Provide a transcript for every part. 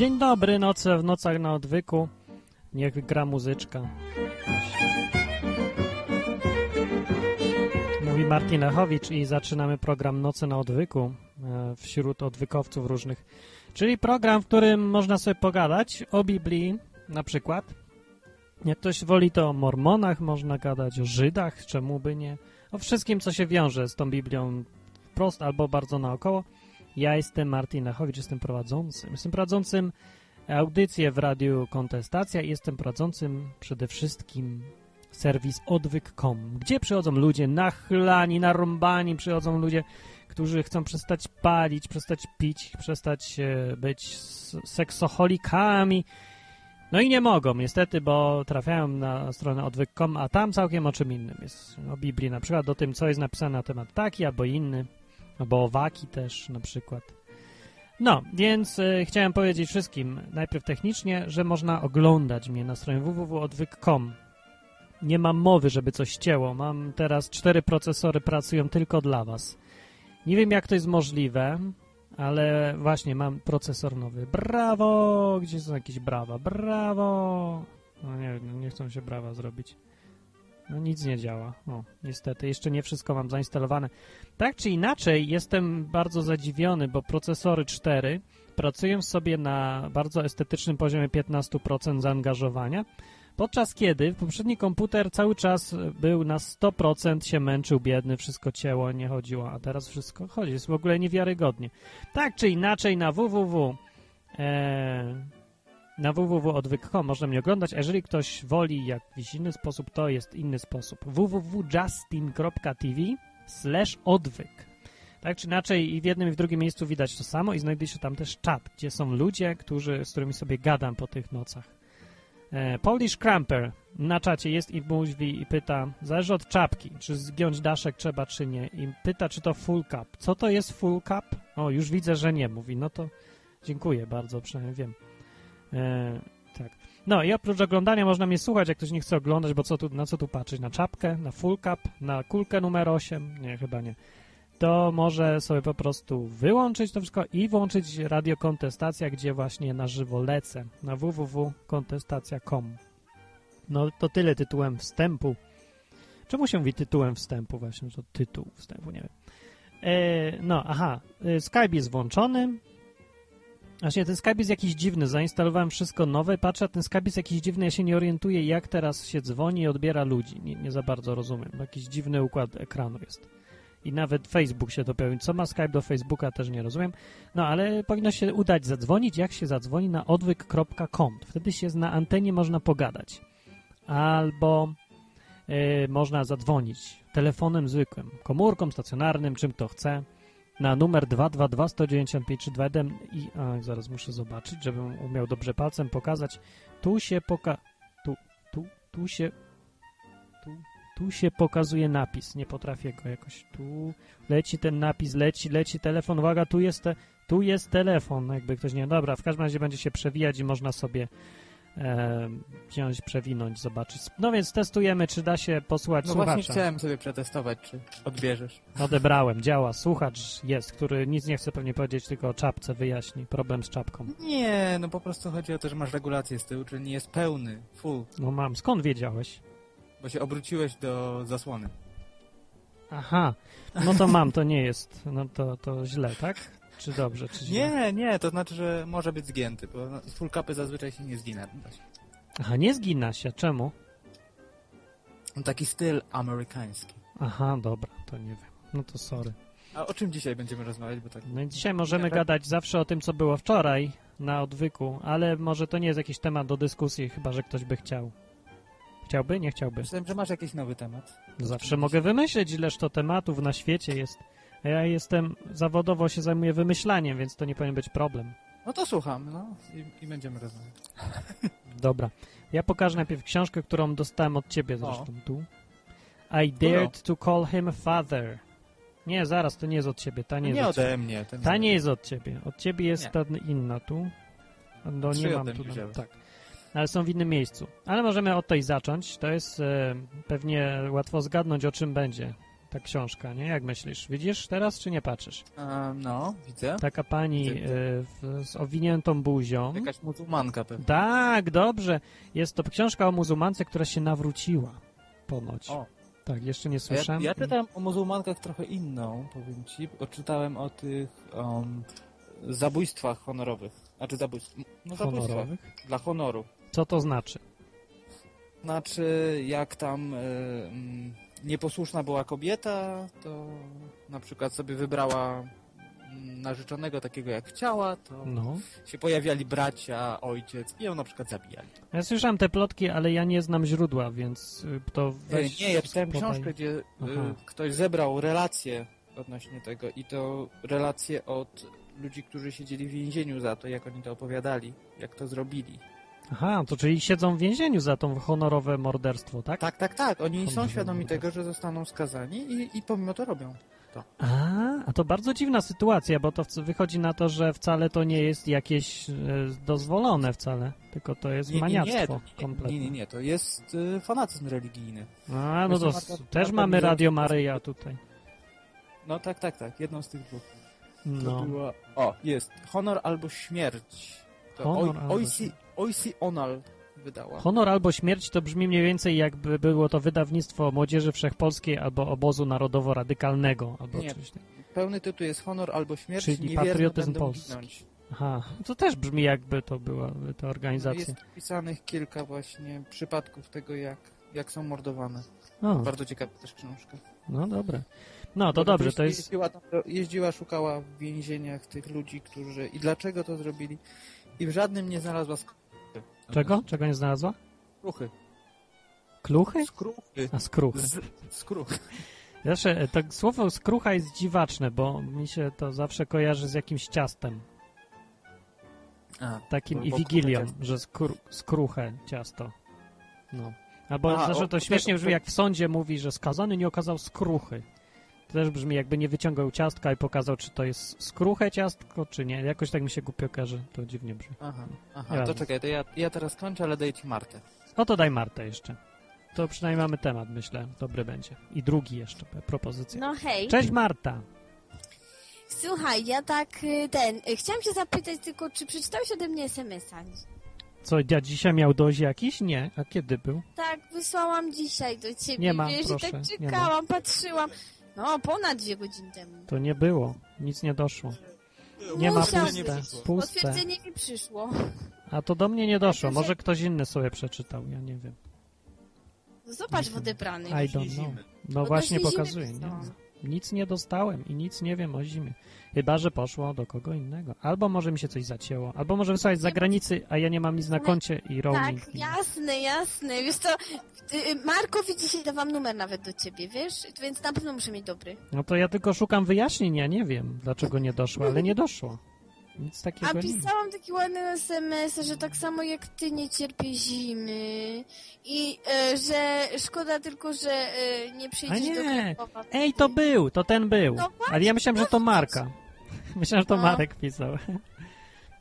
Dzień dobry, noce w nocach na odwyku. Niech gra muzyczka. Mówi Martin Lechowicz i zaczynamy program Noce na odwyku e, wśród odwykowców różnych. Czyli program, w którym można sobie pogadać o Biblii na przykład. Jak ktoś woli, to o mormonach można gadać, o Żydach, czemu by nie. O wszystkim, co się wiąże z tą Biblią wprost albo bardzo naokoło. Ja jestem Martin Lechowicz, jestem prowadzącym. Jestem prowadzącym audycję w radiu Kontestacja i jestem prowadzącym przede wszystkim serwis odwyk.com, gdzie przychodzą ludzie nachlani, narąbani, przychodzą ludzie, którzy chcą przestać palić, przestać pić, przestać e, być seksoholikami. No i nie mogą, niestety, bo trafiają na stronę odwyk.com, a tam całkiem o czym innym jest. O Biblii na przykład, o tym, co jest napisane na temat taki albo inny, albo owaki też na przykład. No, więc y, chciałem powiedzieć wszystkim, najpierw technicznie, że można oglądać mnie na stronie www.odwyk.com. Nie mam mowy, żeby coś cięło. Mam teraz cztery procesory, pracują tylko dla was. Nie wiem, jak to jest możliwe, ale właśnie mam procesor nowy. Brawo! Gdzie są jakieś brawa? Brawo! No nie, nie chcą się brawa zrobić. No nic nie działa. O, niestety, jeszcze nie wszystko mam zainstalowane. Tak czy inaczej, jestem bardzo zadziwiony, bo procesory 4 pracują sobie na bardzo estetycznym poziomie 15% zaangażowania, podczas kiedy poprzedni komputer cały czas był na 100% się męczył, biedny, wszystko cięło, nie chodziło, a teraz wszystko chodzi. Jest w ogóle niewiarygodnie. Tak czy inaczej, na www. E, na www.odwyk.com można mnie oglądać, a jeżeli ktoś woli jakiś inny sposób, to jest inny sposób. www.justin.tv slash odwyk. Tak czy inaczej i w jednym i w drugim miejscu widać to samo i znajduje się tam też czat, gdzie są ludzie, którzy, z którymi sobie gadam po tych nocach. E, Polish Cramper na czacie jest i mówi i pyta, zależy od czapki, czy zgiąć daszek trzeba, czy nie. I pyta, czy to full cap. Co to jest full cap? O, już widzę, że nie. Mówi, no to dziękuję bardzo, przynajmniej wiem. E, tak. No i oprócz oglądania można mnie słuchać, jak ktoś nie chce oglądać, bo co tu, na co tu patrzeć? Na czapkę, na full cap, na kulkę numer 8? Nie, chyba nie. To może sobie po prostu wyłączyć to wszystko i włączyć radio Kontestacja, gdzie właśnie na żywo lecę, na www.kontestacja.com. No to tyle tytułem wstępu. Czemu się mówi tytułem wstępu właśnie? To tytuł wstępu, nie wiem. E, no, aha, e, Skype jest włączony, Właśnie ten Skype jest jakiś dziwny. Zainstalowałem wszystko nowe, patrzę, ten Skype jest jakiś dziwny. Ja się nie orientuję, jak teraz się dzwoni i odbiera ludzi. Nie, nie za bardzo rozumiem. Jakiś dziwny układ ekranu jest. I nawet Facebook się dopełni. Co ma Skype do Facebooka, też nie rozumiem. No, ale powinno się udać zadzwonić, jak się zadzwoni na odwyk.com. Wtedy się na antenie można pogadać. Albo yy, można zadzwonić telefonem zwykłym, komórką, stacjonarnym, czym kto chce na numer 222 195 321 i a, zaraz muszę zobaczyć, żebym umiał dobrze palcem pokazać. Tu się poka... Tu, tu, tu się... Tu, tu się pokazuje napis. Nie potrafię go jakoś... Tu leci ten napis, leci, leci telefon. Uwaga, tu jest, te, tu jest telefon. Jakby ktoś nie... Dobra, w każdym razie będzie się przewijać i można sobie e, wziąć, przewinąć, zobaczyć. No więc testujemy, czy da się posłuchać no słuchacza. No właśnie chciałem sobie przetestować, czy odbierzesz. Odebrałem, działa. Słuchacz jest, który nic nie chce pewnie powiedzieć, tylko o czapce wyjaśni. Problem z czapką. Nie, no po prostu chodzi o to, że masz regulację z tyłu, czyli nie jest pełny, full. No mam. Skąd wiedziałeś? Bo się obróciłeś do zasłony. Aha. No to mam, to nie jest. No to, to źle, tak? Czy dobrze, czy źle? Nie, nie, to znaczy, że może być zgięty, bo full capy zazwyczaj się nie zgina. Aha, nie zgina się. Czemu? Taki styl amerykański. Aha, dobra, to nie wiem. No to sorry. A o czym dzisiaj będziemy rozmawiać? Bo tak... No i dzisiaj możemy gadać zawsze o tym, co było wczoraj na odwyku, ale może to nie jest jakiś temat do dyskusji, chyba że ktoś by chciał. Chciałby? Nie chciałby. Myślałem, że masz jakiś nowy temat. Zawsze mogę wymyśleć, ileż to tematów na świecie jest. Ja jestem, zawodowo się zajmuję wymyślaniem, więc to nie powinien być problem. No to słucham, no i, i będziemy rozmawiać. Dobra. Ja pokażę najpierw książkę, którą dostałem od ciebie zresztą o. tu. I dared to call him father. Nie, zaraz, to nie jest od ciebie. Ta nie, nie jest ode mnie. Ta nie, ta nie jest od ciebie. Od ciebie jest nie. ta inna tu. No nie mam tu. Tak. Ale są w innym miejscu. Ale możemy od tej zacząć. To jest e, pewnie łatwo zgadnąć, o czym będzie. Ta książka, nie? Jak myślisz? Widzisz teraz, czy nie patrzysz? Um, no, widzę. Taka pani Widzę, y, w, z owiniętą buzią. Jakaś muzułmanka pewnie. Tak, dobrze. Jest to książka o muzułmance, która się nawróciła. Ponoć. O. Tak, jeszcze nie Ja, słyszałem. ja czytałem o muzułmankach trochę inną, powiem ci, czytałem o tych um, zabójstwach honorowych. Znaczy zabójstw, no zabójstwach honorowych. dla honoru. Co to znaczy? Znaczy, jak tam y, mm, nieposłuszna była kobieta, to na przykład sobie wybrała narzeczonego takiego jak chciała, to No. się pojawiali bracia, ojciec i ją na przykład zabijali. Ja słyszałem te plotki, ale ja nie znam źródła, więc y, to weź... Nie, ja czytałem książkę, gdzie y, Aha. ktoś zebrał relacje odnośnie tego i to relacje od ludzi, którzy siedzieli w więzieniu za to, jak oni to opowiadali, jak to zrobili. Aha, to czyli siedzą w więzieniu za to honorowe morderstwo, tak? Tak, tak, tak. Oni są Honorowe świadomi morderstwo. tego, że zostaną skazani i, i pomimo to robią. A, a to bardzo dziwna sytuacja, bo to wychodzi na to, że wcale to nie jest jakieś e, dozwolone wcale, tylko to jest maniactwo nie, kompletne. nie, nie, nie, to jest y, fanatyzm religijny. A, no to Marta- też mamy Radio Maryja tutaj. No tak, tak, tak, jedną z tych dwóch. To No. była... O, jest. Honor albo śmierć. To Honor oj, albo. Oisi Onal wydała. Honor albo śmierć to brzmi mniej więcej jakby było to wydawnictwo Młodzieży Wszechpolskiej albo Obozu Narodowo-Radykalnego, albo Nie. coś takiego. Pełny tytuł jest Honor albo śmierć, Czyli patriotyzm polski. ginąć. Aha, to też brzmi jakby to była ta No, organizacja. jest opisanych kilka właśnie przypadków tego, jak, jak są mordowane. O, Bardzo ciekawa też książka. no dobra. No to Bo dobrze, to jest... Jeździła, jeździła, szukała w więzieniach tych ludzi, którzy... I dlaczego to zrobili. I w żadnym nie znalazła. Czego? Czego nie znalazła? Skruchy. Kluchy? Skruchy. A skruchy. Z, skruchy. Zawsze e, to słowo skrucha jest dziwaczne, bo mi się to zawsze kojarzy z jakimś ciastem. A, Takim i wigilią, że skru, skruche ciasto. No. Albo Aha, zawsze o, to to- śmiesznie brzmi, jak w sądzie mówi, że skazany nie okazał skruchy. To też brzmi, jakby nie wyciągał ciastka i pokazał, czy to jest skruche ciastko, czy nie. Jakoś tak mi się głupio każe. To dziwnie brzmi. Aha, aha. To czekaj, to ja, ja teraz kończę, ale daję ci Martę. O, to daj Martę jeszcze. To przynajmniej mamy temat, myślę. Dobry będzie. I drugi jeszcze, propozycja. No hej. Cześć Marta. Słuchaj, ja tak y, ten. y, Chciałam się zapytać tylko, czy przeczytałeś ode mnie SMS-a? Co, ja dzisiaj miał dość jakiś? Nie. A kiedy był? Tak, wysłałam dzisiaj do ciebie. Nie ma, wiesz, proszę, i tak nie ma. czekałam, patrzyłam. No, ponad dwie godziny temu. To nie było. Nic nie doszło. Nie ma Musiał puste. być. Puste. Potwierdzenie mi przyszło. A to do mnie nie doszło. Może ktoś inny sobie przeczytał, ja nie wiem. Zobacz w odebranych. I don't know. No Odnośnie właśnie zimy pokazuje. Nie? pisałam. Nic nie dostałem i nic nie wiem o zimie. Chyba, że poszło do kogo innego. Albo może mi się coś zacięło. Albo może wysłać z zagranicy, a ja nie mam nic na koncie i roaming. Tak, jasne, jasne. Wiesz co, y, y, Markowi dzisiaj dawałam numer nawet do ciebie, wiesz? Więc na pewno muszę mieć dobry. No to ja tylko szukam wyjaśnień, ja nie wiem, dlaczego nie doszło, ale nie doszło. Nic A takiego nie ma. pisałam taki ładny SMS, że tak samo jak ty nie cierpię zimy i e, że szkoda tylko, że e, nie przyjdziesz A do nie. Krakowa. Ej, to był, to ten był. No właśnie, Ale ja myślałem, że to. Marka. Myślałem, że to No. Marek pisał.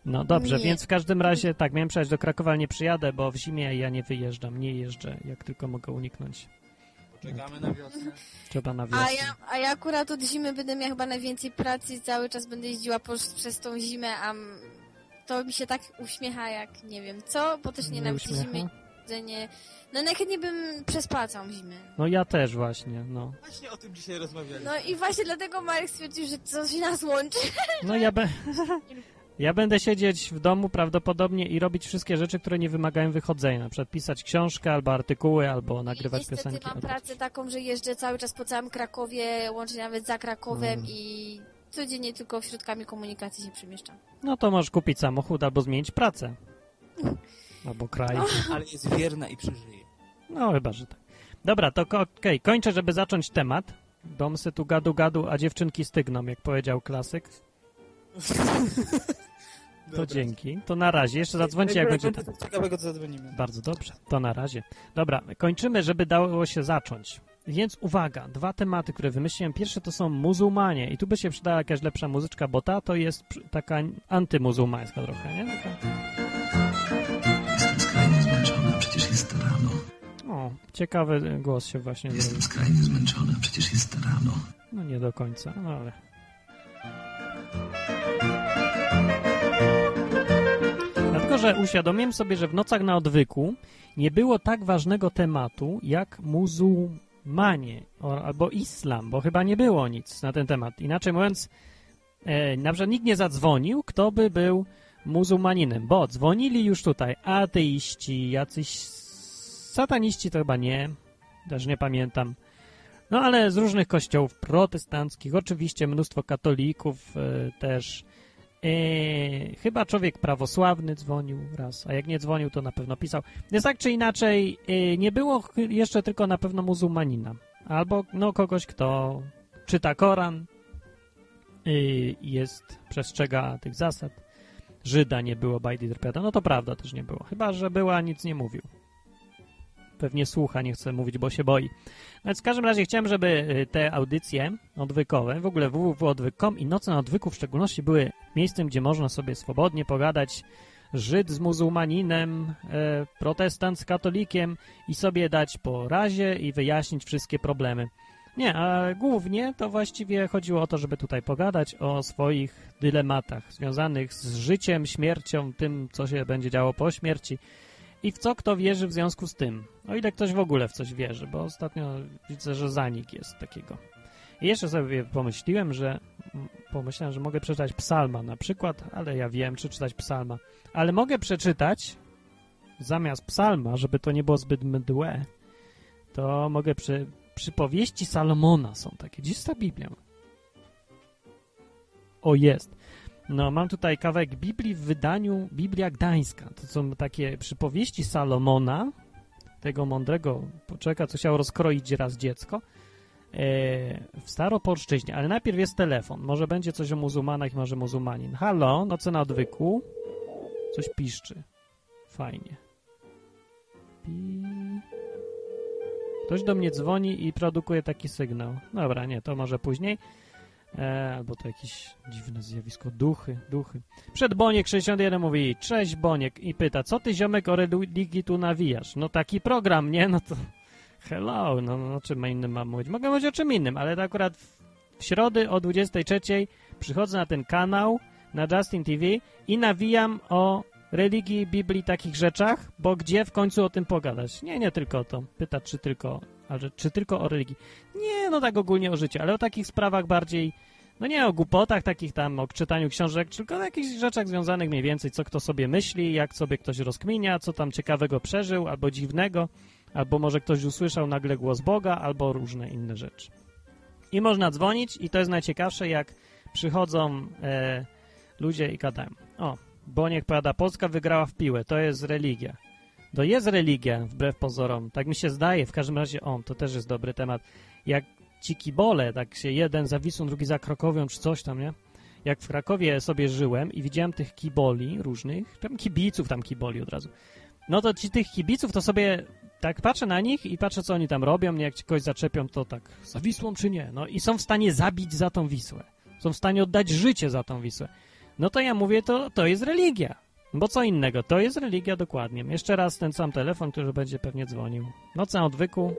No dobrze, Nie. więc w każdym razie tak, miałem przyjechać do Krakowa, ale nie przyjadę, bo w zimie ja nie wyjeżdżam, nie jeżdżę, jak tylko mogę uniknąć. Poczekamy na wiosnę. Trzeba na A wiosnę. ja, a ja akurat od zimy będę miała chyba najwięcej pracy i cały czas będę jeździła po, przez tą zimę, a to mi się tak uśmiecha jak nie wiem co, bo też nienawidzę uśmiecha? zimy jedzenie. No najchętniej bym przespała całą zimę. No ja też właśnie, no. Właśnie o tym dzisiaj rozmawialiśmy. No i właśnie dlatego Marek stwierdził, że coś nas łączy. No ja, be... ja będę siedzieć w domu prawdopodobnie i robić wszystkie rzeczy, które nie wymagają wychodzenia. Na przykład pisać książkę, albo artykuły, albo nagrywać I niestety piosenki. mam albo pracę taką, że jeżdżę cały czas po całym Krakowie, łącznie nawet za Krakowem Mm. i codziennie tylko środkami komunikacji się przemieszczam. No to możesz kupić samochód albo zmienić pracę. Albo kraj. Ale jest wierna i przeżyje. No chyba, że tak. Dobra, to ko- okej, kończę, żeby zacząć temat. Domsy tu gadu gadu, a dziewczynki stygną, jak powiedział klasyk. To dzięki. To na razie. Jeszcze zadzwońcie, jak będzie... coś ciekawego, to zadzwonimy. Bardzo dobrze. To na razie. Dobra, kończymy, żeby dało się zacząć. Więc uwaga, dwa tematy, które wymyśliłem. Pierwsze to są muzułmanie. I tu by się przydała jakaś lepsza muzyczka, bo ta to jest taka antymuzułmańska trochę, nie? Taka... Jestem skrajnie zmęczona, przecież jest rano. O, ciekawy głos się właśnie zrobił. Jestem skrajnie zmęczony, przecież jest rano. No nie do końca, no ale... że uświadomiłem sobie, że w nocach na odwyku nie było tak ważnego tematu jak muzułmanie albo islam, bo chyba nie było nic na ten temat. Inaczej mówiąc, e, na przykład nikt nie zadzwonił, kto by był muzułmaninem, bo dzwonili już tutaj ateiści, jacyś sataniści to chyba nie, też nie pamiętam. No ale z różnych kościołów protestanckich, oczywiście mnóstwo katolików e, też. E, chyba człowiek prawosławny dzwonił raz, a jak nie dzwonił, to na pewno pisał. Więc tak czy inaczej, e, nie było jeszcze tylko na pewno muzułmanina. Albo no kogoś, kto czyta Koran e, i jest, przestrzega tych zasad. Żyda nie było Bajdy Drpiata. No to prawda, też nie było. Chyba, że była, nic nie mówił. Pewnie słucha, nie chce mówić, bo się boi. No więc w każdym razie chciałem, żeby y, te audycje odwykowe, w ogóle www.odwyk.com i Noce na Odwyku w szczególności były miejscem, gdzie można sobie swobodnie pogadać Żyd z muzułmaninem, e, protestant z katolikiem i sobie dać po razie i wyjaśnić wszystkie problemy. Nie, a głównie to właściwie chodziło o to, żeby tutaj pogadać o swoich dylematach związanych z życiem, śmiercią, tym, co się będzie działo po śmierci i w co kto wierzy w związku z tym. O ile ktoś w ogóle w coś wierzy, bo ostatnio widzę, że zanik jest takiego. I jeszcze sobie pomyśliłem, że pomyślałem, że mogę przeczytać psalma na przykład, ale ja wiem, czy czytać psalma. Ale mogę przeczytać zamiast psalma, żeby to nie było zbyt mdłe, to mogę przy, przypowieści Salomona są takie. Gdzieś jest ta Biblia? O, jest. No, mam tutaj kawałek Biblii w wydaniu Biblia Gdańska. To są takie przypowieści Salomona, tego mądrego poczeka, co chciał rozkroić raz dziecko, e, w staropolszczyźnie. Ale najpierw jest telefon. Może będzie coś o muzułmanach może muzułmanin. Halo, noce na odwyku. Coś piszczy. Fajnie. Pi... Ktoś do mnie dzwoni i produkuje taki sygnał. Dobra, nie, to może później. E, albo to jakieś dziwne zjawisko. Duchy, duchy. Przed Boniek 61 mówi, cześć Boniek i pyta, co ty ziomek o religii tu nawijasz? No taki program, nie? No to hello, no, no o czym innym mam mówić? Mogę mówić o czym innym, ale to akurat w, w środy o 23 przychodzę na ten kanał, na Justin TV i nawijam o religii, Biblii, takich rzeczach, bo gdzie w końcu o tym pogadać? Nie, nie tylko o to. Pyta, czy tylko, ale czy tylko o religii. Nie, no tak ogólnie o życiu, ale o takich sprawach bardziej, no nie o głupotach takich tam, o czytaniu książek, tylko o jakichś rzeczach związanych mniej więcej, co kto sobie myśli, jak sobie ktoś rozkminia, co tam ciekawego przeżył, albo dziwnego, albo może ktoś usłyszał nagle głos Boga, albo różne inne rzeczy. I można dzwonić i to jest najciekawsze, jak przychodzą e, ludzie i gadają. O, Boniek powiada, Polska wygrała w piłę, to jest religia. To jest religia, wbrew pozorom. Tak mi się zdaje, w każdym razie on, to też jest dobry temat. Jak ci kibole, tak się jeden za Wisłą, drugi za Krakowią, czy coś tam, nie? Jak w Krakowie sobie żyłem i widziałem tych kiboli różnych, tam kibiców tam kiboli od razu, no to ci tych kibiców to sobie tak patrzę na nich i patrzę, co oni tam robią, jak ci kogoś zaczepią, to tak za Wisłą czy nie? No i są w stanie zabić za tą Wisłę. Są w stanie oddać życie za tą Wisłę. No to ja mówię, to, to jest religia. Bo co innego? To jest religia dokładnie. Jeszcze raz ten sam telefon, który będzie pewnie dzwonił. Noc odwyku.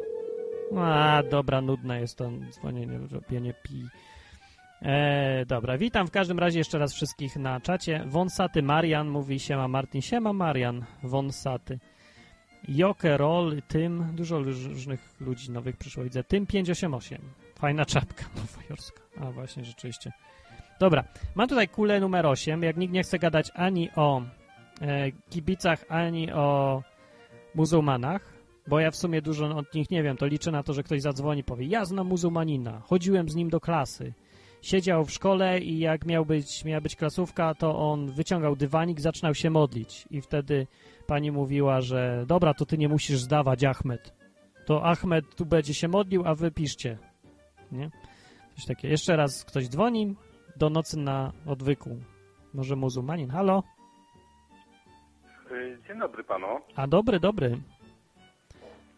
A, dobra, nudne jest to dzwonienie, robienie pi. E, dobra, witam w każdym razie jeszcze raz wszystkich na czacie. Wonsaty Marian mówi siema Martin, siema Marian, Wonsaty. Jokerol, Tym, dużo różnych ludzi nowych przyszło, widzę. Tym 588, fajna czapka nowojorska. A właśnie, rzeczywiście. Dobra, mam tutaj kulę numer 8. Jak nikt nie chce gadać ani o kibicach, ani o muzułmanach, bo ja w sumie dużo od nich nie wiem, to liczę na to, że ktoś zadzwoni powie, ja znam muzułmanina, chodziłem z nim do klasy, siedział w szkole i jak miał być, miała być klasówka, to on wyciągał dywanik, zaczynał się modlić i wtedy pani mówiła, że dobra, to ty nie musisz zdawać Ahmed. To Ahmed tu będzie się modlił, a wy piszcie. Nie? Coś takie. Jeszcze raz ktoś dzwoni do nocy na odwyku. Może muzułmanin. Halo? Y, Dzień dobry panu. A dobry, dobry.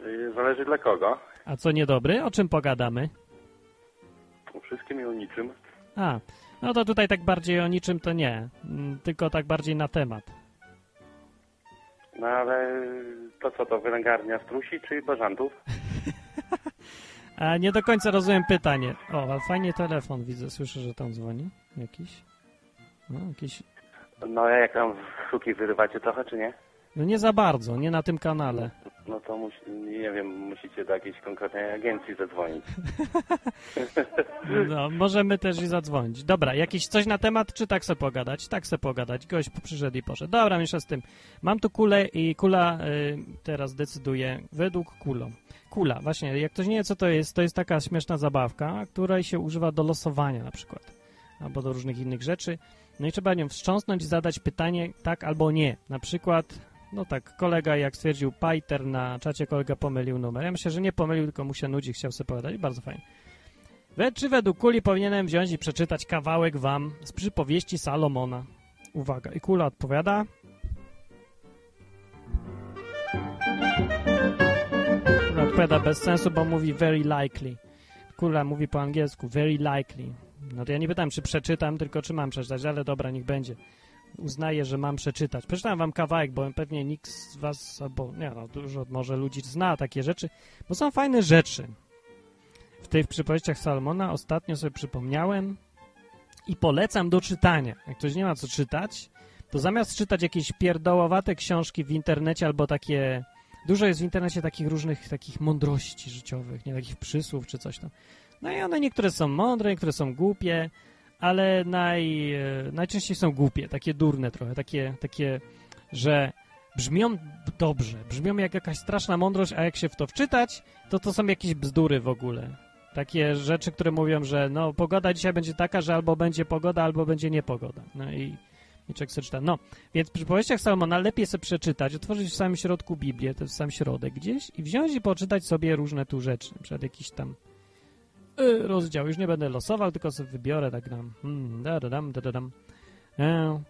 Y, Zależy dla kogo. A co niedobry? O czym pogadamy? O wszystkim i o niczym. A, no to tutaj tak bardziej o niczym to nie, mm, tylko tak bardziej na temat. No ale to co, to wylęgarnia strusi czy bażantów? A nie do końca rozumiem pytanie. O, fajnie telefon widzę, słyszę, że tam dzwoni jakiś. No, jakiś. No a jak tam szuki wyrywacie trochę, czy nie? No nie za bardzo, nie na tym kanale. No to musi, nie wiem, musicie do jakiejś konkretnej agencji zadzwonić. No, możemy też i zadzwonić. Dobra, jakieś coś na temat, czy tak se pogadać? Tak se pogadać. Gość przyszedł i poszedł. Dobra, mniejsza z tym. Mam tu kulę i kula y, teraz decyduje według kulą. Kula, właśnie, jak ktoś nie wie, co to jest, to jest taka śmieszna zabawka, której się używa do losowania na przykład, albo do różnych innych rzeczy. No i trzeba nią wstrząsnąć i zadać pytanie tak albo nie. Na przykład, no tak, kolega jak stwierdził Pajter na czacie, kolega pomylił numer. Ja myślę, że nie pomylił, tylko mu się nudzi, chciał sobie pogadać. Bardzo fajnie. We, czy według kuli powinienem wziąć i przeczytać kawałek wam z przypowieści Salomona? Uwaga. I kula odpowiada. Odpowiada bez sensu, bo mówi very likely. Kula mówi po angielsku very likely. No to ja nie pytam, czy przeczytam, tylko czy mam przeczytać, ale dobra, niech będzie. Uznaję, że mam przeczytać. Przeczytam wam kawałek, bo pewnie nikt z was, albo nie no, dużo może ludzi zna takie rzeczy, bo są fajne rzeczy. W tych przypowieściach Salomona ostatnio sobie przypomniałem i polecam do czytania. Jak ktoś nie ma co czytać, to zamiast czytać jakieś pierdołowate książki w internecie albo takie... Dużo jest w internecie takich różnych takich mądrości życiowych, nie takich przysłów czy coś tam. No i one niektóre są mądre, niektóre są głupie, ale naj, e, najczęściej są głupie, takie durne trochę, takie, takie, że brzmią dobrze, brzmią jak jakaś straszna mądrość, a jak się w to wczytać, to to są jakieś bzdury w ogóle. Takie rzeczy, które mówią, że no pogoda dzisiaj będzie taka, że albo będzie pogoda, albo będzie niepogoda. No i, i człowiek sobie czyta. No, więc przy powieściach Salomona lepiej sobie przeczytać, otworzyć w samym środku Biblię, to jest sam środek gdzieś i wziąć i poczytać sobie różne tu rzeczy, na przykład jakiś tam rozdział. Już nie będę losował, tylko sobie wybiorę tak dam. Hmm, da, da, dam, da, da, dam. E,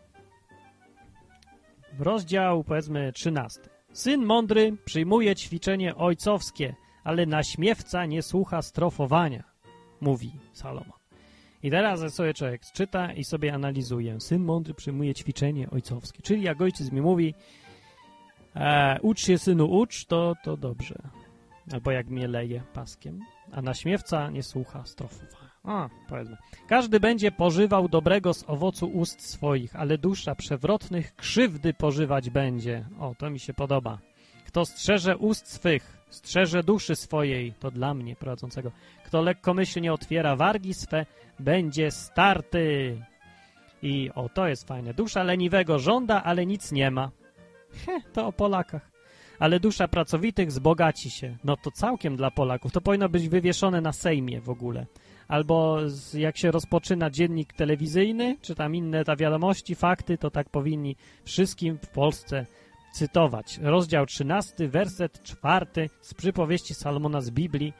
rozdział, powiedzmy, trzynasty. Syn mądry przyjmuje ćwiczenie ojcowskie, ale naśmiewca nie słucha strofowania, mówi Salomon. I teraz sobie człowiek czyta i sobie analizuje. Syn mądry przyjmuje ćwiczenie ojcowskie. Czyli jak ojciec mi mówi e, ucz się synu, ucz, to, to dobrze. Albo jak mnie leje paskiem. A naśmiewca nie słucha strofowania. A, powiedzmy. Każdy będzie pożywał dobrego z owocu ust swoich, ale dusza przewrotnych krzywdy pożywać będzie. O, to mi się podoba. Kto strzeże ust swych, strzeże duszy swojej, to dla mnie prowadzącego. Kto lekkomyślnie otwiera wargi swe, będzie starty. I o, to jest fajne. Dusza leniwego żąda, ale nic nie ma. He, to o Polakach. Ale dusza pracowitych wzbogaci się. No to całkiem dla Polaków. To powinno być wywieszone na Sejmie w ogóle. Albo z, jak się rozpoczyna dziennik telewizyjny, czy tam inne ta wiadomości, fakty, to tak powinni wszystkim w Polsce cytować. Rozdział 13, werset 4 z przypowieści Salomona z Biblii.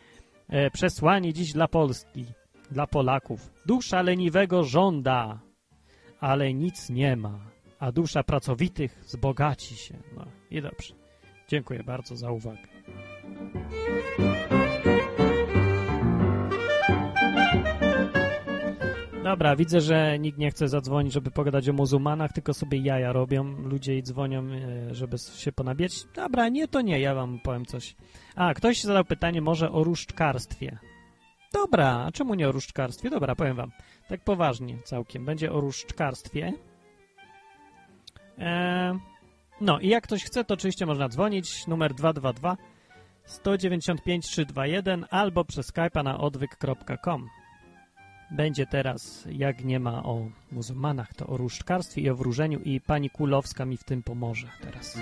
E, przesłanie dziś dla Polski, dla Polaków. Dusza leniwego żąda, ale nic nie ma, a dusza pracowitych wzbogaci się. No i dobrze. Dziękuję bardzo za uwagę. Dobra, widzę, że nikt nie chce zadzwonić, żeby pogadać o muzułmanach, tylko sobie jaja robią ludzie dzwonią, e, żeby się ponabijać. Dobra, nie, to nie, ja wam powiem coś. A, ktoś zadał pytanie może o różdżkarstwie. Dobra, a czemu nie o różdżkarstwie? Dobra, powiem wam. Tak poważnie całkiem. Będzie o różdżkarstwie. Eee, no i jak ktoś chce, to oczywiście można dzwonić. Numer 222 195 321 albo przez Skype'a na odwyk.com. Będzie teraz, jak nie ma o muzułmanach, to o różdżkarstwie i o wróżeniu i pani Kulowska mi w tym pomoże teraz.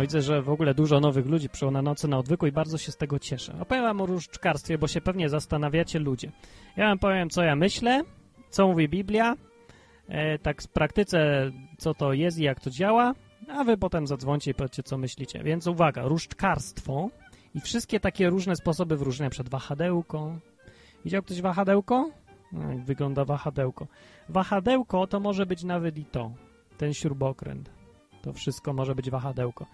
No widzę, że w ogóle dużo nowych ludzi przyszło na nocy na odwyku i bardzo się z tego cieszę. Opowiem wam o różdżkarstwie, bo się pewnie zastanawiacie ludzie. Ja wam powiem, co ja myślę, co mówi Biblia, e, tak w praktyce, co to jest i jak to działa, a wy potem zadzwońcie i powiedzcie, co myślicie. Więc uwaga, różdżkarstwo i wszystkie takie różne sposoby wróżenia przed wahadełko. Widział ktoś wahadełko? No, jak wygląda wahadełko. Wahadełko to może być nawet i to, ten śrubokręt. To wszystko może być wahadełko.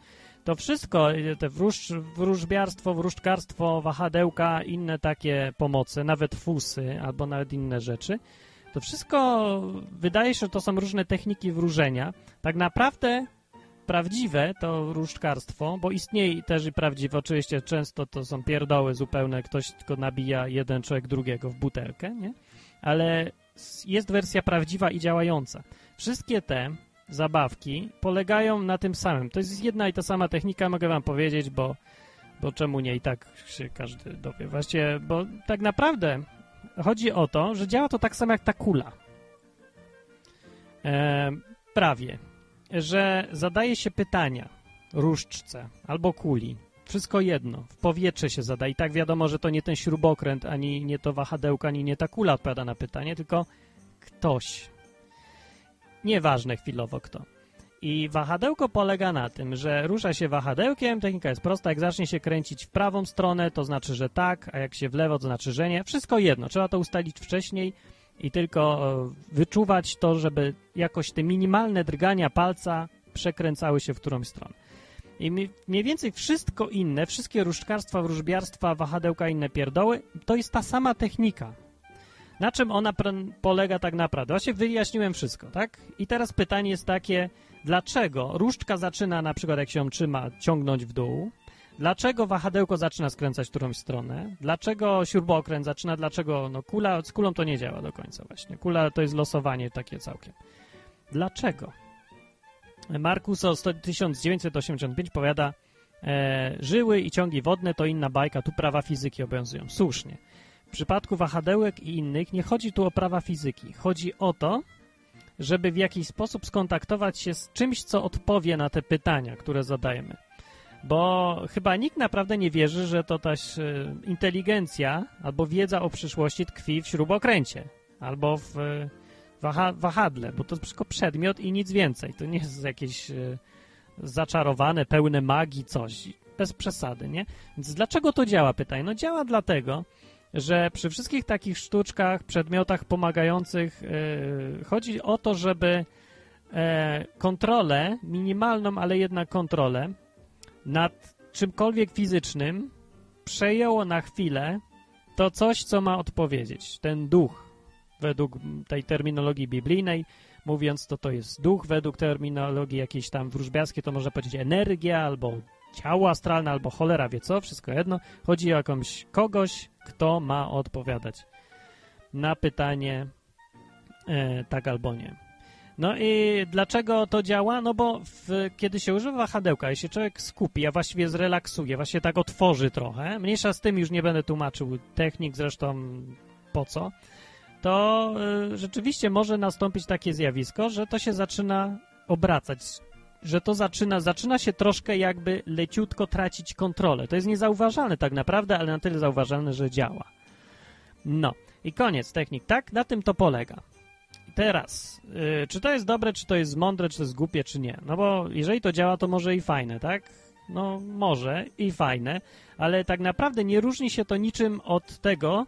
To wszystko, y, te wróż, wróżbiarstwo, wróżkarstwo, wahadełka, inne takie pomoce, nawet fusy albo nawet inne rzeczy, to wszystko wydaje się, że to są różne techniki wróżenia. Tak naprawdę prawdziwe to wróżkarstwo, bo istnieje też i prawdziwe, oczywiście często to są pierdoły zupełne, ktoś tylko nabija jeden człowiek drugiego w butelkę, nie? Ale jest wersja prawdziwa i działająca. Wszystkie te zabawki polegają na tym samym. To jest jedna i ta sama technika, mogę wam powiedzieć, bo, bo czemu nie i tak się każdy dowie. Właściwie, bo tak naprawdę chodzi o to, że działa to tak samo jak ta kula. E, prawie. Że zadaje się pytania różdżce albo kuli. Wszystko jedno. W powietrze się zada. I tak wiadomo, że to nie ten śrubokręt, ani nie to wahadełka, ani nie ta kula odpowiada na pytanie, tylko ktoś. Nieważne chwilowo kto. I wahadełko polega na tym, że rusza się wahadełkiem, technika jest prosta, jak zacznie się kręcić w prawą stronę, to znaczy, że tak, a jak się w lewo, to znaczy, że nie. Wszystko jedno, trzeba to ustalić wcześniej i tylko e, wyczuwać to, żeby jakoś te minimalne drgania palca przekręcały się w którąś stronę. I mniej więcej wszystko inne, wszystkie różdżkarstwa, wróżbiarstwa, wahadełka, inne pierdoły, to jest ta sama technika. Na czym ona polega tak naprawdę? Właśnie wyjaśniłem wszystko, tak? I teraz pytanie jest takie, dlaczego różdżka zaczyna na przykład, jak się ją trzyma, ciągnąć w dół? Dlaczego wahadełko zaczyna skręcać w którąś stronę? Dlaczego śrubokręt zaczyna? Dlaczego no kula, z kulą to nie działa do końca właśnie. Kula to jest losowanie takie całkiem. Dlaczego? Markus o 100, 1985 powiada e, żyły i ciągi wodne to inna bajka, tu prawa fizyki obowiązują. Słusznie. W przypadku wahadełek i innych nie chodzi tu o prawa fizyki. Chodzi o to, żeby w jakiś sposób skontaktować się z czymś, co odpowie na te pytania, które zadajemy. Bo chyba nikt naprawdę nie wierzy, że to też e, inteligencja albo wiedza o przyszłości tkwi w śrubokręcie albo w e, waha wahadle, bo to tylko przedmiot i nic więcej. To nie jest jakieś e, zaczarowane, pełne magii coś. Bez przesady, nie? Więc dlaczego to działa, pytaj? No działa dlatego, że przy wszystkich takich sztuczkach, przedmiotach pomagających e, chodzi o to, żeby e, kontrolę, minimalną, ale jednak kontrolę nad czymkolwiek fizycznym przejęło na chwilę to coś, co ma odpowiedzieć. Ten duch, według tej terminologii biblijnej, mówiąc to to jest duch, według terminologii jakiejś tam wróżbiarskiej, to można powiedzieć energia, albo ciało astralne, albo cholera wie co, wszystko jedno. Chodzi o jakąś kogoś, kto ma odpowiadać na pytanie e, tak albo nie. No i dlaczego to działa? No bo w, kiedy się używa wahadełka, jeśli człowiek skupi, a właściwie zrelaksuje, właśnie tak otworzy trochę, mniejsza z tym już nie będę tłumaczył technik, zresztą po co, to y, rzeczywiście może nastąpić takie zjawisko, że to się zaczyna obracać, że to zaczyna, zaczyna się troszkę jakby leciutko tracić kontrolę. To jest niezauważalne tak naprawdę, ale na tyle zauważalne, że działa. No i koniec technik, tak? Na tym to polega. Teraz, y, czy to jest dobre, czy to jest mądre, czy to jest głupie, czy nie? No bo jeżeli to działa, to może i fajne, tak? No może i fajne, ale tak naprawdę nie różni się to niczym od tego,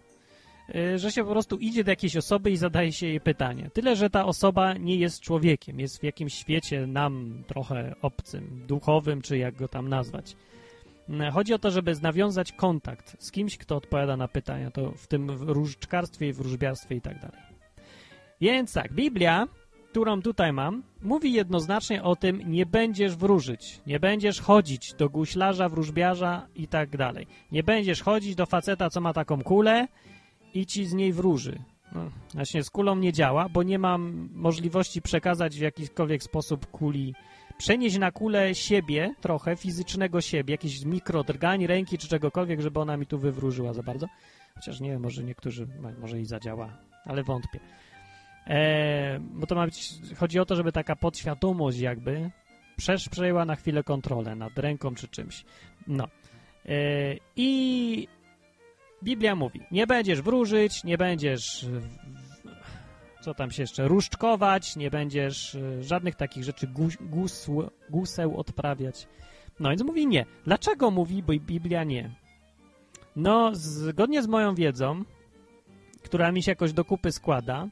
że się po prostu idzie do jakiejś osoby i zadaje się jej pytanie. Tyle, że ta osoba nie jest człowiekiem, jest w jakimś świecie nam trochę obcym, duchowym, czy jak go tam nazwać. Mm, Chodzi o to, żeby nawiązać kontakt z kimś, kto odpowiada na pytania, to w tym różdżkarstwie, wróżbiarstwie i tak dalej. Więc tak, Biblia, którą tutaj mam, mówi jednoznacznie o tym, nie będziesz wróżyć, nie będziesz chodzić do guślarza, wróżbiarza i tak dalej. Nie będziesz chodzić do faceta, co ma taką kulę i ci z niej wróży. No, właśnie z kulą nie działa, bo nie mam możliwości przekazać w jakikolwiek sposób kuli, przenieść na kulę siebie, trochę fizycznego siebie, jakiś mikrodrgań, ręki czy czegokolwiek, żeby ona mi tu wywróżyła za bardzo. Chociaż nie wiem, może niektórzy, może i zadziała, ale wątpię. E, bo to ma być, chodzi o to, żeby taka podświadomość jakby przejęła na chwilę kontrolę nad ręką czy czymś. No. E, I Biblia mówi, nie będziesz wróżyć, nie będziesz w- co tam się jeszcze, różdżkować, nie będziesz e, żadnych takich rzeczy gus, gusł, guseł odprawiać. No więc mówi nie. Dlaczego mówi Biblia nie? No, zgodnie z moją wiedzą, która mi się jakoś do kupy składa,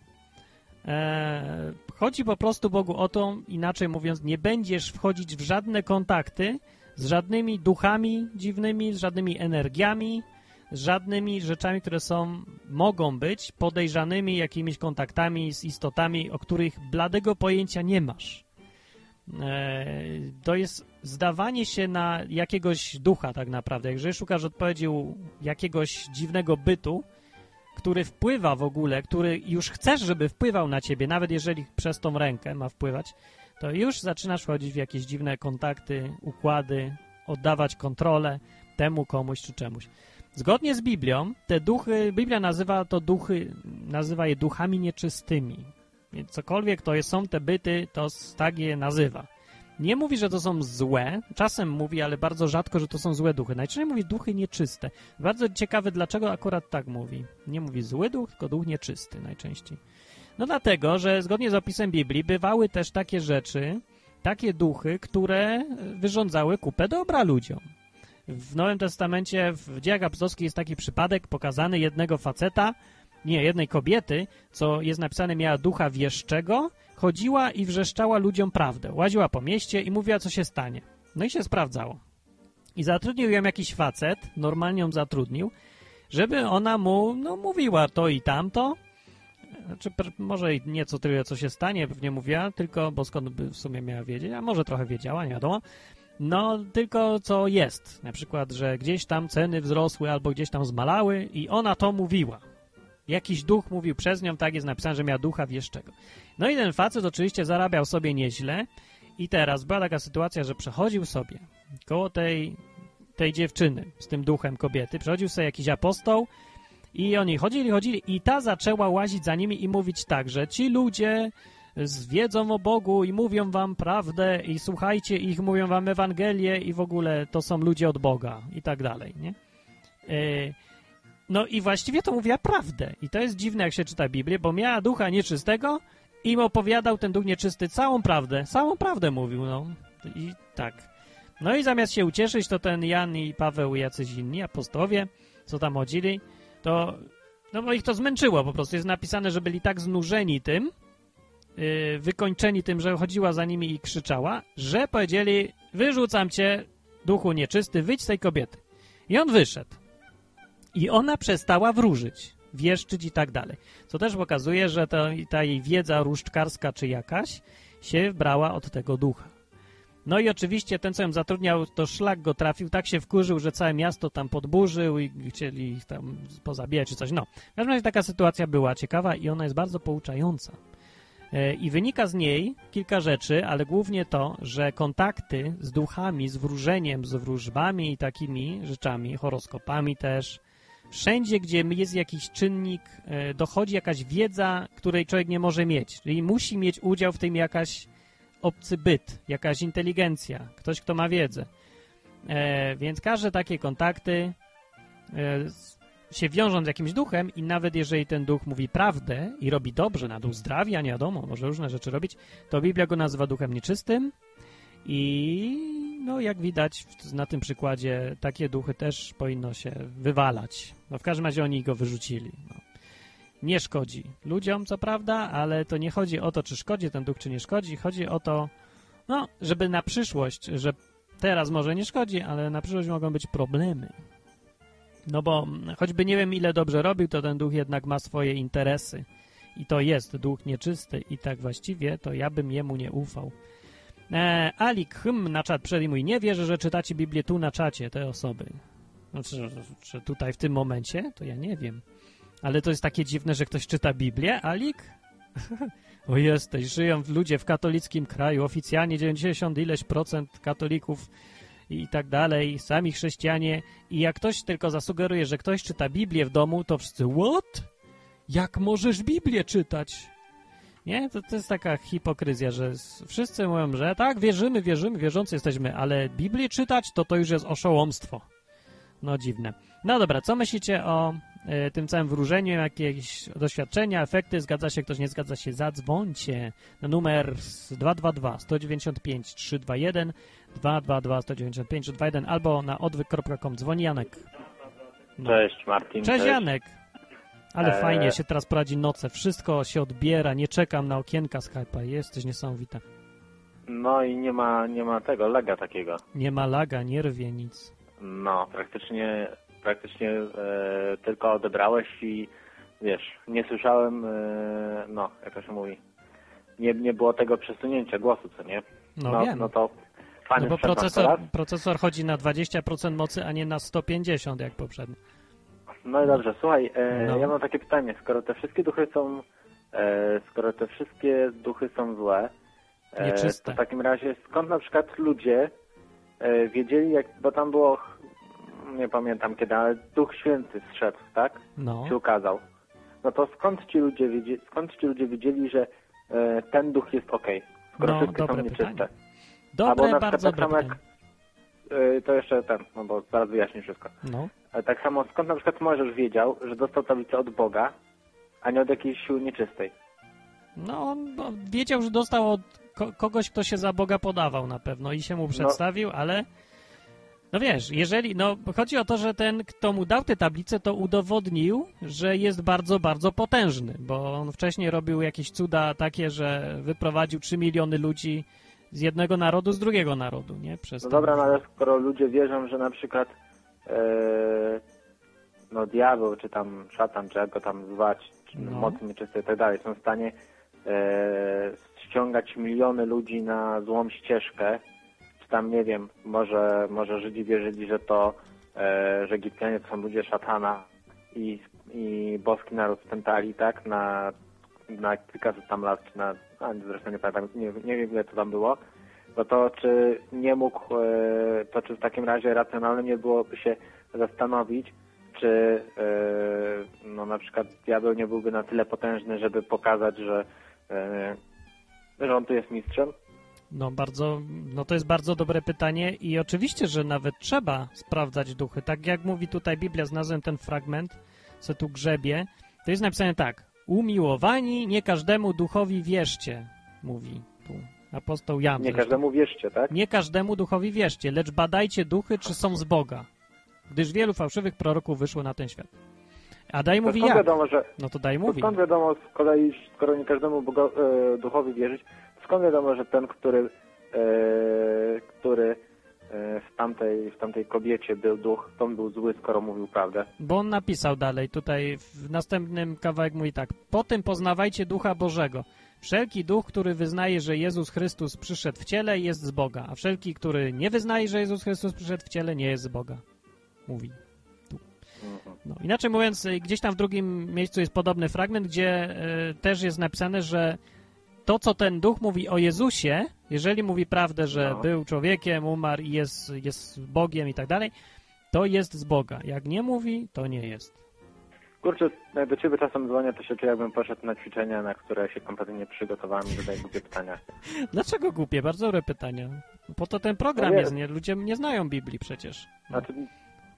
E, chodzi po prostu Bogu o to, inaczej mówiąc, nie będziesz wchodzić w żadne kontakty z żadnymi duchami dziwnymi, z żadnymi energiami, żadnymi rzeczami, które są, mogą być podejrzanymi jakimiś kontaktami z istotami, o których bladego pojęcia nie masz. E, to jest zdawanie się na jakiegoś ducha tak naprawdę. Jeżeli szukasz odpowiedzi u jakiegoś dziwnego bytu, który wpływa w ogóle, który już chcesz, żeby wpływał na ciebie, nawet jeżeli przez tą rękę ma wpływać, to już zaczynasz wchodzić w jakieś dziwne kontakty, układy, oddawać kontrolę temu komuś czy czemuś. Zgodnie z Biblią, te duchy, Biblia nazywa to duchy, nazywa je duchami nieczystymi. Więc cokolwiek to są te byty, to tak je nazywa. Nie mówi, że to są złe, czasem mówi, ale bardzo rzadko, że to są złe duchy. Najczęściej mówi duchy nieczyste. Bardzo ciekawe, dlaczego akurat tak mówi. Nie mówi zły duch, tylko duch nieczysty najczęściej. No dlatego, że zgodnie z opisem Biblii bywały też takie rzeczy, takie duchy, które wyrządzały kupę dobra ludziom. W Nowym Testamencie, w dziejach apostolskich jest taki przypadek pokazany jednego faceta, nie, jednej kobiety, co jest napisane, miała ducha wieszczego, chodziła i wrzeszczała ludziom prawdę. Łaziła po mieście i mówiła, co się stanie. No i się sprawdzało. I zatrudnił ją jakiś facet, normalnie ją zatrudnił, żeby ona mu, no, mówiła to i tamto. Znaczy, może nieco tyle, co się stanie, pewnie mówiła, tylko, bo skąd by w sumie miała wiedzieć, a może trochę wiedziała, nie wiadomo. No, tylko co jest. Na przykład, że gdzieś tam ceny wzrosły albo gdzieś tam zmalały i ona to mówiła. Jakiś duch mówił przez nią, tak jest napisane, że miała ducha wieszczego. No i ten facet oczywiście zarabiał sobie nieźle i teraz była taka sytuacja, że przechodził sobie koło tej, tej dziewczyny z tym duchem kobiety, przechodził sobie jakiś apostoł i oni chodzili, chodzili i ta zaczęła łazić za nimi i mówić tak, że ci ludzie wiedzą o Bogu i mówią wam prawdę i słuchajcie ich, mówią wam Ewangelię i w ogóle to są ludzie od Boga i tak dalej, nie? Yy, no i właściwie to mówiła prawdę. I to jest dziwne, jak się czyta Biblię, bo miała ducha nieczystego i im opowiadał ten duch nieczysty całą prawdę. Całą prawdę mówił, no. I tak. No i zamiast się ucieszyć, to ten Jan i Paweł i jacyś inni apostowie, co tam chodzili, to no bo ich to zmęczyło po prostu. Jest napisane, że byli tak znużeni tym, wykończeni tym, że chodziła za nimi i krzyczała, że powiedzieli, wyrzucam cię, duchu nieczysty, wyjdź z tej kobiety. I on wyszedł. I ona przestała wróżyć, wieszczyć i tak dalej. Co też pokazuje, że to, ta jej wiedza różdżkarska czy jakaś się brała od tego ducha. No i oczywiście ten, co ją zatrudniał, to szlak go trafił, tak się wkurzył, że całe miasto tam podburzył i chcieli ich tam pozabijać czy coś. No, w każdym razie taka sytuacja była ciekawa i ona jest bardzo pouczająca. E, I wynika z niej kilka rzeczy, ale głównie to, że kontakty z duchami, z wróżeniem, z wróżbami i takimi rzeczami, horoskopami też, wszędzie, gdzie jest jakiś czynnik, e, dochodzi jakaś wiedza, której człowiek nie może mieć. Czyli musi mieć udział w tym jakaś obcy byt, jakaś inteligencja, ktoś, kto ma wiedzę. E, więc każde takie kontakty się wiążą z jakimś duchem i nawet jeżeli ten duch mówi prawdę i robi dobrze, na duch zdrawia, nie wiadomo, może różne rzeczy robić, to Biblia go nazywa duchem nieczystym i no jak widać na tym przykładzie, takie duchy też powinno się wywalać. No w każdym razie oni go wyrzucili. No. Nie szkodzi ludziom, co prawda, ale to nie chodzi o to, czy szkodzi ten duch, czy nie szkodzi. Chodzi o to, no, żeby na przyszłość, że teraz może nie szkodzi, ale na przyszłość mogą być problemy. No bo choćby nie wiem, ile dobrze robił, to ten duch jednak ma swoje interesy. I to jest duch nieczysty i tak właściwie to ja bym jemu nie ufał. E, Alik Hm na czat przed mój nie wierzę, że czytacie Biblię tu na czacie, te osoby. Znaczy, że, że tutaj w tym momencie, to ja nie wiem. Ale to jest takie dziwne, że ktoś czyta Biblię, Alik? o jesteś, żyją ludzie w katolickim kraju, oficjalnie 90 ileś procent katolików i tak dalej, sami chrześcijanie i jak ktoś tylko zasugeruje, że ktoś czyta Biblię w domu, to wszyscy, what? Jak możesz Biblię czytać? Nie? To, to jest taka hipokryzja, że wszyscy mówią, że tak, wierzymy, wierzymy, wierzący jesteśmy, ale Biblię czytać, to to już jest oszołomstwo. No dziwne. No dobra, co myślicie o y, tym całym wróżeniu, jakieś doświadczenia, efekty, zgadza się, ktoś nie zgadza się, zadzwońcie na numer 222 195 321 222 195 321 albo na odwyk.com. Dzwoni Janek. No. Cześć Martin. Cześć, cześć. Janek. Ale eee. fajnie się teraz prowadzi noce. Wszystko się odbiera. Nie czekam na okienka Skype'a. Jesteś niesamowita. No i nie ma, nie ma tego, lega takiego. Nie ma laga, nie rwie nic. No, praktycznie, praktycznie e, tylko odebrałeś i wiesz, nie słyszałem, e, no, jak to się mówi, nie, nie było tego przesunięcia głosu, co nie? No, no, no to No bo procesor, procesor chodzi na 20% mocy, a nie na 150 jak poprzednio. No i dobrze, słuchaj, e, No. ja mam takie pytanie, skoro te wszystkie duchy są, e, skoro te wszystkie duchy są złe, e, Nieczyste. to w takim razie skąd na przykład ludzie e, wiedzieli, jak, bo tam było, nie pamiętam kiedy, ale Duch Święty zszedł, tak? No, Się ukazał. No to skąd ci ludzie wiedzieli, skąd ci ludzie wiedzieli, że e, ten duch jest okej, skoro No, wszystkie są nieczyste? pytanie. Dobre, bardzo tak dobre jak, e, to jeszcze ten, no bo zaraz wyjaśnię wszystko. No, Ale tak samo skąd na przykład Mojżesz wiedział, że dostał tablicę od Boga, a nie od jakiejś siły nieczystej? no on wiedział, że dostał od ko kogoś, kto się za Boga podawał na pewno i się mu przedstawił, ale no wiesz, jeżeli, no chodzi o to, że ten, kto mu dał tę tablicę, to udowodnił, że jest bardzo, bardzo potężny, bo on wcześniej robił jakieś cuda takie, że wyprowadził 3 miliony ludzi z jednego narodu z drugiego narodu, nie? Przez No dobra, no ale skoro ludzie wierzą, że na przykład e, no diabeł, czy tam szatan, czy jak go tam zwać, czy No. mocy nieczyste i tak dalej, są w stanie e, ściągać miliony ludzi na złą ścieżkę, czy tam nie wiem, może, może Żydzi wierzyli, że to, e, że Egipcjanie to są ludzie szatana i, i boski naród spętali, tak, na, na kilkaset tam lat, czy na, a zresztą nie pamiętam, nie, nie wiem ile to tam było, no to czy nie mógł, e, to czy w takim razie racjonalne nie byłoby się zastanowić, czy e, no na przykład diabeł nie byłby na tyle potężny, żeby pokazać, że, e, że on tu jest mistrzem? No bardzo, no to jest bardzo dobre pytanie i oczywiście, że nawet trzeba sprawdzać duchy. Tak jak mówi tutaj Biblia, znalazłem ten fragment, co tu grzebie, to jest napisane tak. Umiłowani, nie każdemu duchowi wierzcie, mówi tu apostoł Jan. Nie każdemu wierzcie, tak? Nie każdemu duchowi wierzcie, lecz badajcie duchy, czy są z Boga, gdyż wielu fałszywych proroków wyszło na ten świat. A daj mówi jak? wiadomo, że No to daj mówi. skąd wiadomo z kolei, skoro nie każdemu Boga, e, duchowi wierzyć, skąd wiadomo, że ten, który, e, który w, tamtej, w tamtej kobiecie był duch, to on był zły, skoro mówił prawdę? Bo on napisał dalej, tutaj w następnym kawałek mówi tak. Potem poznawajcie Ducha Bożego. Wszelki duch, który wyznaje, że Jezus Chrystus przyszedł w ciele, jest z Boga, a wszelki, który nie wyznaje, że Jezus Chrystus przyszedł w ciele, nie jest z Boga. Mówi. No, inaczej mówiąc, y, gdzieś tam w drugim miejscu jest podobny fragment, gdzie y, też jest napisane, że to, co ten duch mówi o Jezusie, jeżeli mówi prawdę, że No. był człowiekiem, umarł i jest, jest Bogiem i tak dalej, to jest z Boga. Jak nie mówi, to nie jest. Kurczę, jak do ciebie czasem dzwonię, to się czuję, jakbym poszedł na ćwiczenia, na które się kompletnie nie przygotowałem i zadaję głupie pytania. Dlaczego głupie? Bardzo dobre pytania. Po to ten program No jest, nie? Ludzie nie znają Biblii przecież. No, Znaczy,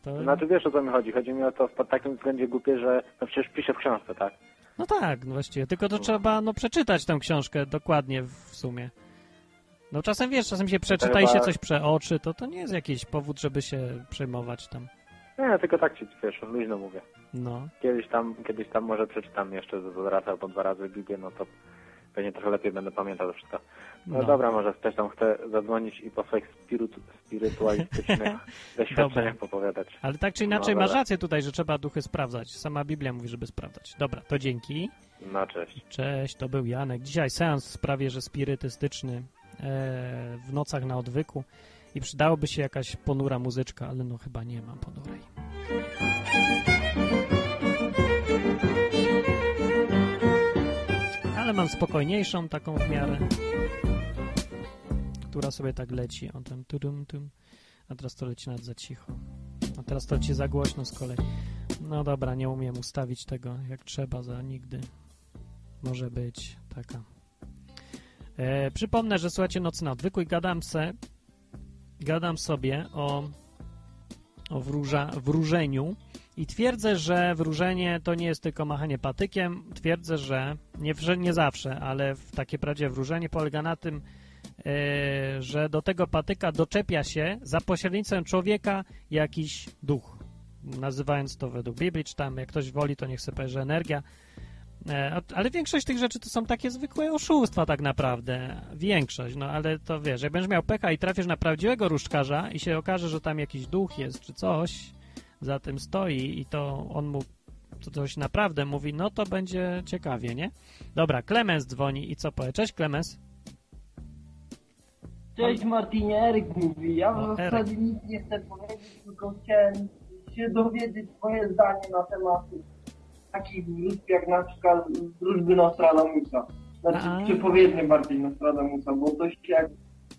to, znaczy wiesz o co mi chodzi? Chodzi mi o to w takim względzie głupie, że no przecież piszę w książce, tak? no tak, no właściwie. Tylko to trzeba no, przeczytać tę książkę dokładnie w sumie. No czasem wiesz, czasem się przeczyta i się coś przeoczy, to to nie jest jakiś powód, żeby się przejmować tam. Nie, tylko tak ci, wiesz, luźno mówię. No. Kiedyś tam, kiedyś tam może przeczytam jeszcze raz albo dwa razy Biblię, no to pewnie trochę lepiej będę pamiętał to wszystko. No, No. dobra, może ktoś tam chce zadzwonić i po swoich spirytu, spirytualistycznych doświadczeniach popowiadać. Ale tak czy inaczej No, masz rację tutaj, że trzeba duchy sprawdzać. Sama Biblia mówi, żeby sprawdzać. Dobra, to dzięki. No cześć. Cześć, to był Janek. Dzisiaj seans w sprawie, że spirytystyczny w nocach na odwyku i przydałoby się jakaś ponura muzyczka, ale no chyba nie mam ponurej. Ale mam spokojniejszą taką w miarę, która sobie tak leci. O tym tudum, tum. A teraz to leci nawet za cicho. A teraz to leci za głośno z kolei. No dobra, nie umiem ustawić tego jak trzeba za nigdy. Może być taka. E, przypomnę, że słuchacie Nocy na Odwyku i gadam se, gadam sobie o, o wróża, wróżeniu i twierdzę, że wróżenie to nie jest tylko machanie patykiem. Twierdzę, że nie, nie zawsze, ale w takie prawdziwe wróżenie polega na tym, e, że do tego patyka doczepia się za pośrednictwem człowieka jakiś duch. Nazywając to według Biblii, czy tam jak ktoś woli, to niech sobie powie, że energia ale większość tych rzeczy to są takie zwykłe oszustwa tak naprawdę. Większość, no ale to wiesz, jak będziesz miał pecha i trafisz na prawdziwego różdżkarza i się okaże, że tam jakiś duch jest czy coś za tym stoi i to on mu coś naprawdę mówi, no to będzie ciekawie, nie? Dobra, Klemens dzwoni i co powie? Cześć Klemens. Cześć Martinie, Eryk mówi. Ja w O, zasadzie nic nie chcę powiedzieć, tylko chciałem się dowiedzieć twoje zdanie na temat takich wróżb jak na przykład wróżby Nostradamusa. Znaczy A. przepowiednie bardziej Nostradamusa, bo to się jak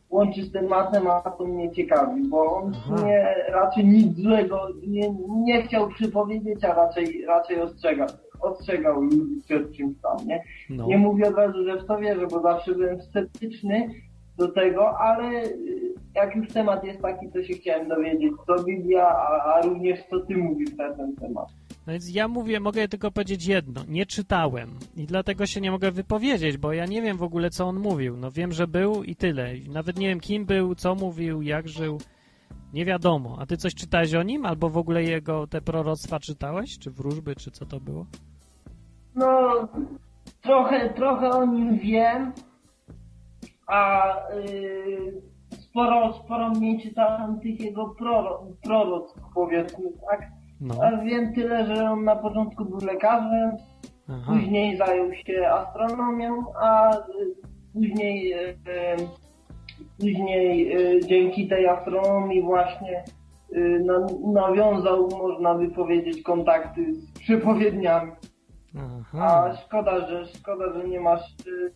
łączy z tematem, a to mnie ciekawi, bo on Aha. w sumie raczej nic złego nie, nie chciał przepowiedzieć, a raczej, raczej ostrzegał, ostrzegał ludzi przed czymś tam, nie? No. Nie mówię od razu, że w to wierzę, bo zawsze byłem sceptyczny do tego, ale y, jak już temat jest taki, to się chciałem dowiedzieć, co Biblia, a, a również co ty mówisz na ten temat. No więc ja mówię, mogę tylko powiedzieć jedno. Nie czytałem i dlatego się nie mogę wypowiedzieć, bo ja nie wiem w ogóle, co on mówił. No wiem, że był i tyle. Nawet nie wiem, kim był, co mówił, jak żył. Nie wiadomo. A ty coś czytałeś o nim? Albo w ogóle jego te proroctwa czytałeś? Czy wróżby, czy co to było? No, trochę, trochę o nim wiem, a y, sporo, sporo mniej czytałem tych jego proro, proroctw, powiedzmy, tak? No. A wiem tyle, że on na początku był lekarzem, Aha. Później zajął się astronomią, a później, y, y, później y, dzięki tej astronomii właśnie y, na, nawiązał, można by powiedzieć, kontakty z przepowiedniami. Aha. A szkoda, że szkoda, że nie masz y,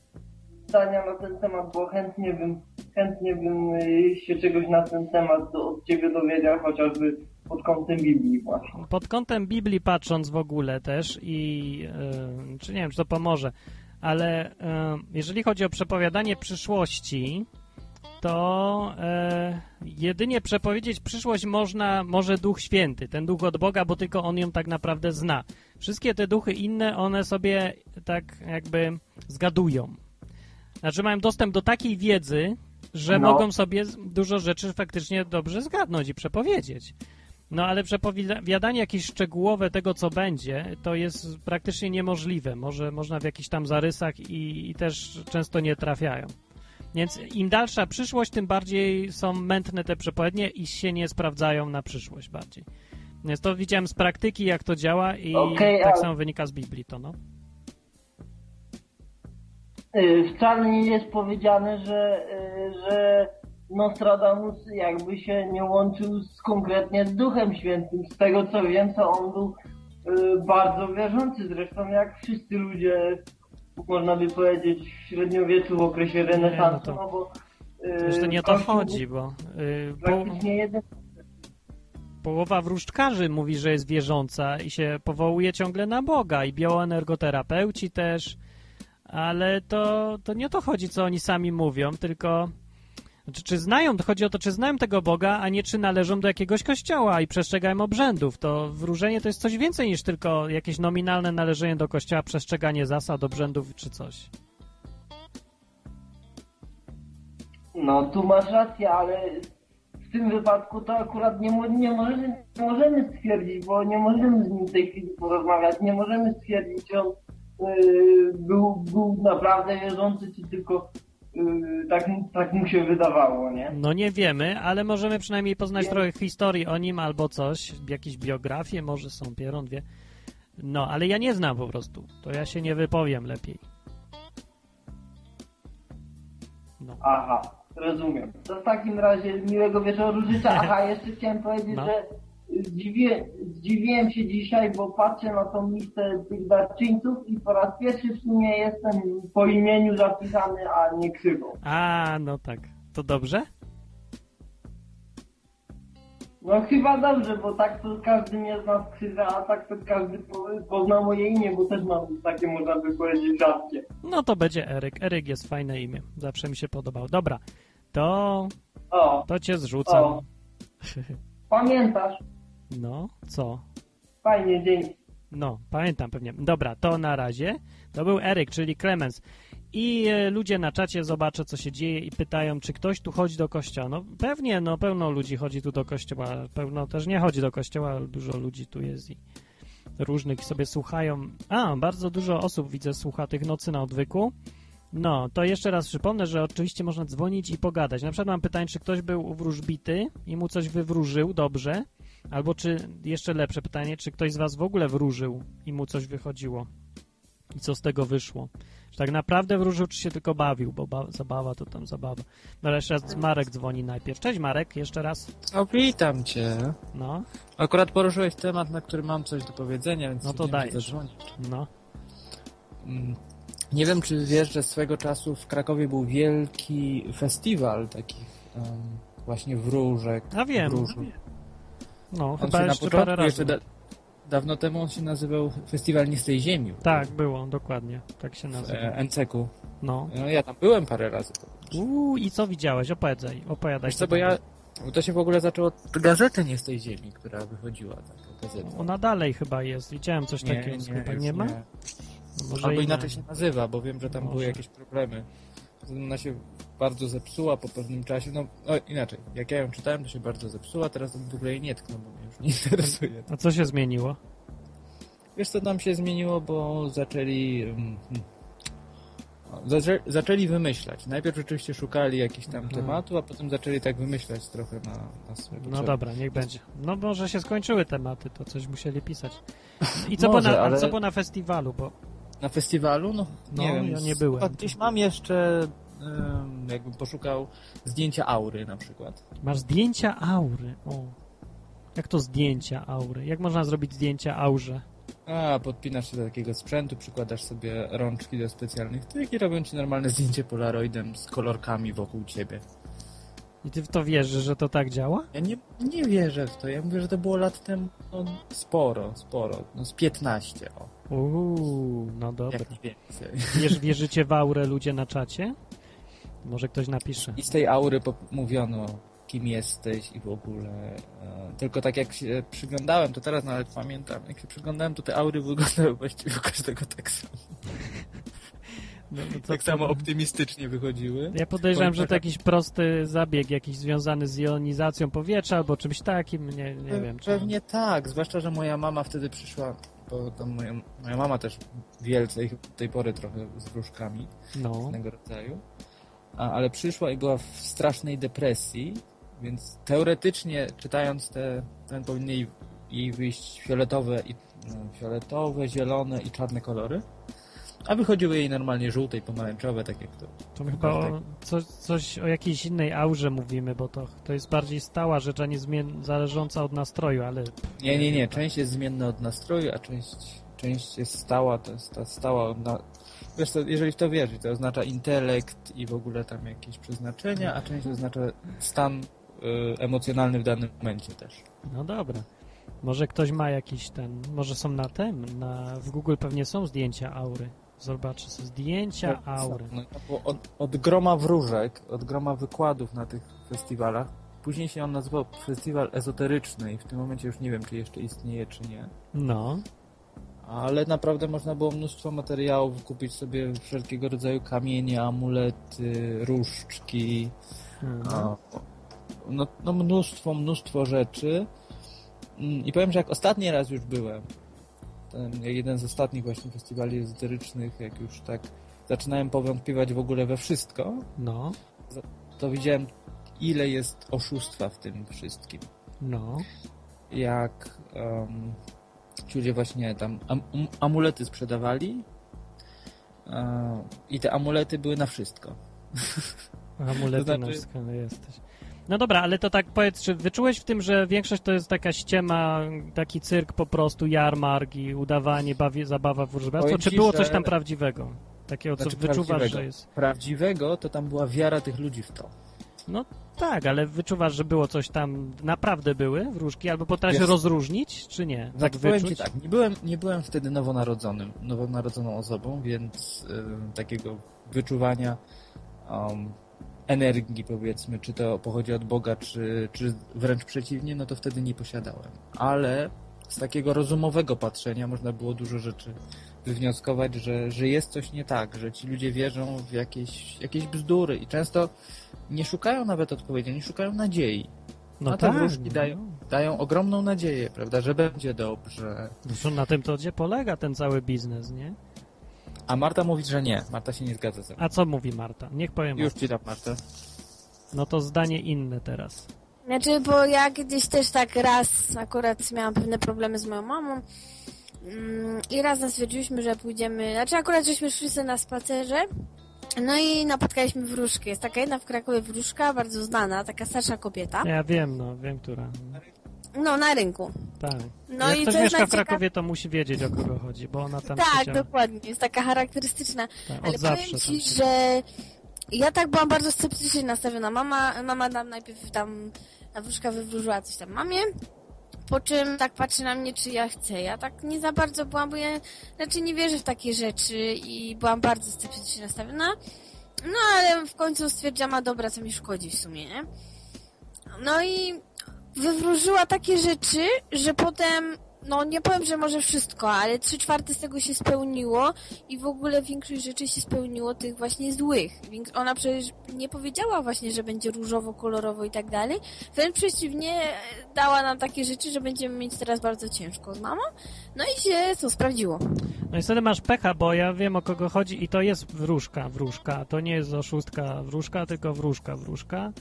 zdania na ten temat, bo chętnie bym, chętnie bym y, się czegoś na ten temat do, od ciebie dowiedział, chociażby pod kątem Biblii właśnie. Pod kątem Biblii patrząc w ogóle też i e, czy nie wiem, czy to pomoże, ale e, jeżeli chodzi o przepowiadanie przyszłości, to e, jedynie przepowiedzieć przyszłość można, może Duch Święty, ten Duch od Boga, bo tylko On ją tak naprawdę zna. Wszystkie te duchy inne, one sobie tak jakby zgadują. Znaczy mają dostęp do takiej wiedzy, że No. mogą sobie dużo rzeczy faktycznie dobrze zgadnąć i przepowiedzieć. No ale przepowiadanie jakieś szczegółowe tego, co będzie, to jest praktycznie niemożliwe. Może można w jakichś tam zarysach i, i też często nie trafiają. Więc im dalsza przyszłość, tym bardziej są mętne te przepowiednie i się nie sprawdzają na przyszłość bardziej. Więc to widziałem z praktyki, jak to działa i Okej, tak ale- samo wynika z Biblii to, no. Y, Wcale nie jest powiedziane, że, y, że Nostradamus jakby się nie łączył z, konkretnie z Duchem Świętym. Z tego co wiem, to on był y, bardzo wierzący, zresztą jak wszyscy ludzie, można by powiedzieć, w średniowieczu, w okresie renesansu, no to- no bo y, to nie o to chodzi, bo po, Praktycznie jeden połowa wróżdżkarzy mówi, że jest wierząca i się powołuje ciągle na Boga i bioenergoterapeuci też, ale to, to nie o to chodzi, co oni sami mówią, tylko znaczy, czy znają, chodzi o to, czy znają tego Boga, a nie czy należą do jakiegoś kościoła i przestrzegają obrzędów. To wróżenie to jest coś więcej niż tylko jakieś nominalne należenie do kościoła, przestrzeganie zasad, obrzędów czy coś. No, tu masz rację, ale w tym wypadku to akurat nie, nie, możemy, nie możemy stwierdzić, bo nie możemy z nim w tej chwili porozmawiać, nie możemy stwierdzić, czy on yy, był, był naprawdę wierzący, czy tylko tak, mu- tak mu się wydawało, nie? No nie wiemy, ale możemy przynajmniej poznać Nie. trochę historii o nim albo coś, jakieś biografie może są, Pieron wie. No, ale ja nie znam po prostu, to ja się nie wypowiem lepiej. No. Aha, rozumiem. To w takim razie miłego wieczoru życzę. Aha, jeszcze chciałem powiedzieć, No. że zdziwię, zdziwiłem się dzisiaj, bo patrzę na tą listę tych darczyńców i po raz pierwszy w sumie jestem po imieniu zapisany, a nie krzywą. A, no tak. To dobrze? No chyba dobrze, bo tak to każdy mnie zna z krzyża, a tak to każdy po, pozna moje imię, bo też mam takie, można by powiedzieć, rzadkie. No to będzie Eryk. Eryk jest fajne imię. Zawsze mi się podobał. Dobra, to, O, to cię zrzucam. O. pamiętasz? No, co? Fajnie, dzięki. No, pamiętam pewnie. Dobra, to na razie. To był Eryk, czyli Clemens. I e, ludzie na czacie zobaczę, co się dzieje i pytają, czy ktoś tu chodzi do kościoła. No pewnie, no pełno ludzi chodzi tu do kościoła. Pełno też nie chodzi do kościoła, ale dużo ludzi tu jest i różnych sobie słuchają. A, bardzo dużo osób widzę słucha tych nocy na odwyku. No, to jeszcze raz przypomnę, że oczywiście można dzwonić i pogadać. Na przykład mam pytanie, czy ktoś był wróżbity i mu coś wywróżył dobrze, albo czy, jeszcze lepsze pytanie, czy ktoś z was w ogóle wróżył i mu coś wychodziło i co z tego wyszło. Czy tak naprawdę wróżył, czy się tylko bawił, bo ba zabawa to tam zabawa. No ale jeszcze raz Marek dzwoni najpierw. Cześć Marek, jeszcze raz. O, witam cię. No, Akurat poruszyłeś temat, na który mam coś do powiedzenia, więc No to zadzwonię. no. Mm, Nie wiem, czy wiesz, że swego czasu w Krakowie był wielki festiwal takich em, właśnie wróżek. A wiem. wróżów. No, On chyba jeszcze początku, parę razy. jeszcze da, dawno temu on się nazywał Festiwal Nie z tej Ziemi. Tak, było, dokładnie. Tak się W nazywa. e, NCK-u. No. No, ja tam byłem parę razy. Uuu, i co widziałeś? Opowiadaj, opowiadaj. Wiesz co, bo ja... Bo to się w ogóle zaczęło od gazety Nie z tej Ziemi, która wychodziła, taka gazeta. Ona dalej chyba jest. Widziałem coś nie, takiego. nie, chyba nie ma? nie. No Może Albo inaczej się nazywa, bo wiem, że tam Może. były jakieś problemy. Ona się bardzo zepsuła po pewnym czasie. No, no inaczej, jak ja ją czytałem, to się bardzo zepsuła, teraz w ogóle jej nie tknę, bo mnie już nie interesuje. A co się zmieniło? Wiesz co tam się zmieniło, bo zaczęli... mm, hmm, Zaczę, zaczęli wymyślać. Najpierw rzeczywiście szukali jakichś tam Mhm. tematu, a potem zaczęli tak wymyślać trochę na, na swoje No potrzeby. dobra, niech będzie. No może się skończyły tematy, to coś musieli pisać. I co, Może, było, na, ale- co było na festiwalu? Bo Na festiwalu? No, No, nie wiem. ja nie byłem. Gdzieś mam jeszcze, jakbym poszukał zdjęcia aury na przykład. masz zdjęcia aury. O. Jak to zdjęcia aury? Jak można zrobić zdjęcia aurze? A, podpinasz się do takiego sprzętu, przykładasz sobie rączki do specjalnych tych i robią ci normalne zdjęcie polaroidem z kolorkami wokół ciebie. I ty w to wierzysz, że to tak działa? Ja nie, nie wierzę w to. Ja mówię, że to było lat temu no, sporo, sporo. No z 15, o, Uuu, no dobra. jak więcej. Wierz, wierzycie w aurę ludzie na czacie? Może ktoś napisze. I z tej aury mówiono, kim jesteś i w ogóle. E, tylko tak jak się przyglądałem, to teraz nawet pamiętam, jak się przyglądałem, to te aury wyglądały właściwie u każdego tak samo. No, no to- tak samo optymistycznie wychodziły. Ja podejrzewam, że to jakiś prosty zabieg, jakiś związany z jonizacją powietrza albo czymś takim, nie, nie wiem. Czy... Pewnie tak, zwłaszcza, że moja mama wtedy przyszła, bo tam moja, moja mama też wielce i do tej pory trochę z wróżkami No, różnego rodzaju, A, ale przyszła i była w strasznej depresji, więc teoretycznie czytając te, ten powinny jej, jej wyjść fioletowe, i, no, fioletowe, zielone i czarne kolory, a wychodziły jej normalnie żółte i pomarańczowe, tak jak to. to my chyba o, coś, coś o jakiejś innej aurze mówimy, bo to, to jest bardziej stała rzecz, a nie zmien, zależąca od nastroju, ale Nie, nie, nie. Część jest zmienna od nastroju, a część, część jest stała. To jest ta stała. od Na... Wiesz co, jeżeli w to wierzyć, to oznacza intelekt i w ogóle tam jakieś przeznaczenia, a część oznacza stan y, emocjonalny w danym momencie też. no dobra. Może ktoś ma jakiś ten, może są na tym, na, w Google pewnie są zdjęcia aury. Zobaczę sobie zdjęcia aury. No, no, od, od groma wróżek, od groma wykładów na tych festiwalach, później się on nazywał Festiwal Ezoteryczny i w tym momencie już nie wiem, czy jeszcze istnieje, czy nie. No, Ale naprawdę można było mnóstwo materiałów, kupić sobie wszelkiego rodzaju kamienie, amulety, różdżki, no. a, no, no mnóstwo, mnóstwo rzeczy. Mm, I powiem, że jak ostatni raz już byłem, ten jeden z ostatnich właśnie festiwali ezoterycznych, jak już tak zaczynałem powątpiewać w ogóle we wszystko, no, to widziałem ile jest oszustwa w tym wszystkim. no. jak um, ci ludzie właśnie tam am, um, amulety sprzedawali e, i te amulety były na wszystko. Amulety To na znaczy- skalę jesteś. No dobra, ale to tak powiedz, czy wyczułeś w tym, że większość to jest taka ściema, taki cyrk po prostu, jarmark i udawanie, bawi, zabawa w Powiem czy było coś tam prawdziwego? Takiego, co Znaczy wyczuwasz, że jest... Prawdziwego to tam była wiara tych ludzi w to. No tak, ale wyczuwasz, że było coś tam, naprawdę były wróżki, albo potrafisz Wiesz- rozróżnić, czy nie? Tak, Tak powiem wyczuć? ci tak, nie byłem, nie byłem wtedy nowonarodzonym, nowonarodzoną osobą, więc y, takiego wyczuwania um, energii powiedzmy, czy to pochodzi od Boga, czy, czy wręcz przeciwnie, no to wtedy nie posiadałem. Ale z takiego rozumowego patrzenia można było dużo rzeczy wywnioskować, że, że jest coś nie tak, że ci ludzie wierzą w jakieś, jakieś bzdury i często nie szukają nawet odpowiedzi, nie szukają nadziei. No A te tak, wróżki no. dają, dają ogromną nadzieję, prawda, że będzie dobrze. Zresztą na tym to gdzie polega ten cały biznes, nie? A Marta mówi, że nie. Marta się nie zgadza ze mną. A co mówi Marta? Niech powiem. Już ci dam Martę. No to zdanie inne teraz. Znaczy, bo ja kiedyś też tak raz akurat miałam pewne problemy z moją mamą mm, i raz stwierdziliśmy, że pójdziemy, znaczy akurat żeśmy sobie na spacerze no i napotkaliśmy wróżkę. Jest taka jedna w Krakowie wróżka, bardzo znana, taka starsza kobieta. Ja wiem, no, wiem, która. No, na rynku. Tak. No Jak i ktoś mieszka w Krakowie, to musi wiedzieć, o kogo chodzi, bo ona tam Tak, siedziała. dokładnie. Jest taka charakterystyczna. Tak, Ale powiem tam ci, że ja tak byłam bardzo sceptycznie nastawiona. Mama, mama nam najpierw tam na wróżka wywróżyła coś tam mamie, po czym tak patrzy na mnie, czy ja chcę. Ja tak nie za bardzo byłam, bo ja raczej nie wierzę w takie rzeczy i byłam bardzo sceptycznie nastawiona. No ale w końcu stwierdziłam, a dobra, co mi szkodzi w sumie, nie? No i wywróżyła takie rzeczy, że potem, no nie powiem, że może wszystko, ale trzy czwarte z tego się spełniło i w ogóle większość rzeczy się spełniło tych właśnie złych. Ona przecież nie powiedziała właśnie, że będzie różowo, kolorowo i tak dalej. Wręcz przeciwnie, dała nam takie rzeczy, że będziemy mieć teraz bardzo ciężko z mamą. No i się to sprawdziło. No niestety masz pecha, bo ja wiem o kogo chodzi i to jest wróżka, wróżka. To nie jest oszustka wróżka, tylko wróżka, wróżka.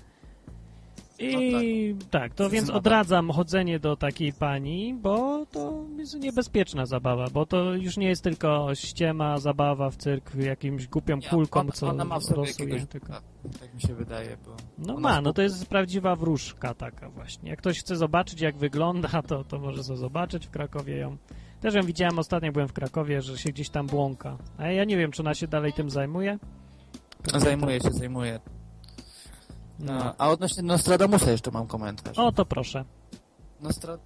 I tak, to więc odradzam chodzenie do takiej pani, bo to jest niebezpieczna zabawa, bo to już nie jest tylko ściema, zabawa w cyrk jakimś głupią Nie, kulką, ona, co ona ma w sobie jakiegoś Tylko... tak mi się wydaje, bo... No ma, no to jest prawdziwa wróżka taka właśnie. Jak ktoś chce zobaczyć, jak wygląda, to, to może sobie zobaczyć w Krakowie ją. Też ją widziałem ostatnio, jak byłem w Krakowie, że się gdzieś tam błąka. A ja nie wiem, czy ona się dalej tym zajmuje. Zajmuje się, zajmuje. No. No, a odnośnie Nostradamusa jeszcze mam komentarz. O, to proszę. Nostra...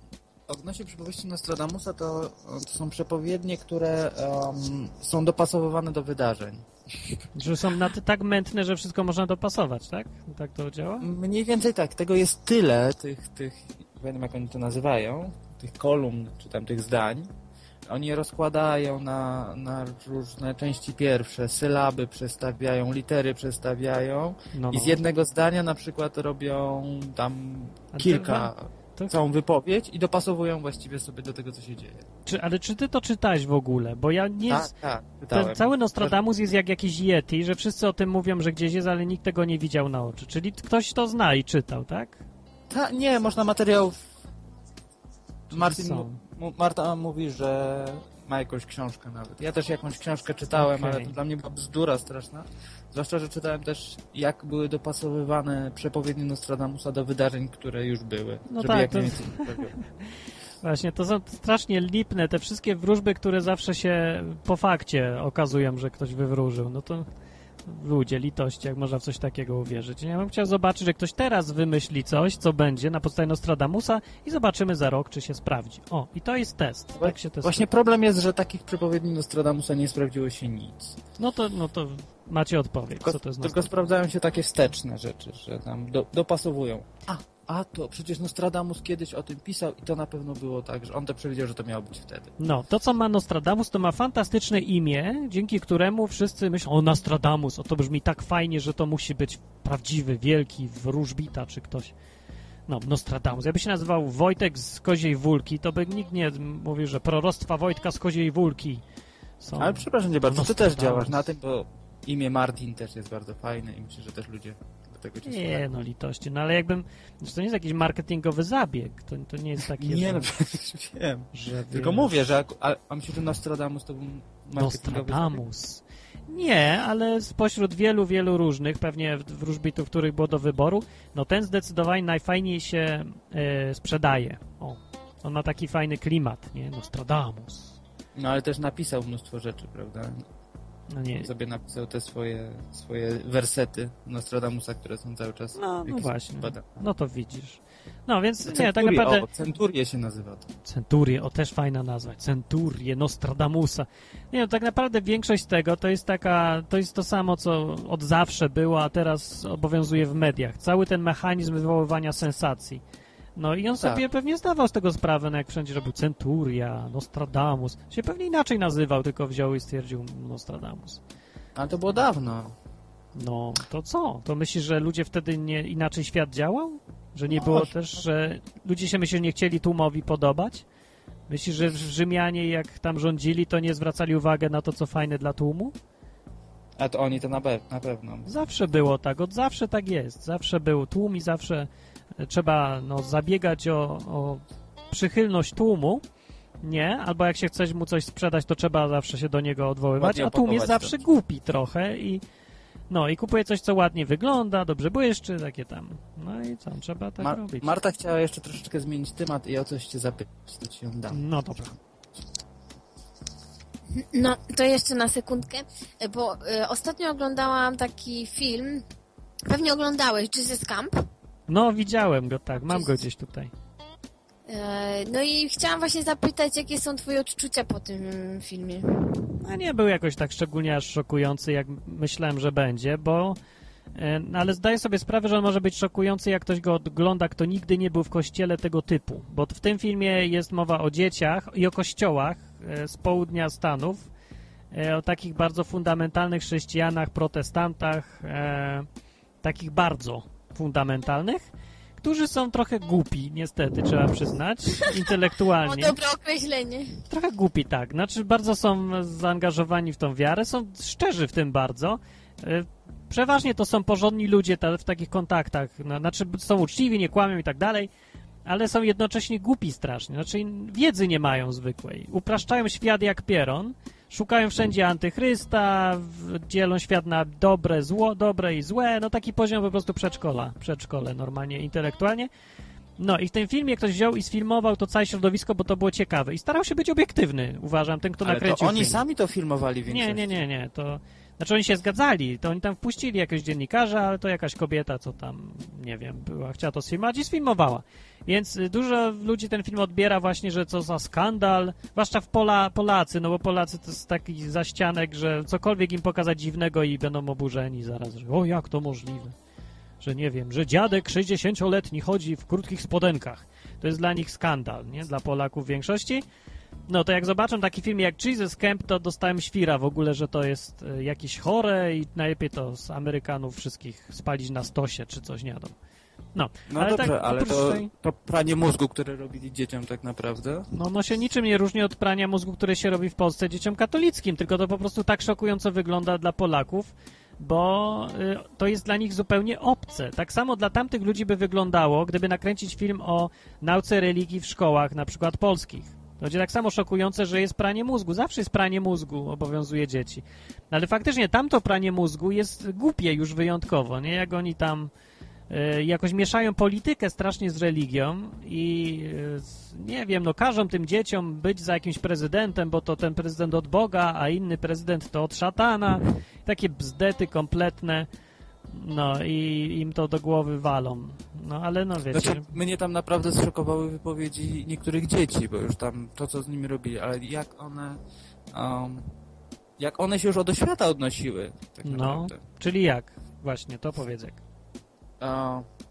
Odnośnie przypowieści Nostradamusa to, to są przepowiednie, które em, są dopasowywane do wydarzeń. Że są na tak mętne, że wszystko można dopasować, tak? Tak to działa? Mniej więcej tak, tego jest tyle, tych, tych nie wiem jak oni to nazywają, tych kolumn, czy tam tych zdań. Oni rozkładają na, na różne części pierwsze, sylaby przestawiają, litery przestawiają No, i z jednego zdania na przykład robią tam A kilka, to- całą wypowiedź i dopasowują właściwie sobie do tego, co się dzieje. Czy, ale czy ty to czytałeś w ogóle? Bo ja nie... tak, tak, czytałem. Cały Nostradamus jest jak jakiś Yeti, że wszyscy o tym mówią, że gdzieś jest, ale nikt tego nie widział na oczy. Czyli ktoś to zna i czytał, tak? Ta, nie, można materiałów... Martin, Marta mówi, że ma jakąś książkę nawet. Ja też jakąś książkę czytałem, Okej. ale to dla mnie była bzdura straszna. Zwłaszcza, że czytałem też, jak były dopasowywane przepowiednie Nostradamusa do wydarzeń, które już były. No żeby tak, jak to-. Właśnie, to są strasznie lipne te wszystkie wróżby, które zawsze się po fakcie okazują, że ktoś wywróżył. No to ludzie, litości, jak można w coś takiego uwierzyć. Ja bym chciał zobaczyć, że ktoś teraz wymyśli coś, co będzie na podstawie Nostradamusa i zobaczymy za rok, czy się sprawdzi. O, i to jest test. Tak się testuje. Właśnie problem jest, że takich przepowiedni Nostradamusa nie sprawdziło się nic. No to, no to macie odpowiedź, Tylko, co to jest tylko Nostradamus. sprawdzają się takie wsteczne rzeczy, że tam do, dopasowują. A, a to przecież Nostradamus kiedyś o tym pisał i to na pewno było tak, że on to przewidział, że to miało być wtedy. No, to co ma Nostradamus, to ma fantastyczne imię, dzięki któremu wszyscy myślą, o Nostradamus, o to brzmi tak fajnie, że to musi być prawdziwy, wielki wróżbita czy ktoś. No, Nostradamus. Jakby się nazywał Wojtek z Koziej Wólki, to by nikt nie mówił, że proroctwa Wojtka z Koziej Wólki są... Ale przepraszam cię bardzo, ty też działasz na tym, bo imię Martin też jest bardzo fajne i myślę, że też ludzie tego Nie, słuchają. no litości. No ale jakbym... To nie jest jakiś marketingowy zabieg. To, to nie jest takie, Nie, no wiem. że Tylko wiesz, mówię, że a, a myślę, że Nostradamus to był marketingowy Nostradamus. Nie, ale spośród wielu, wielu różnych, pewnie wróżbitów, których było do wyboru, no ten zdecydowanie najfajniej się e, sprzedaje. O, on ma taki fajny klimat, nie? Nostradamus. No ale też napisał mnóstwo rzeczy, prawda? No nie, sobie napisał te swoje, swoje wersety Nostradamusa, które są cały czas no, w no właśnie. badane. No to widzisz. No więc nie, tak Centurie, naprawdę... o, Centurię się nazywa to. Centurię, o też fajna nazwa, Centurię, Nostradamusa. Nie no, tak naprawdę większość tego to jest taka, to jest to samo, co od zawsze było, a teraz obowiązuje w mediach. Cały ten mechanizm wywoływania sensacji. No i on Tak. sobie pewnie zdawał z tego sprawę, no jak wszędzie robił Centuria, Nostradamus. Się pewnie inaczej nazywał, tylko wziął i stwierdził Nostradamus. Ale to było dawno. No, to co? To myślisz, że ludzie wtedy nie inaczej świat działał? Że nie No, było też, że ludzie się myślę, nie chcieli tłumowi podobać? Myślisz, że Rzymianie jak tam rządzili, to nie zwracali uwagi na to, co fajne dla tłumu? A to oni to na, na pewno. Zawsze było tak, od zawsze tak jest. Zawsze był tłum i zawsze trzeba no, zabiegać o, o przychylność tłumu, nie? Albo jak się chce mu coś sprzedać, to trzeba zawsze się do niego odwoływać, a tłum jest zawsze to. głupi trochę i no i kupuje coś, co ładnie wygląda, dobrze błyszczy, takie tam. No i co, trzeba tak Mar- robić. Marta chciała jeszcze troszeczkę zmienić temat i o coś cię zapytać, to ci ją dam. No dobra. No, to jeszcze na sekundkę, bo e, ostatnio oglądałam taki film, pewnie oglądałeś, Jesus Camp. No widziałem go, tak, mam go gdzieś tutaj. E, no i chciałam właśnie zapytać, jakie są twoje odczucia po tym filmie. No nie był jakoś tak szczególnie aż szokujący, jak myślałem, że będzie, bo e, no, ale zdaję sobie sprawę, że on może być szokujący, jak ktoś go ogląda, kto nigdy nie był w kościele tego typu. Bo w tym filmie jest mowa o dzieciach i o kościołach e, z południa Stanów, o takich bardzo fundamentalnych chrześcijanach, protestantach, takich bardzo fundamentalnych, którzy są trochę głupi, niestety, trzeba przyznać, O, intelektualnie. dobre określenie. Trochę głupi, tak. Znaczy, bardzo są zaangażowani w tą wiarę, są szczerzy w tym bardzo. E, Przeważnie to są porządni ludzie w takich kontaktach. No, Znaczy, są uczciwi, nie kłamią i tak dalej, ale są jednocześnie głupi strasznie. Znaczy, wiedzy nie mają zwykłej. Upraszczają świat jak pieron, szukają wszędzie antychrysta, dzielą świat na dobre, zło, dobre i złe. No taki poziom po prostu przedszkola, przedszkole normalnie, intelektualnie. No i w tym filmie ktoś wziął i sfilmował to całe środowisko, bo to było ciekawe. I starał się być obiektywny, uważam, ten, kto Ale nakręcił to oni film. sami to filmowali w Nie, nie, nie, nie, to... Znaczy oni się zgadzali, to oni tam wpuścili jakiegoś dziennikarza, ale to jakaś kobieta, co tam, nie wiem, była, chciała to sfilmować i sfilmowała. Więc y, dużo ludzi ten film odbiera właśnie, że co za skandal, zwłaszcza w Pola, Polacy, no bo Polacy to jest taki zaścianek, że cokolwiek im pokazać dziwnego i będą oburzeni zaraz, że o, jak to możliwe? Że nie wiem, że dziadek 60-letni chodzi w krótkich spodenkach. To jest dla nich skandal, nie? Dla Polaków w większości. No to jak zobaczą taki film jak Jesus Camp, to dostałem świra w ogóle, że to jest e, jakieś chore i najlepiej to z Amerykanów wszystkich spalić na stosie czy coś, nie wiadomo. No, No ale dobrze, tak ale to, tej- to pranie mózgu, które robili dzieciom tak naprawdę. no, no się niczym nie różni od prania mózgu, które się robi w Polsce dzieciom katolickim, tylko to po prostu tak szokująco wygląda dla Polaków, bo y, to jest dla nich zupełnie obce. Tak samo dla tamtych ludzi by wyglądało, gdyby nakręcić film o nauce religii w szkołach, na przykład polskich. Będzie tak samo szokujące, że jest pranie mózgu. Zawsze jest pranie mózgu, obowiązuje dzieci. Ale faktycznie tamto pranie mózgu jest głupie już wyjątkowo, nie? Jak oni tam y, jakoś mieszają politykę strasznie z religią i y, nie wiem, no każą tym dzieciom być za jakimś prezydentem, bo to ten prezydent od Boga, a inny prezydent to od szatana. Takie bzdety kompletne. No i im to do głowy walą. No ale no wiecie. Znaczy, mnie tam naprawdę zszokowały wypowiedzi niektórych dzieci, bo już tam to, co z nimi robili, ale jak one... Um, jak one się już od oświata odnosiły, tak No, czyli jak? Właśnie, to powiedz jak.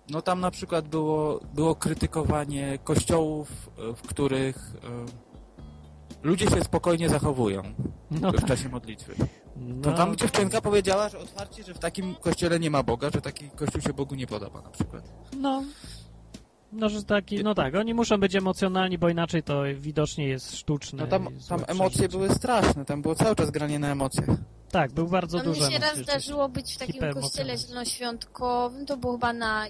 No tam na przykład było, było krytykowanie kościołów, e, w których e, ludzie się spokojnie zachowują No w tak. czasie modlitwy. No, To tam dziewczynka powiedziała, że otwarcie, że w takim kościele nie ma Boga, że taki kościół się Bogu nie podoba na przykład. no, no, że taki, no tak, oni muszą być emocjonalni, bo inaczej to widocznie jest sztuczne. No tam, tam emocje były straszne, tam było cały czas granie na emocjach. Tak, był bardzo No, mi dużo się raz zdarzyło być w takim kościele zielonoświątkowym, to było chyba na...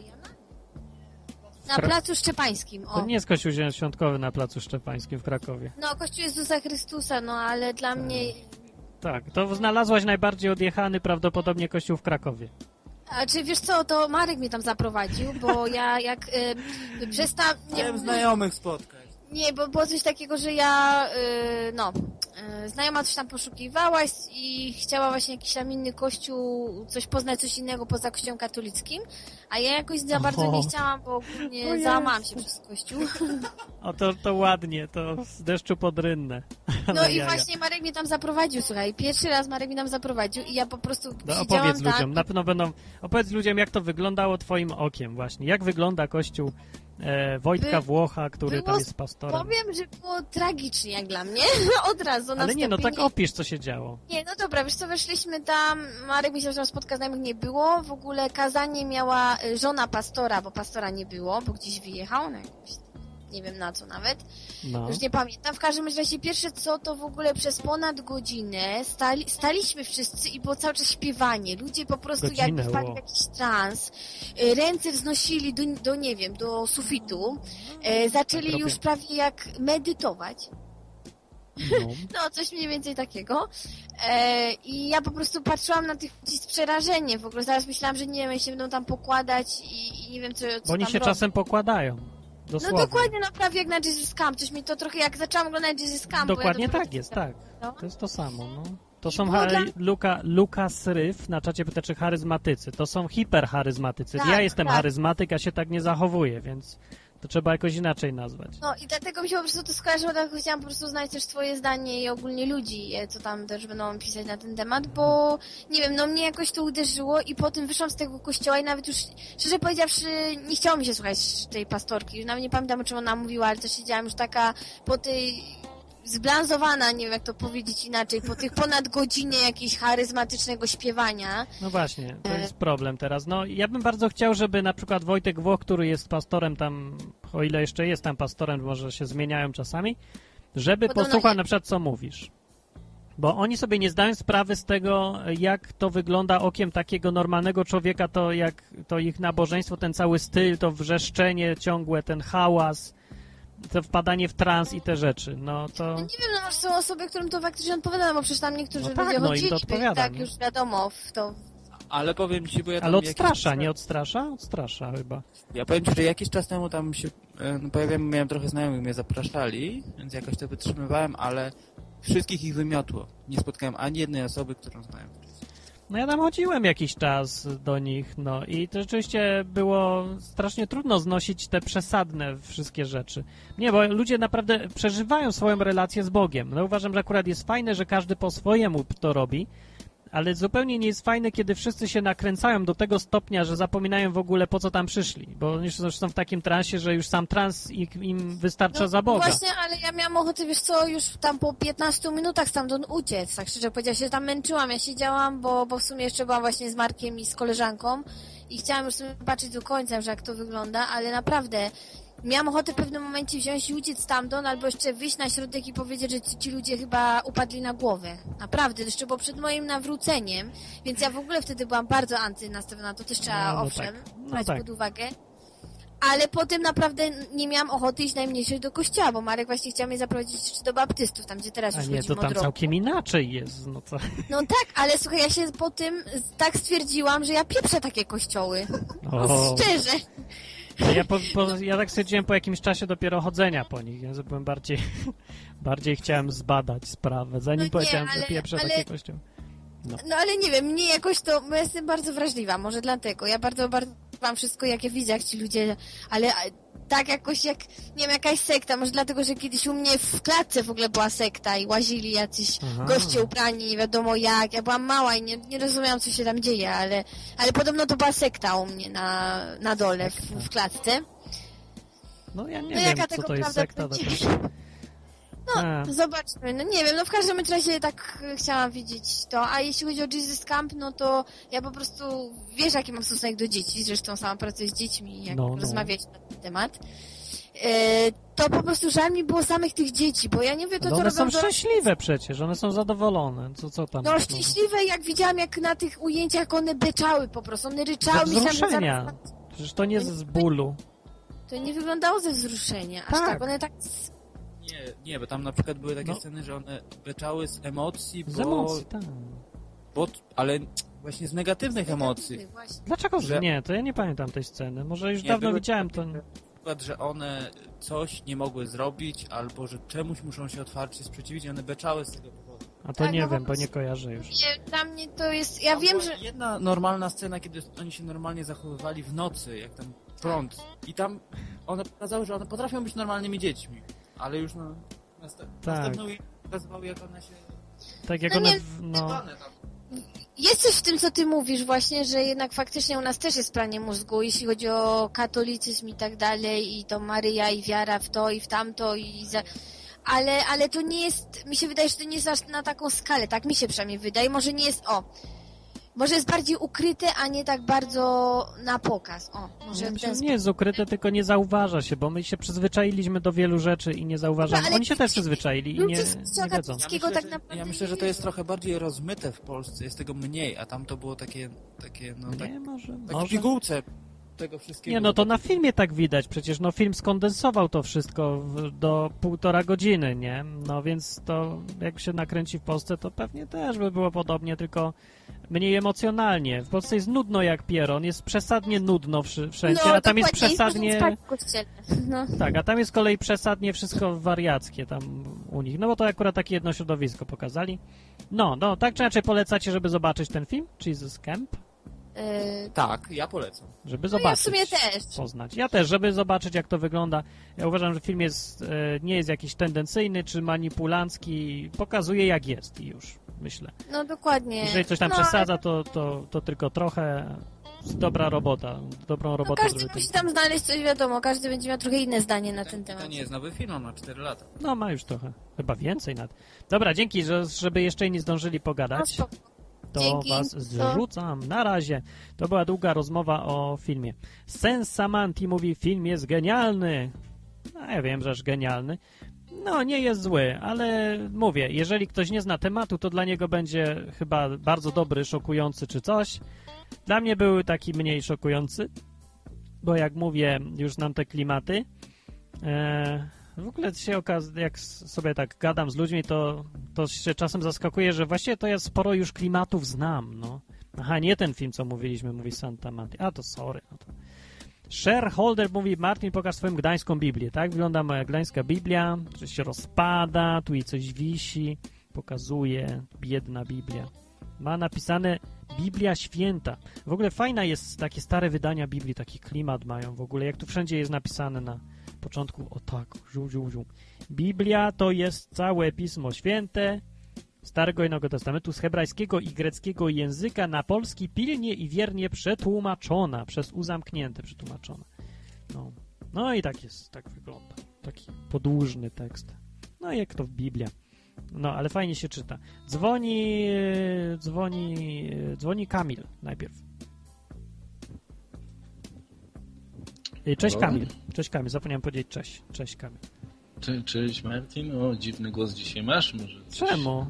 Na Placu Szczepańskim, o. To nie jest kościół świątkowy na Placu Szczepańskim w Krakowie. No, Kościół Jezusa Chrystusa, no ale dla mnie... Tak, to znalazłaś najbardziej odjechany prawdopodobnie kościół w Krakowie. A czy wiesz co, to Marek mnie tam zaprowadził, bo ja jak y, przez tam... Chciałem znajomych spotkać. Nie, bo było coś takiego, że ja, y, no, znajoma coś tam poszukiwała i chciała właśnie jakiś tam inny kościół, coś poznać, coś innego poza kościołem katolickim, a ja jakoś za bardzo nie chciałam, bo ogólnie załamałam się przez kościół. O, to, to ładnie, to z deszczu pod rynnę. No i jaja. właśnie Marek mnie tam zaprowadził, słuchaj. Pierwszy raz Marek mnie tam zaprowadził i ja po prostu No, opowiedz ludziom, na pewno będą. Opowiedz ludziom, jak to wyglądało twoim okiem, właśnie. Jak wygląda kościół e, Wojtka By- Włocha, który było tam jest pastorem. Powiem, że było tragicznie jak dla mnie. Od razu na Ale nie, no tak opisz, co się działo. Nie, no dobra, wiesz co, weszliśmy tam, Marek myślał, że tam spotka znajomych nie było, w ogóle kazanie miała y, żona pastora, bo pastora nie było, bo gdzieś wyjechał, na jakąś, nie wiem na co nawet, No. już nie pamiętam, w każdym razie pierwsze co, to w ogóle przez ponad godzinę stali, staliśmy wszyscy i było cały czas śpiewanie, ludzie po prostu Godzinę, jakby wpadli w jakiś trans, y, ręce wznosili do, do nie wiem, do sufitu, y, zaczęli Tak już prawie jak medytować, no. no, coś mniej więcej takiego. E, I ja po prostu patrzyłam na tych ludzi z przerażeniem. W ogóle zaraz myślałam, że nie wiem, się będą tam pokładać i, i nie wiem, co, co Bo oni się robią. czasem pokładają. No Dosłownie. dokładnie, no prawie jak na Jesus Camp. Coś mi to trochę, jak zaczęłam oglądać Jesus Camp. Dokładnie tak jest, tak. No. To jest to samo, no. To są dla- Luka, Lukas Ryf na czacie pyta, czy charyzmatycy. To są hipercharyzmatycy. Tak, ja jestem tak. charyzmatyk, a się tak nie zachowuję, więc to trzeba jakoś inaczej nazwać. No i dlatego mi się po prostu to skojarzyło, dlatego chciałam po prostu znać też twoje zdanie i ogólnie ludzi, e, co tam też będą pisać na ten temat, bo nie wiem, no mnie jakoś to uderzyło i potem wyszłam z tego kościoła i nawet już, szczerze powiedziawszy, nie chciało mi się słuchać tej pastorki, już nawet nie pamiętam o czym ona mówiła, ale to siedziałam już taka po tej zblanzowana, nie wiem jak to powiedzieć inaczej, po tych ponad godzinie jakiegoś charyzmatycznego śpiewania. No właśnie, to E. jest problem teraz. No, ja bym bardzo chciał, żeby na przykład Wojtek Włoch, który jest pastorem tam, o ile jeszcze jest tam pastorem, może się zmieniają czasami, żeby Podobno posłuchał nie. na przykład, co mówisz. Bo oni sobie nie zdają sprawy z tego, jak to wygląda okiem takiego normalnego człowieka, to jak to ich nabożeństwo, ten cały styl, to wrzeszczenie ciągłe, ten hałas, to wpadanie w trans i te rzeczy. No to... No nie wiem, no może są osoby, którym to faktycznie odpowiada, bo przecież tam niektórzy No tak, ludzie no to chodzili, byli odpowiada, tak nie? już wiadomo, w to Ale powiem ci, bo ja tam Ale jakiś odstrasza, czas- nie odstrasza? Odstrasza chyba. Ja powiem ci, że jakiś czas temu tam się e, no, pojawiłem, miałem trochę znajomych, mnie zapraszali, więc jakoś to wytrzymywałem, ale wszystkich ich wymiotło. Nie spotkałem ani jednej osoby, którą znałem. No ja tam chodziłem jakiś czas do nich, no i to rzeczywiście było strasznie trudno znosić te przesadne wszystkie rzeczy. Nie, bo ludzie naprawdę przeżywają swoją relację z Bogiem. No uważam, że akurat jest fajne, że każdy po swojemu to robi, ale zupełnie nie jest fajne, kiedy wszyscy się nakręcają do tego stopnia, że zapominają w ogóle po co tam przyszli, bo oni już są w takim transie, że już sam trans im, im wystarcza za Boga. No właśnie, ale ja miałam ochotę, wiesz co, już tam po 15 minutach stamtąd uciec, tak szczerze powiedziała się, tam męczyłam, ja siedziałam, bo, bo w sumie jeszcze byłam właśnie z Markiem i z koleżanką i chciałam już sobie zobaczyć do końca, że jak to wygląda, ale naprawdę miałam ochotę w pewnym momencie wziąć i uciec stamtąd, albo jeszcze wyjść na środek i powiedzieć, że ci, ci ludzie chyba upadli na głowę. Naprawdę, jeszcze było przed moim nawróceniem, więc ja w ogóle wtedy byłam bardzo antynastawiona, to też trzeba, No, no owszem, tak. No brać tak. pod uwagę. Ale potem naprawdę nie miałam ochoty iść najmniejszej do kościoła, bo Marek właśnie chciał mnie zaprowadzić do baptystów, tam gdzie teraz A już nie, to tam całkiem inaczej jest, no co? No tak, ale słuchaj, ja się po tym tak stwierdziłam, że ja pieprzę takie kościoły. No, O. szczerze. Ja, po, po, ja tak stwierdziłem po jakimś czasie dopiero chodzenia po nich. Ja byłem bardziej, bardziej chciałem zbadać sprawę, zanim No nie, powiedziałem, ale- że pieprzę ale- takie kościoły. No ale nie wiem, mnie jakoś to, bo ja jestem bardzo wrażliwa, może dlatego. Ja bardzo, bardzo mam wszystko, jak ja widzę, jak ci ludzie, ale tak jakoś jak, nie wiem, jakaś sekta, może dlatego, że kiedyś u mnie w klatce w ogóle była sekta i łazili jacyś Aha. goście ubrani, nie wiadomo jak. Ja byłam mała i nie, nie rozumiałam, co się tam dzieje, ale, ale podobno to była sekta u mnie na, na dole w, w klatce. No ja nie No wiem, jaka co to jest sekta. będzie? No, A. zobaczmy. No nie wiem, no w każdym razie tak e, chciałam wiedzieć to. A jeśli chodzi o Jesus Camp, no to ja po prostu, wiesz jaki mam stosunek do dzieci, zresztą sama pracuję z dziećmi, jak No, no. rozmawiać na ten temat. E, to po prostu żal mi było samych tych dzieci, bo ja nie wiem to, No co one robią są do... szczęśliwe przecież, one są zadowolone. Co, co tam? No szczęśliwe, jak widziałam, jak na tych ujęciach one beczały po prostu, one Ze ryczały. że wzruszenia. zaraz- Przecież to nie z bólu. To nie wyglądało ze wzruszenia, aż Tak. tak, one tak... Nie, nie, bo tam na przykład były takie No. sceny, że one beczały z emocji, bo... Z emocji, tak. Bo, ale właśnie z negatywnych emocji. Właśnie. Dlaczego? Że- Nie, to ja nie pamiętam tej sceny. Może już Nie, dawno widziałem to. Na przykład, że one coś nie mogły zrobić, albo że czemuś muszą się otwarcie sprzeciwić i one beczały z tego powodu. A to Tak, nie no wiem, bo nie kojarzę już. Nie, dla mnie to jest... Ja Tam wiem, była że... Jedna normalna scena, kiedy oni się normalnie zachowywali w nocy, jak tam prąd. I tam one pokazały, że one potrafią być normalnymi dziećmi, ale już na następ, Tak. następną pokazywał, jak one się... Tak jak No one... nie- w- No. Jest coś w tym, co ty mówisz właśnie, że jednak faktycznie u nas też jest pranie mózgu, jeśli chodzi o katolicyzm i tak dalej, i to Maryja, i wiara w to, i w tamto, i za... Ale, ale to nie jest, mi się wydaje, że to nie jest aż na taką skalę, tak mi się przynajmniej wydaje, może nie jest, o, może jest bardziej ukryte, a nie tak bardzo na pokaz, o, może w ten nie jest ukryte, tylko nie zauważa się, bo my się przyzwyczailiśmy do wielu rzeczy i nie zauważamy. No, ale Oni się też przyzwyczaili i nie, nie wiedzą. Ja myślę, tak że, naprawdę ja myślę, że to jest trochę bardziej rozmyte w Polsce, jest tego mniej, a tam to było takie, takie no tak, Nie, może, takie może. pigułce tego wszystkiego. Nie, no to na filmie tak widać, przecież no film skondensował to wszystko w, do półtora godziny, nie? No więc to jak się nakręci w Polsce, to pewnie też by było podobnie, tylko mniej emocjonalnie. W Polsce jest nudno jak pieron, jest przesadnie nudno wszy- wszędzie, no, a tam jest przesadnie... kościele. No. Tak, a tam jest z kolei przesadnie wszystko wariackie tam u nich. No bo to akurat takie jedno środowisko pokazali. No, no, tak czy inaczej polecacie, żeby zobaczyć ten film? Jesus Camp? Yy, Tak, ja polecam. Żeby no ja w zobaczyć. sumie też. Poznać. Ja też, żeby zobaczyć, jak to wygląda. Ja uważam, że film jest, e, nie jest jakiś tendencyjny czy manipulancki. Pokazuje, jak jest i już, myślę. No dokładnie. Jeżeli coś tam no, przesadza, to, to, to tylko trochę. Dobra robota. Dobrą No robotę każdy zrobił ten musi tam znaleźć coś, wiadomo, każdy będzie miał trochę inne zdanie na ten temat. To nie jest nowy film, on ma 4 lata. No, ma już trochę. Chyba więcej nawet. Dobra, dzięki, że, żeby jeszcze nie zdążyli No, pogadać. spoko. to Dzięki. was zrzucam. Na razie. To była długa rozmowa o filmie. Sens Samanti mówi, film jest genialny. No, ja wiem, że aż genialny. No, nie jest zły, ale mówię, jeżeli ktoś nie zna tematu, to dla niego będzie chyba bardzo dobry, szokujący czy coś. Dla mnie był taki mniej szokujący, bo jak mówię, już znam te klimaty. E, w ogóle się okaz- jak sobie tak gadam z ludźmi, to, to się czasem zaskakuje, że właściwie to ja sporo już klimatów znam, no. Aha, nie ten film, co mówiliśmy, mówi Santa Mati. A, to sorry. No to. Shareholder mówi, Martin, pokaż swoją gdańską Biblię. Tak wygląda moja gdańska Biblia, że się rozpada, tu i coś wisi, pokazuje, biedna Biblia. Ma napisane Biblia Święta. W ogóle fajna jest takie stare wydania Biblii, taki klimat mają w ogóle, jak tu wszędzie jest napisane na początku, o tak, ziu, ziu, ziu. Biblia to jest całe Pismo Święte Starego i Nowego Testamentu z hebrajskiego i greckiego języka na polski pilnie i wiernie przetłumaczona, przez uzamknięte przetłumaczona. No, no i tak jest, tak wygląda. Taki podłużny tekst. No jak to w Biblia. No, ale fajnie się czyta. Dzwoni, dzwoni, dzwoni Kamil najpierw. Cześć? Kamil. Cześć Kamil, zapomniałem powiedzieć cześć. Cześć Kamil. Cze- Cześć Martin, o dziwny głos dzisiaj masz, może coś... Czemu?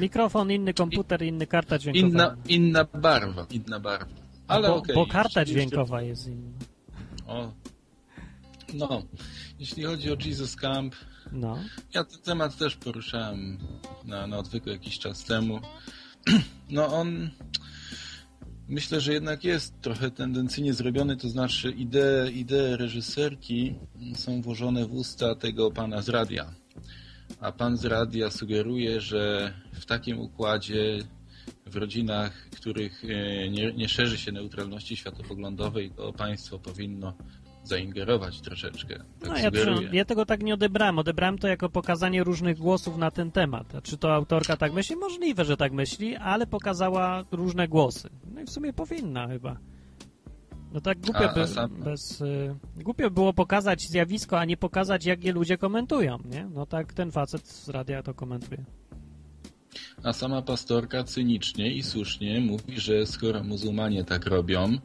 Mikrofon, inny komputer, inny karta dźwiękowa. Inna, inna barwa, inna barwa. Ale bo, okej. bo karta dźwiękowa jest inna. O. No, jeśli chodzi o Jesus Camp, No. ja ten temat też poruszałem na, na odwyku jakiś czas temu. No on... Myślę, że jednak jest trochę tendencyjnie zrobiony, to znaczy idee, idee reżyserki są włożone w usta tego pana z radia. A pan z radia sugeruje, że w takim układzie w rodzinach, w których e, nie, nie szerzy się neutralności światopoglądowej, to państwo powinno zaingerować troszeczkę. Tak No ja, ja tego tak nie odebrałem. Odebrałem to jako pokazanie różnych głosów na ten temat. A czy to autorka tak myśli? Możliwe, że tak myśli, ale pokazała różne głosy. No i w sumie powinna chyba. No tak głupio, A- a by, sam- bez, y, głupio było pokazać zjawisko, a nie pokazać, jak je ludzie komentują, nie? No tak ten facet z radia to komentuje. A sama pastorka cynicznie i słusznie mówi, że skoro muzułmanie tak robią,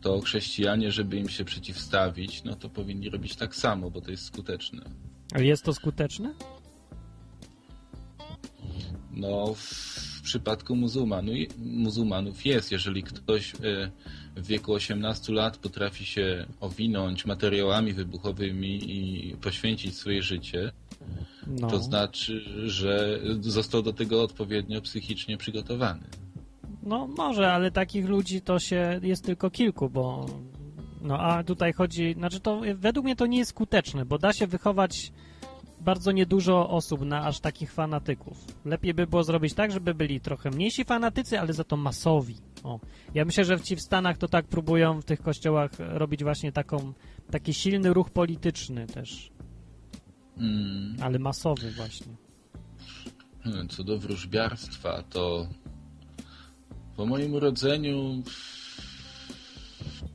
to chrześcijanie, żeby im się przeciwstawić, no to powinni robić tak samo, bo to jest skuteczne. Ale jest to skuteczne? No, w przypadku muzułmanu, muzułmanów jest. Jeżeli ktoś e, w wieku 18 lat potrafi się owinąć materiałami wybuchowymi i poświęcić swoje życie, No. to znaczy, że został do tego odpowiednio psychicznie przygotowany. No może, ale takich ludzi to się jest tylko kilku, bo no a tutaj chodzi, znaczy to według mnie to nie jest skuteczne, bo da się wychować bardzo niedużo osób na aż takich fanatyków. Lepiej by było zrobić tak, żeby byli trochę mniejsi fanatycy, ale za to masowi. O. Ja myślę, że ci w Stanach to tak próbują w tych kościołach robić właśnie taką, taki silny ruch polityczny też, Mm. ale masowy właśnie. co do wróżbiarstwa, to po moim urodzeniu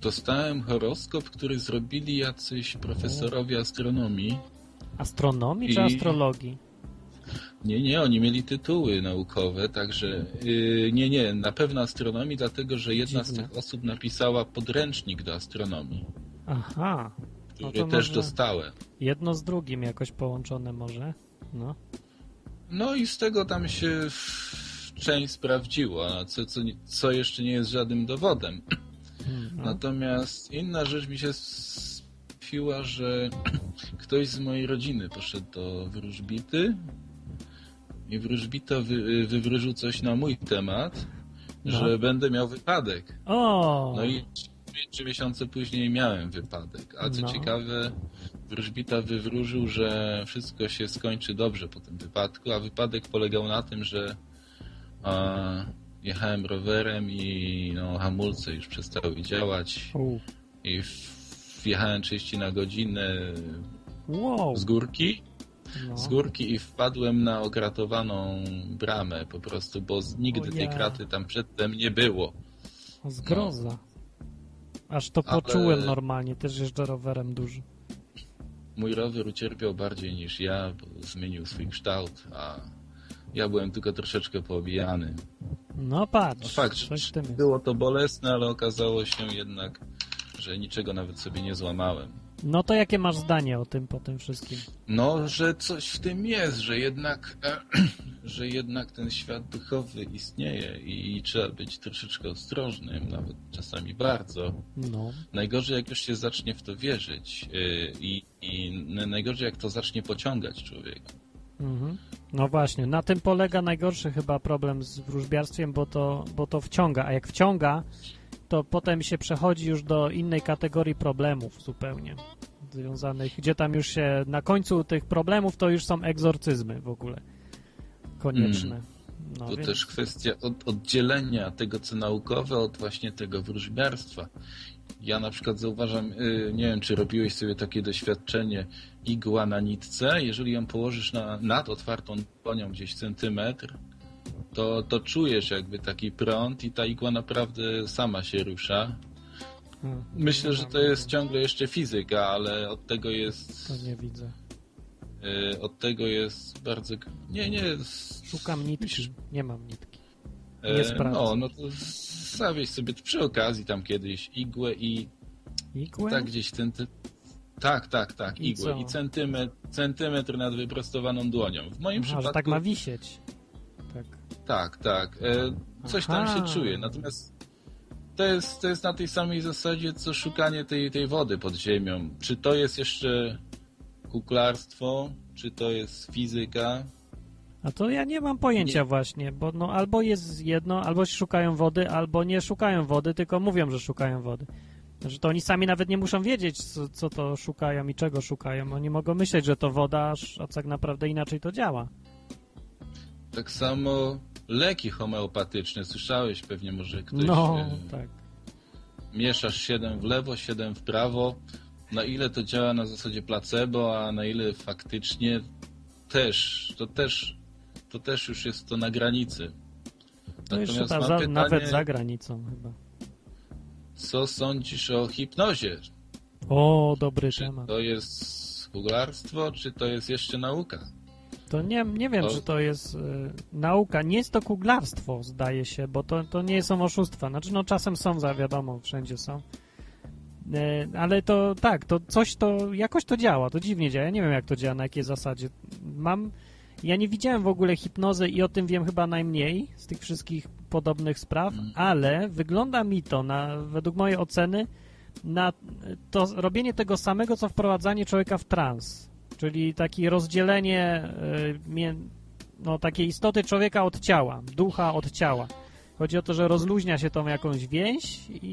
dostałem horoskop, który zrobili jacyś profesorowie astronomii. Astronomii czy I- astrologii? Nie, nie, oni mieli tytuły naukowe, także yy, nie, nie, na pewno astronomii, dlatego że jedna z Dziwne. tych osób napisała podręcznik do astronomii, Aha. No który też dostałem. jedno z drugim jakoś połączone może. No. No i z tego tam się część sprawdziła, co, co, co jeszcze nie jest żadnym dowodem. No. Natomiast inna rzecz mi się spiła, że ktoś z mojej rodziny poszedł do wróżbity i wróżbita wy, wywróżył coś na mój temat, No. że będę miał wypadek. O! No i trzy miesiące później miałem wypadek. A co No. ciekawe, wróżbita wywróżył, że wszystko się skończy dobrze po tym wypadku, a wypadek polegał na tym, że a, jechałem rowerem i no, hamulce już przestały działać U. i wjechałem 30 na godzinę Wow. z górki. No. Z górki i wpadłem na okratowaną bramę po prostu, bo nigdy O tej kraty tam przedtem nie było. Zgroza. Aż to Ale- poczułem normalnie, też jeżdżę rowerem dużo. Mój rower ucierpiał bardziej niż ja, bo zmienił swój kształt, a ja byłem tylko troszeczkę poobijany. No patrz, No fakt, tym było to bolesne, ale okazało się jednak, że niczego nawet sobie nie złamałem. No to jakie masz zdanie o tym po tym wszystkim? No, że coś w tym jest, że jednak, że jednak ten świat duchowy istnieje i trzeba być troszeczkę ostrożnym, nawet czasami bardzo. No. Najgorzej jak już się zacznie w to wierzyć yy, i, i najgorzej jak to zacznie pociągać człowieka. Mhm. No właśnie, na tym polega najgorszy chyba problem z wróżbiarstwem, bo to, bo to wciąga, a jak wciąga, to potem się przechodzi już do innej kategorii problemów zupełnie związanych, gdzie tam już się na końcu tych problemów to już są egzorcyzmy w ogóle konieczne. No, to więc- też kwestia od, oddzielenia tego, co naukowe, od właśnie tego wróżbiarstwa. Ja na przykład zauważam, yy, nie wiem, czy robiłeś sobie takie doświadczenie, igła na nitce, jeżeli ją położysz na, nad otwartą dłonią gdzieś centymetr, to, to czujesz jakby taki prąd i ta igła naprawdę sama się rusza. Hmm, Myślę, że to jest ciągle jeszcze fizyka, ale od tego jest, To nie widzę. yy, od tego jest bardzo... Nie, nie, Szukam nitki, nie mam nitki. E, Nie sprawdzę. No, no to zawieź sobie przy okazji tam kiedyś igłę i Igłę? tak gdzieś ten... Tak, tak, tak, I igłę co? i centymetr, centymetr nad wyprostowaną dłonią. W moim Aha, że przypadku... tak ma wisieć. Tak. Tak, tak. E, coś tam Aha. się czuje, natomiast to jest, to jest na tej samej zasadzie, co szukanie tej, tej wody pod ziemią. Czy to jest jeszcze kuklarstwo, czy to jest fizyka? A to ja nie mam pojęcia Nie. właśnie, bo no albo jest jedno, albo szukają wody, albo nie szukają wody, tylko mówią, że szukają wody. Że to oni sami nawet nie muszą wiedzieć, co, co to szukają i czego szukają. Oni mogą myśleć, że to woda, a tak naprawdę inaczej to działa. Tak samo leki homeopatyczne. Słyszałeś pewnie może ktoś... No, e, tak. mieszasz 7 w lewo, 7 w prawo. Na ile to działa na zasadzie placebo, a na ile faktycznie też, to też, to też już jest to na granicy. To jeszcze Natomiast ta za, pytanie, nawet za granicą chyba. co sądzisz o hipnozie? O, dobry Czy temat. to jest kuglarstwo, czy to jest jeszcze nauka? To nie, nie wiem, To- czy to jest y, nauka. Nie jest to kuglarstwo, zdaje się, bo to, to nie są oszustwa. Znaczy, no czasem są, za wiadomo, wszędzie są. Y, ale to tak, to coś to, jakoś to działa, to dziwnie działa. Ja nie wiem, jak to działa, na jakiej zasadzie. Mam, ja nie widziałem w ogóle hipnozy i o tym wiem chyba najmniej z tych wszystkich podobnych spraw, Mhm. ale wygląda mi to, na, według mojej oceny, na to robienie tego samego, co wprowadzanie człowieka w trans. Czyli takie rozdzielenie mię- no, takiej istoty człowieka od ciała, ducha od ciała. Chodzi o to, że rozluźnia się tą jakąś więź i,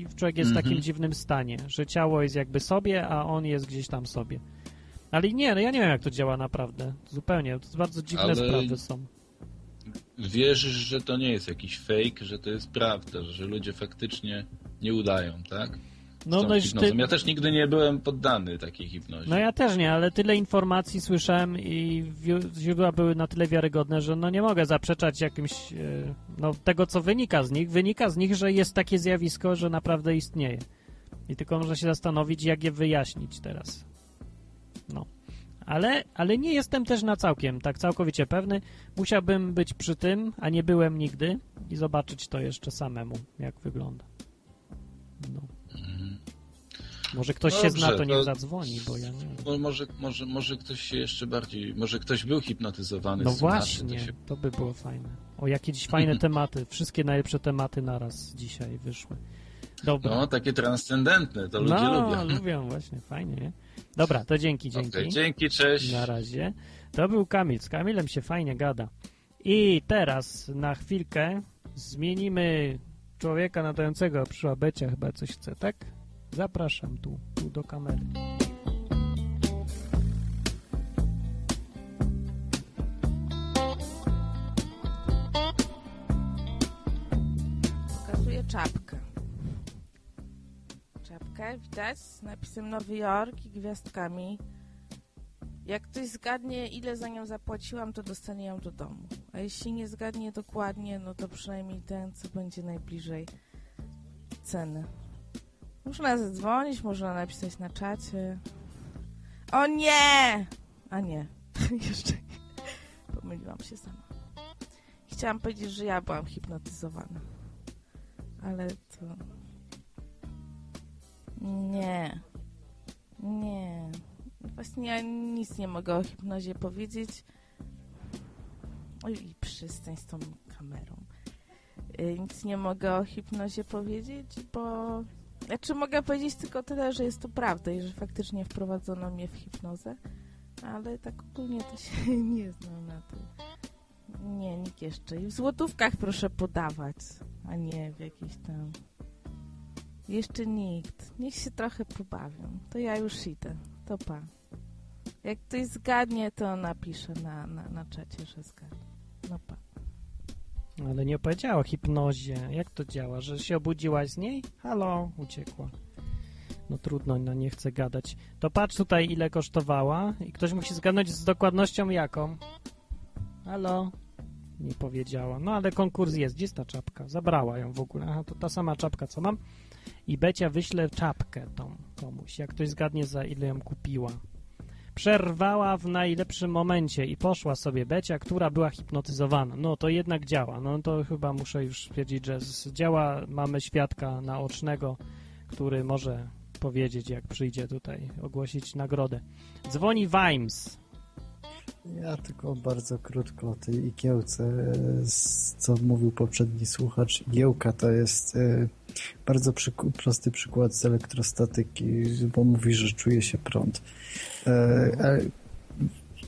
i człowiek jest w Mhm. takim dziwnym stanie, że ciało jest jakby sobie, a on jest gdzieś tam sobie. Ale nie, no ja nie wiem, jak to działa naprawdę. Zupełnie. To bardzo dziwne Ale- sprawy są. Wierzysz, że to nie jest jakiś fake, że to jest prawda, że ludzie faktycznie nie udają, tak? No, No, ty- Ja też nigdy nie byłem poddany takiej hipnozie. No ja też nie, ale tyle informacji słyszałem i źródła były na tyle wiarygodne, że no nie mogę zaprzeczać jakimś, e, no tego co wynika z nich. Wynika z nich, że jest takie zjawisko, że naprawdę istnieje. I tylko można się zastanowić, jak je wyjaśnić teraz. No. Ale, ale nie jestem też na całkiem, tak całkowicie pewny. Musiałbym być przy tym, a nie byłem nigdy i zobaczyć to jeszcze samemu, jak wygląda. No. Może ktoś się zna, Dobrze, to niech to- zadzwoni, bo ja nie może, może, może ktoś się jeszcze bardziej, może ktoś był hipnotyzowany. No właśnie, To się... to by było fajne. O, jakie dziś fajne tematy. Wszystkie najlepsze tematy naraz dzisiaj wyszły. Dobra. No, takie transcendentne, to ludzie no, lubią. lubią właśnie, fajnie, nie? Dobra, to dzięki, dzięki. Okej, dzięki, cześć. Na razie. To był Kamil. Z Kamilem się fajnie gada. I teraz na chwilkę zmienimy człowieka nadającego. Przyszła Becia, chyba coś chce, tak? Zapraszam tu, tu do kamery. Pokazuję czapkę. Czapkę widać z napisem Nowy Jork i gwiazdkami. Jak ktoś zgadnie, ile za nią zapłaciłam, to dostanie ją do domu. A jeśli nie zgadnie dokładnie, no to przynajmniej ten, co będzie najbliżej ceny. Można zadzwonić, można napisać na czacie. O nie! A nie, jeszcze nie. Pomyliłam się sama. Chciałam powiedzieć, że ja byłam hipnotyzowana. Ale to... Nie. Nie. Właśnie ja nic nie mogę o hipnozie powiedzieć. Oj, i przystań z tą kamerą. Y, Nic nie mogę o hipnozie powiedzieć, bo... Znaczy mogę powiedzieć tylko tyle, że jest to prawda i że faktycznie wprowadzono mnie w hipnozę, ale tak ogólnie to się nie znam na tym. Nie, nikt jeszcze. I w złotówkach proszę podawać, a nie w jakichś tam... Jeszcze nikt. Niech się trochę pobawią. To ja już idę. To pa. Jak ktoś zgadnie, to napiszę na, na, na czacie, że zgadnie. No pa. Ale nie opowiedziała o hipnozie. Jak to działa? Że się obudziłaś z niej? Halo, uciekła. No trudno, no nie chcę gadać. To patrz tutaj, ile kosztowała i ktoś musi zgadnąć z dokładnością jaką. Halo? Nie powiedziała. No ale konkurs jest. Gdzie jest ta czapka? Zabrała ją w ogóle. Aha, to ta sama czapka, co mam. I Becia wyśle czapkę tą komuś, jak ktoś zgadnie za ile ją kupiła. Przerwała w najlepszym momencie i poszła sobie Becia, która była hipnotyzowana. No to jednak działa. No to chyba muszę już stwierdzić, że działa. Mamy świadka naocznego, który może powiedzieć, jak przyjdzie tutaj ogłosić nagrodę. Dzwoni Vimes. Ja tylko bardzo krótko o tej igiełce, co mówił poprzedni słuchacz. Igiełka to jest e, bardzo przyk- prosty przykład z elektrostatyki, bo mówi, że czuje się prąd. E,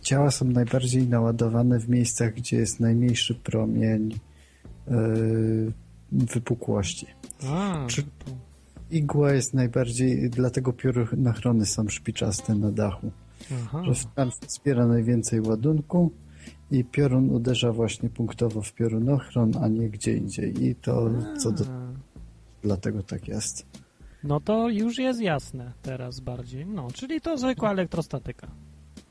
Ciała są najbardziej naładowane w miejscach, gdzie jest najmniejszy promień e, wypukłości. A, Czy- Igła jest najbardziej, dlatego piorunochrony są szpiczaste na dachu. aha. że tam wspiera najwięcej ładunku i piorun uderza właśnie punktowo w piorunochron, a nie gdzie indziej. I to co do... Dlatego tak jest. No to już jest jasne teraz bardziej. No, czyli to zwykła elektrostatyka.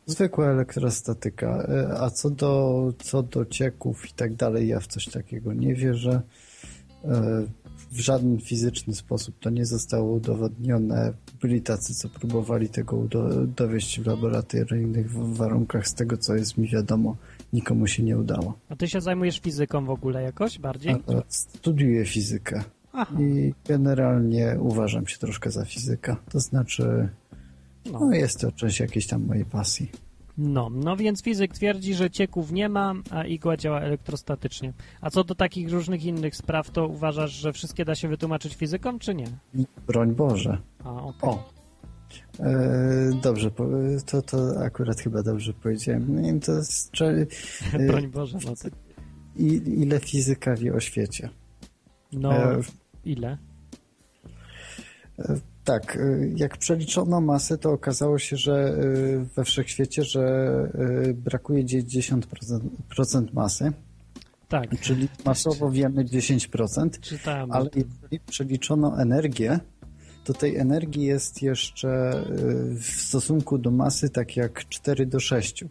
Zwykła elektrostatyka. E, A co do, co do cieków i tak dalej, ja w coś takiego nie wierzę. E, W żaden fizyczny sposób to nie zostało udowodnione. Byli tacy, co próbowali tego dowieść w laboratoryjnych warunkach. Z tego, co jest mi wiadomo, nikomu się nie udało. A ty się zajmujesz fizyką w ogóle jakoś bardziej? A, Studiuję fizykę Aha. i generalnie uważam się troszkę za fizyka. To znaczy, No. no jest to część jakiejś tam mojej pasji. No, no więc fizyk twierdzi, że cieków nie ma, a igła działa elektrostatycznie. A co do takich różnych innych spraw, to uważasz, że wszystkie da się wytłumaczyć fizyką, czy nie? Broń Boże. A, okej. O! E, dobrze, to, to akurat chyba dobrze powiedziałem. Nie wiem, to jest, czy, e, Broń Boże, no tak. i, ile fizyka wie o świecie. No, E, ile? E, Tak, e, jak przeliczono masę, to okazało się, że e, we wszechświecie, że brakuje gdzieś 10% procent masy, Tak, czyli masowo wiemy 10%, czytałem. o ale jeżeli przeliczono energię, to tej energii jest jeszcze w stosunku do masy tak jak 4 do 6.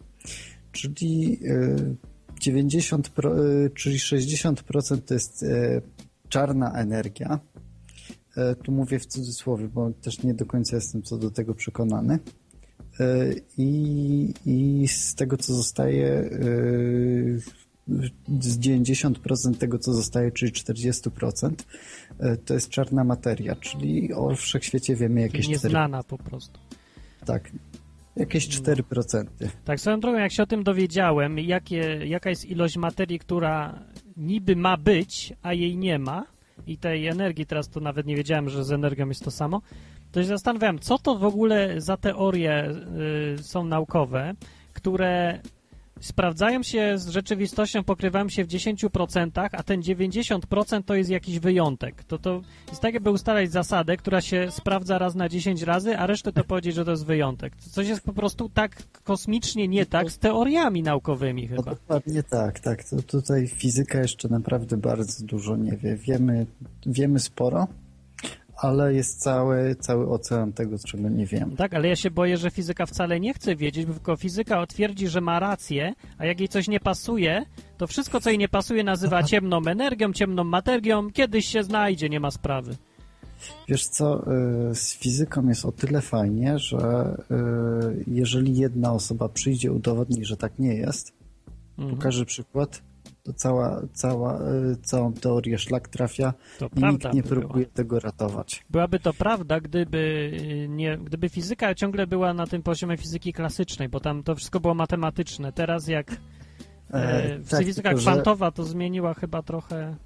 Czyli y, 90, pro- y, czyli 60% to jest czarna energia. Y, Tu mówię w cudzysłowie, bo też nie do końca jestem co do tego przekonany. Y, I, i z tego, co zostaje, y, z 90% tego, co zostaje, czyli 40%, y, to jest czarna materia, czyli o wszechświecie wiemy jakieś 4%. Nieznana po prostu. Tak, jakieś 4%. Tak, swoją drogą, jak się o tym dowiedziałem, jakie, jaka jest ilość materii, która niby ma być, a jej nie ma, i tej energii, teraz to nawet nie wiedziałem, że z energią jest to samo, to się zastanawiałem, co to w ogóle za teorie y, są naukowe, które sprawdzają się z rzeczywistością, pokrywają się w 10%, a ten 90% to jest jakiś wyjątek. To, to jest tak, jakby ustalać zasadę, która się sprawdza raz na 10 razy, a resztę to powiedzieć, że to jest wyjątek. Coś jest po prostu tak kosmicznie nie tak z teoriami naukowymi No chyba. dokładnie tak, tak. To tutaj fizyka jeszcze naprawdę bardzo dużo nie wie. Wiemy, wiemy sporo, ale jest cały, cały ocean tego, czego nie wiemy. Tak, ale ja się boję, że fizyka wcale nie chce wiedzieć, bo tylko fizyka twierdzi, że ma rację, a jak jej coś nie pasuje, to wszystko, co jej nie pasuje, nazywa ciemną energią, ciemną materią, kiedyś się znajdzie, nie ma sprawy. Wiesz co, y, z fizyką jest o tyle fajnie, że y, jeżeli jedna osoba przyjdzie, udowodni, że tak nie jest, Mhm. pokaże przykład, to cała, cała, y, całą teorię szlak trafia To i nikt nie by próbuje tego ratować. Byłaby to prawda, gdyby, y, nie, gdyby fizyka ciągle była na tym poziomie fizyki klasycznej, bo tam to wszystko było matematyczne. Teraz jak e, E, tak, fizyka tylko kwantowa to zmieniła chyba trochę...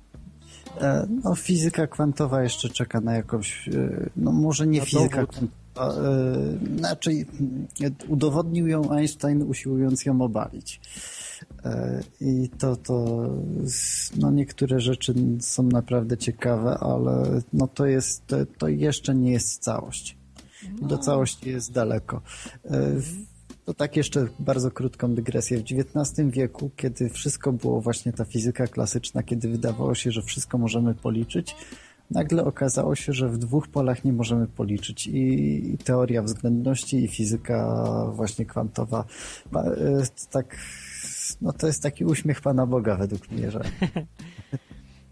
E, No, fizyka kwantowa jeszcze czeka na jakąś, e, no może nie Na fizyka dowód. kwantowa, e, znaczy udowodnił ją Einstein usiłując ją obalić. E, I to, to, no niektóre rzeczy są naprawdę ciekawe, ale no to jest, to, to jeszcze nie jest całość. Do całości jest daleko. E, w- To tak jeszcze bardzo krótką dygresję. W XIX wieku, kiedy wszystko było właśnie ta fizyka klasyczna, kiedy wydawało się, że wszystko możemy policzyć, nagle okazało się, że w dwóch polach nie możemy policzyć i, teoria względności i fizyka właśnie kwantowa. E, Tak, no to jest taki uśmiech Pana Boga według mnie, że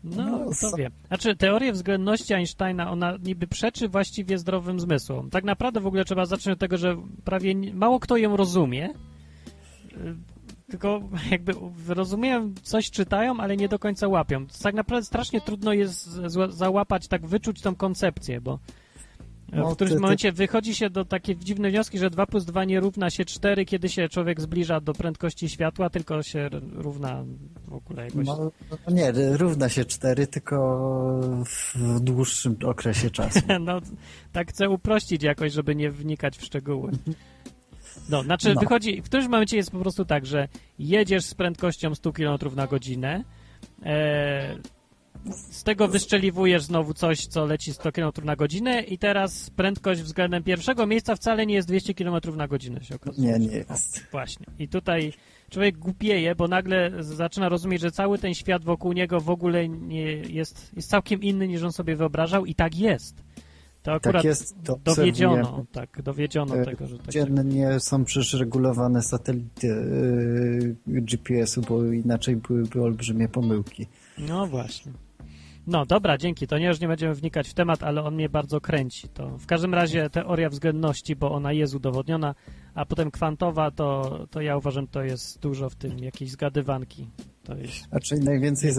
No, No, so- wie. Znaczy, teoria względności Einsteina, ona niby przeczy właściwie zdrowym zmysłom. Tak naprawdę w ogóle trzeba zacząć od tego, że prawie mało kto ją rozumie, Y, tylko jakby rozumieją, coś czytają, ale nie do końca łapią. Tak naprawdę strasznie trudno jest załapać, tak wyczuć tą koncepcję, bo w którymś momencie wychodzi się do takie dziwne wnioski, że 2 plus 2 nie równa się 4, kiedy się człowiek zbliża do prędkości światła, tylko się równa w ogóle jakoś... no, no nie, równa się cztery, tylko w dłuższym okresie czasu. No, tak chcę uprościć jakoś, żeby nie wnikać w szczegóły. No, znaczy No. wychodzi, w którymś momencie jest po prostu tak, że jedziesz z prędkością 100 km na godzinę, e, z tego wyszczeliwujesz znowu coś, co leci 100 km na godzinę i teraz prędkość względem pierwszego miejsca wcale nie jest 200 km na godzinę się okazuje. Nie, nie jest. Właśnie. I tutaj człowiek głupieje, bo nagle zaczyna rozumieć, że cały ten świat wokół niego w ogóle nie jest, jest całkiem inny niż on sobie wyobrażał i tak jest. To akurat Tak jest, to dowiedziono, tak, dowiedziono E, tego, że tak Dziennie są przecież regulowane satelity y, GPS-u, bo inaczej byłyby olbrzymie pomyłki. No właśnie. No dobra, dzięki. To nie już nie będziemy wnikać w temat, ale on mnie bardzo kręci. To w każdym razie teoria względności, bo ona jest udowodniona, a potem kwantowa, to, to ja uważam, to jest dużo w tym jakiejś zgadywanki. To jest Znaczy najwięcej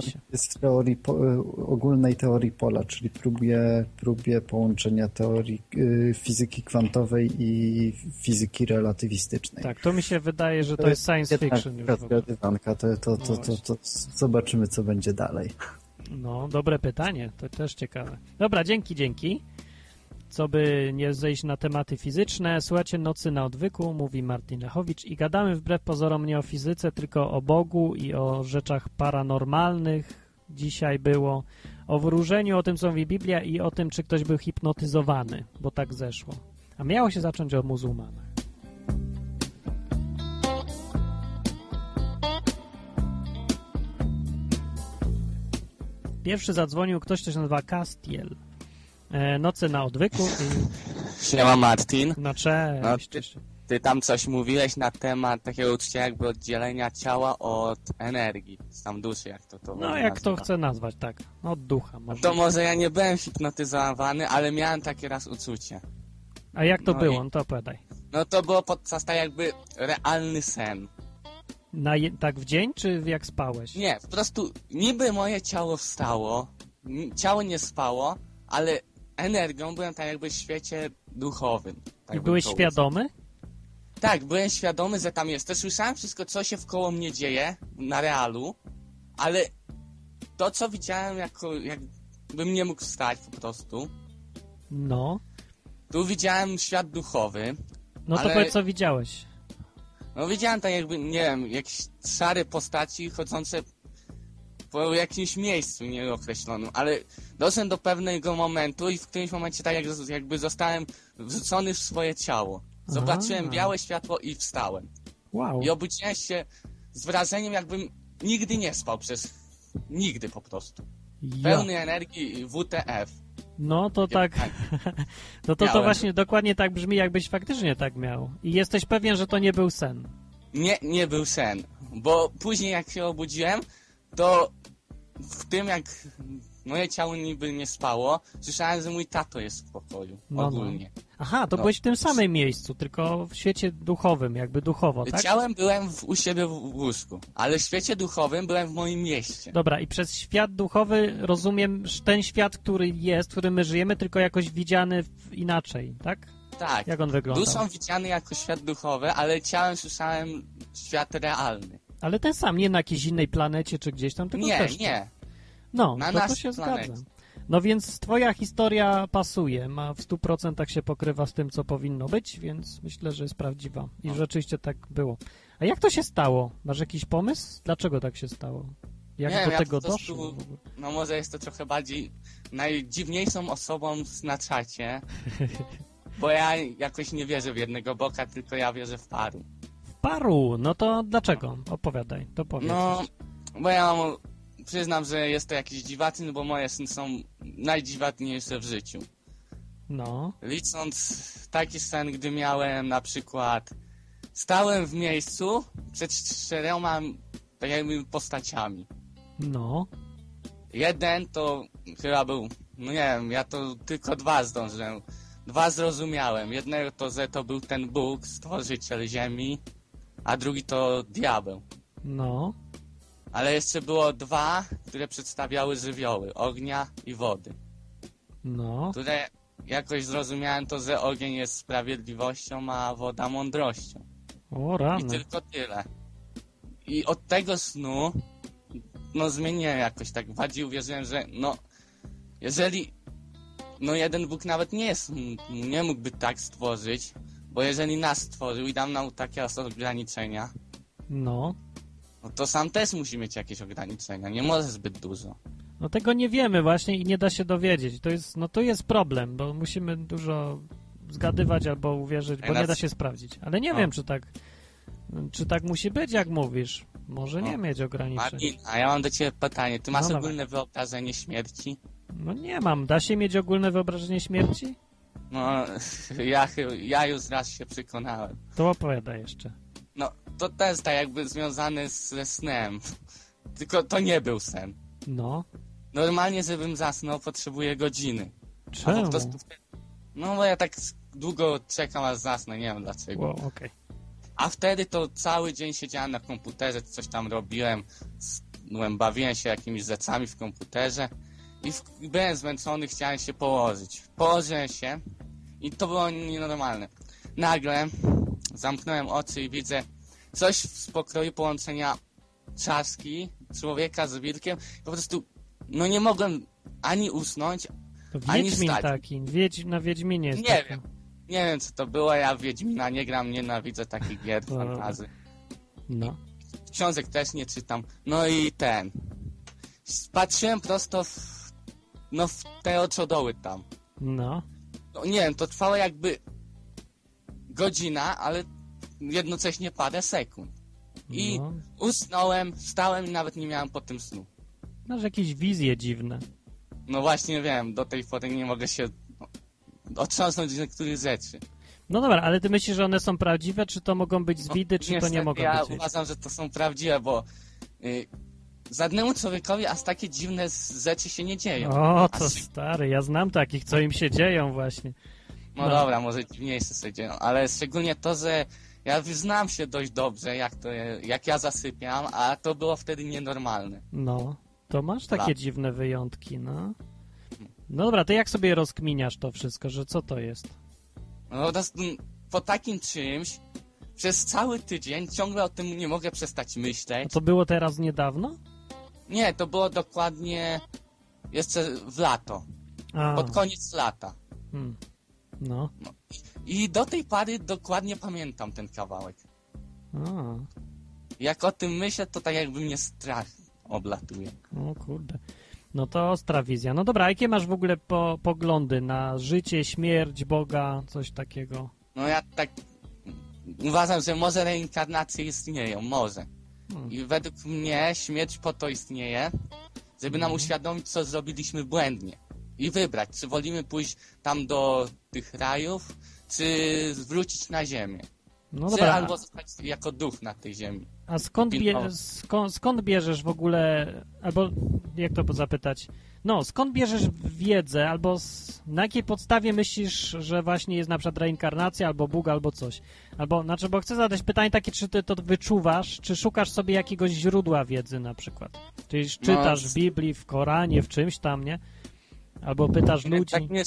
się. jest w teorii po, y, ogólnej teorii pola, czyli próbie, próbie połączenia teorii y, fizyki kwantowej i fizyki relatywistycznej. tak. To mi się wydaje, że to jest science fiction już zgadywanka, to, to, to, No to, to, zobaczymy, co będzie dalej. No, dobre pytanie, to też ciekawe. Dobra, dzięki, dzięki. Co by nie zejść na tematy fizyczne, słuchajcie Nocy na odwyku, mówi Martin Lechowicz i gadamy wbrew pozorom nie o fizyce, tylko o Bogu i o rzeczach paranormalnych. Dzisiaj było o wróżeniu, o tym, co mówi Biblia i o tym, czy ktoś był hipnotyzowany, bo tak zeszło. A miało się zacząć o muzułmanach. Pierwszy zadzwonił ktoś, kto się nazywa Castiel. E, nocy na odwyku i Siema Martin. no cześć. No, ty, ty tam coś mówiłeś na temat takiego uczucia jakby oddzielenia ciała od energii, tam duszy, jak to to No jak to nazywa. chce nazwać, tak. Od ducha może. To może ja nie byłem hipnotyzowany, ale miałem takie raz uczucie. A jak to no było? i- No to opowiadaj. No to było podczas tak jakby realny sen. Na, tak w dzień, czy jak spałeś? Nie, po prostu niby moje ciało wstało, ciało nie spało, ale energią byłem tak jakby w świecie duchowym. Tak I byłeś świadomy? Tak, byłem świadomy, że tam jest. To słyszałem wszystko, co się wkoło mnie dzieje na realu, ale to, co widziałem, jako, jakbym nie mógł wstać po prostu. No. Tu widziałem świat duchowy. No to ale, powiedz, co widziałeś. No widziałem tak jakby, nie wiem, jakieś szare postaci chodzące po jakimś miejscu nieokreślonym, ale doszedłem do pewnego momentu i w którymś momencie tak jak, jakby zostałem wrzucony w swoje ciało. Zobaczyłem Aha. białe światło i wstałem. Wow. I obudziłem się z wrażeniem, jakbym nigdy nie spał przez... Nigdy po prostu. Ja. Pełny energii WTF. No to tak. No to to właśnie dokładnie tak brzmi, jakbyś faktycznie tak miał. I jesteś pewien, że to nie był sen. Nie, nie był sen. Bo później jak się obudziłem, to w tym jak moje ciało niby nie spało, słyszałem, że mój tato jest w pokoju. No, no. ogólnie. Aha, to No. byłeś w tym samym miejscu, tylko w świecie duchowym, jakby duchowo, tak? Ciałem byłem w, u siebie w łóżku, ale w świecie duchowym byłem w moim mieście. Dobra, i przez świat duchowy rozumiem ten świat, który jest, w którym my żyjemy, tylko jakoś widziany inaczej, tak? Tak. Jak on wyglądał? Duszą widziany jako świat duchowy, ale ciałem słyszałem świat realny. Ale ten sam, nie na jakiejś innej planecie czy gdzieś tam, tylko Nie, też. nie. No, Na to, to naszej się zgadza. No więc twoja historia pasuje, ma w 100% się pokrywa z tym, co powinno być, więc myślę, że jest prawdziwa. I rzeczywiście tak było. A jak to się stało? Masz jakiś pomysł? Dlaczego tak się stało? Jak nie, do ja tego prostu, doszło? No może jest to trochę bardziej najdziwniejszą osobą na czacie, bo ja jakoś nie wierzę w jednego boka, tylko ja wierzę w paru. Paru, no to dlaczego? Opowiadaj, to powiedz. No, bo ja mu- przyznam, że jest to jakiś dziwaczny, bo moje sny są najdziwatniejsze w życiu. No, Licząc taki sen, gdy miałem na przykład stałem w miejscu przed czterema tak jakby postaciami. no, Jeden to chyba był, no nie wiem, ja to tylko dwa zdążyłem. Dwa zrozumiałem. Jednego to, że to był ten Bóg, stworzyciel ziemi, a drugi to diabeł. no, Ale jeszcze było dwa, które przedstawiały żywioły, ognia i wody. no. Które jakoś zrozumiałem to, że ogień jest sprawiedliwością, a woda mądrością. O I rany. tylko tyle. I od tego snu, no zmieniłem jakoś tak. Bardziej uwierzyłem, że no, jeżeli, no jeden Bóg nawet nie jest, nie mógłby tak stworzyć, bo jeżeli nas stworzył i dał nam takie ograniczenia, No. No to sam też musi mieć jakieś ograniczenia. Nie może zbyt dużo. No tego nie wiemy właśnie i nie da się dowiedzieć. To jest, no to jest problem, bo musimy dużo zgadywać albo uwierzyć, bo nie da się sprawdzić. Ale nie O. wiem, czy tak, czy tak musi być, jak mówisz. Może nie O. mieć ograniczeń. Martin, a ja mam do ciebie pytanie. Ty masz No dawaj. ogólne wyobrażenie śmierci? No nie mam. Da się mieć ogólne wyobrażenie śmierci? No, ja, ja już raz się przekonałem. To opowiada jeszcze. To też tak jakby związane ze snem. Tylko to nie był sen. No. Normalnie, żebym zasnął, potrzebuję godziny. A Czemu? po prostu No, bo ja tak długo czekam, aż zasnę, nie wiem dlaczego. Wow, okej. A wtedy to cały dzień siedziałem na komputerze, coś tam robiłem, byłem, bawiłem się jakimiś rzeczami w komputerze i w, byłem zmęczony, chciałem się położyć. Położyłem się i to było nienormalne. Nagle zamknąłem oczy i widzę coś z pokroju połączenia czaski, człowieka z wilkiem. Po prostu, no nie mogłem ani usnąć, To ani Wiedźmin wstać. taki. Wiedź, na Wiedźminie jest Nie taki. wiem. Nie wiem, co to było, ja w Wiedźmina nie gram, nienawidzę takich gier fantazy. No. Książek też nie czytam. No i ten. Patrzyłem prosto w, no w te oczodoły tam. No. No, nie wiem, to trwało jakby godzina, ale jednocześnie parę sekund. I No. usnąłem, wstałem i nawet nie miałem po tym snu. Masz jakieś wizje dziwne. No właśnie wiem, do tej pory nie mogę się otrząsnąć z niektórych rzeczy. No dobra, ale ty myślisz, że one są prawdziwe, czy to mogą być zwidy, czy to nie Niestety, mogą ja być? uważam, że to są prawdziwe, bo y, żadnemu człowiekowi aż takie dziwne rzeczy się nie dzieją. O, to Aż- stary, ja znam takich, co im się dzieją właśnie. No, No. dobra, może dziwniejsze sobie dzieją, ale szczególnie to, że ja znam się dość dobrze, jak, to, jak ja zasypiam, a to było wtedy nienormalne. No, to masz takie Dobra. dziwne wyjątki, no. No dobra, to jak sobie rozkminiasz to wszystko, że co to jest? No po prostu po takim czymś przez cały tydzień ciągle o tym nie mogę przestać A myśleć. to było teraz niedawno? Nie, to było dokładnie jeszcze w lato, A, pod koniec lata. hmm. no. I do tej pary dokładnie pamiętam ten kawałek. A, Jak o tym myślę, to tak jakby mnie strach oblatuje. o kurde. No to ostra wizja. No dobra, jakie masz w ogóle po, poglądy na życie, śmierć, Boga, coś takiego? No ja tak uważam, że może reinkarnacje istnieją, może. Hmm. I według mnie śmierć po to istnieje, żeby nam uświadomić, co zrobiliśmy błędnie. I wybrać, czy wolimy pójść tam do tych rajów, czy wrócić na ziemię. No czy dobra, albo zostać jako duch na tej ziemi. a skąd, bie, skąd, skąd bierzesz w ogóle, albo jak to zapytać, no skąd bierzesz wiedzę, albo na jakiej podstawie myślisz, że właśnie jest na przykład reinkarnacja, albo Bóg, albo coś? Albo, znaczy, bo chcę zadać pytanie takie, czy ty to wyczuwasz, czy szukasz sobie jakiegoś źródła wiedzy na przykład? Czyli czytasz z- w Biblii, w Koranie, w czymś tam, nie? Albo pytasz ludzi, Tak nie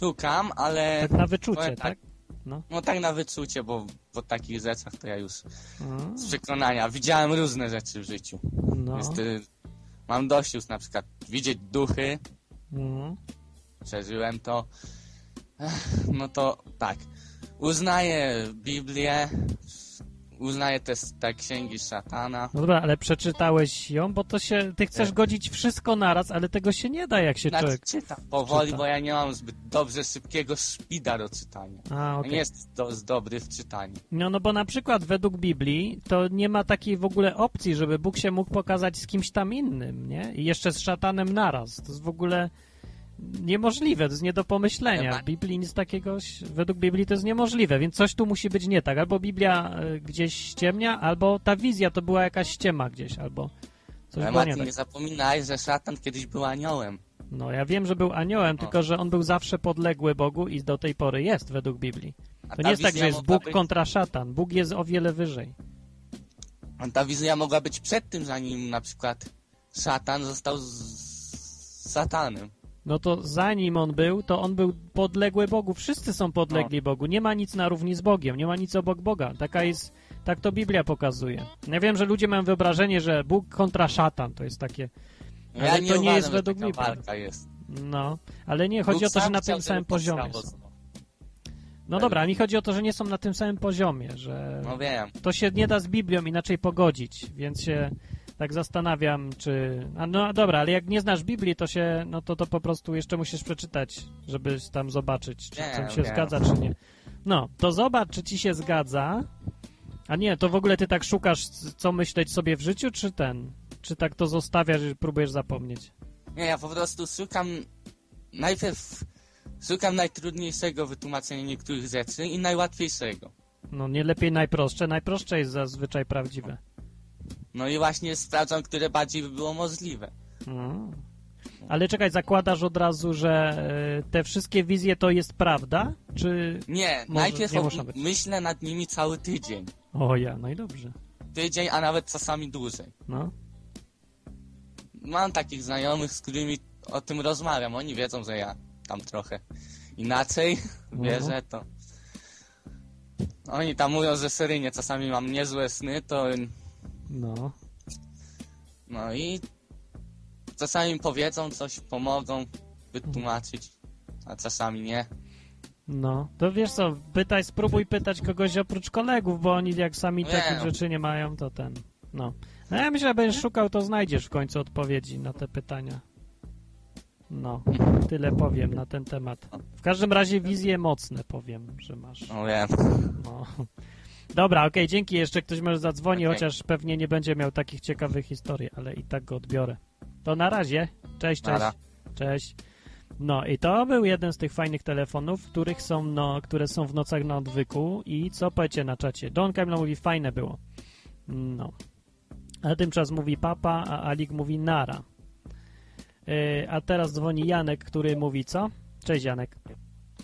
szukam, ale... tak na wyczucie, powiem tak? No. No tak na wyczucie, bo po takich rzeczach to ja już A, z przekonania widziałem różne rzeczy w życiu. No, Więc y, mam dość już na przykład widzieć duchy, no. przeżyłem to. No to tak. Uznaję Biblię, uznaję te, te księgi szatana. No dobra, ale przeczytałeś ją, bo to się, ty chcesz Nie. godzić wszystko naraz, ale tego się nie da, jak się Znaczy, człowiek... czytam powoli, czyta. bo ja nie mam zbyt dobrze szybkiego szpida do czytania. A, okej. Nie jest do, dobry w czytaniu. No, no bo na przykład według Biblii to nie ma takiej w ogóle opcji, żeby Bóg się mógł pokazać z kimś tam innym, nie? I jeszcze z szatanem naraz. To jest w ogóle niemożliwe, to jest nie do pomyślenia. W Biblii nic takiego, według Biblii to jest niemożliwe, więc coś tu musi być nie tak. Albo Biblia y, gdzieś ściemnia, albo ta wizja to była jakaś ściema gdzieś, albo coś Ale było nie Martin, tak. nie zapominaj, że szatan kiedyś był aniołem. No, ja wiem, że był aniołem, O. tylko że on był zawsze podległy Bogu i do tej pory jest według Biblii. To nie jest tak, że jest Bóg być- kontra szatan. Bóg jest o wiele wyżej. A ta wizja mogła być przed tym, zanim na przykład szatan został z satanem. No to zanim on był, to on był podległy Bogu. Wszyscy są podlegli Bogu. Nie ma nic na równi z Bogiem, nie ma nic obok Boga. Taka jest, tak to Biblia pokazuje. Ja wiem, że ludzie mają wyobrażenie, że Bóg kontra szatan to jest takie. Ale ja to nie, nie uważam, jest według Biblii. walka jest. No, ale nie, chodzi Bóg o to, że na tym samym poziomie są. No dobra, a mi chodzi o to, że nie są na tym samym poziomie, że No wiem. to się nie da z Biblią inaczej pogodzić, więc się tak zastanawiam, czy... A no dobra, ale jak nie znasz Biblii, to się, no to to po prostu jeszcze musisz przeczytać, żeby tam zobaczyć, czy to się wiem. zgadza, czy nie. No, to zobacz, czy ci się zgadza. A nie, to w ogóle ty tak szukasz, co myśleć sobie w życiu, czy ten? Czy tak to zostawiasz i próbujesz zapomnieć? Nie, ja po prostu szukam najpierw szukam najtrudniejszego wytłumaczenia niektórych rzeczy i najłatwiejszego. No nie lepiej najprostsze, najprostsze jest zazwyczaj prawdziwe. No i właśnie sprawdzam, które bardziej by było możliwe. Mm. Ale czekaj, zakładasz od razu, że e, te wszystkie wizje to jest prawda? Czy. Nie, Może- najpierw nie być. myślę nad nimi cały tydzień. O ja, no i dobrze. Tydzień, a nawet czasami dłużej. No. Mam takich znajomych, z którymi o tym rozmawiam. Oni wiedzą, że ja tam trochę inaczej No. wierzę, to... Oni tam mówią, że seryjnie czasami mam niezłe sny, to... No. No i... Czasami mi powiedzą coś, pomogą wytłumaczyć, a czasami nie. No. To wiesz co, pytaj, spróbuj pytać kogoś oprócz kolegów, bo oni jak sami Nie, takich no. rzeczy nie mają, to ten. No. No ja myślę, że będziesz szukał, to znajdziesz w końcu odpowiedzi na te pytania. No. Tyle powiem na ten temat. W każdym razie wizje mocne powiem, że masz. No wiem. No. Dobra, okej, dzięki. Jeszcze ktoś może zadzwoni, Okej. chociaż pewnie nie będzie miał takich ciekawych historii, ale i tak go odbiorę. To na razie. Cześć, cześć. Nara. Cześć. No i to był jeden z tych fajnych telefonów, których są, no, które są w nocach na odwyku i co powiecie na czacie? Don Kamila mówi, fajne było. No. A tymczas mówi papa, a Alik mówi nara. Yy, a teraz dzwoni Janek, który mówi co? Cześć Janek.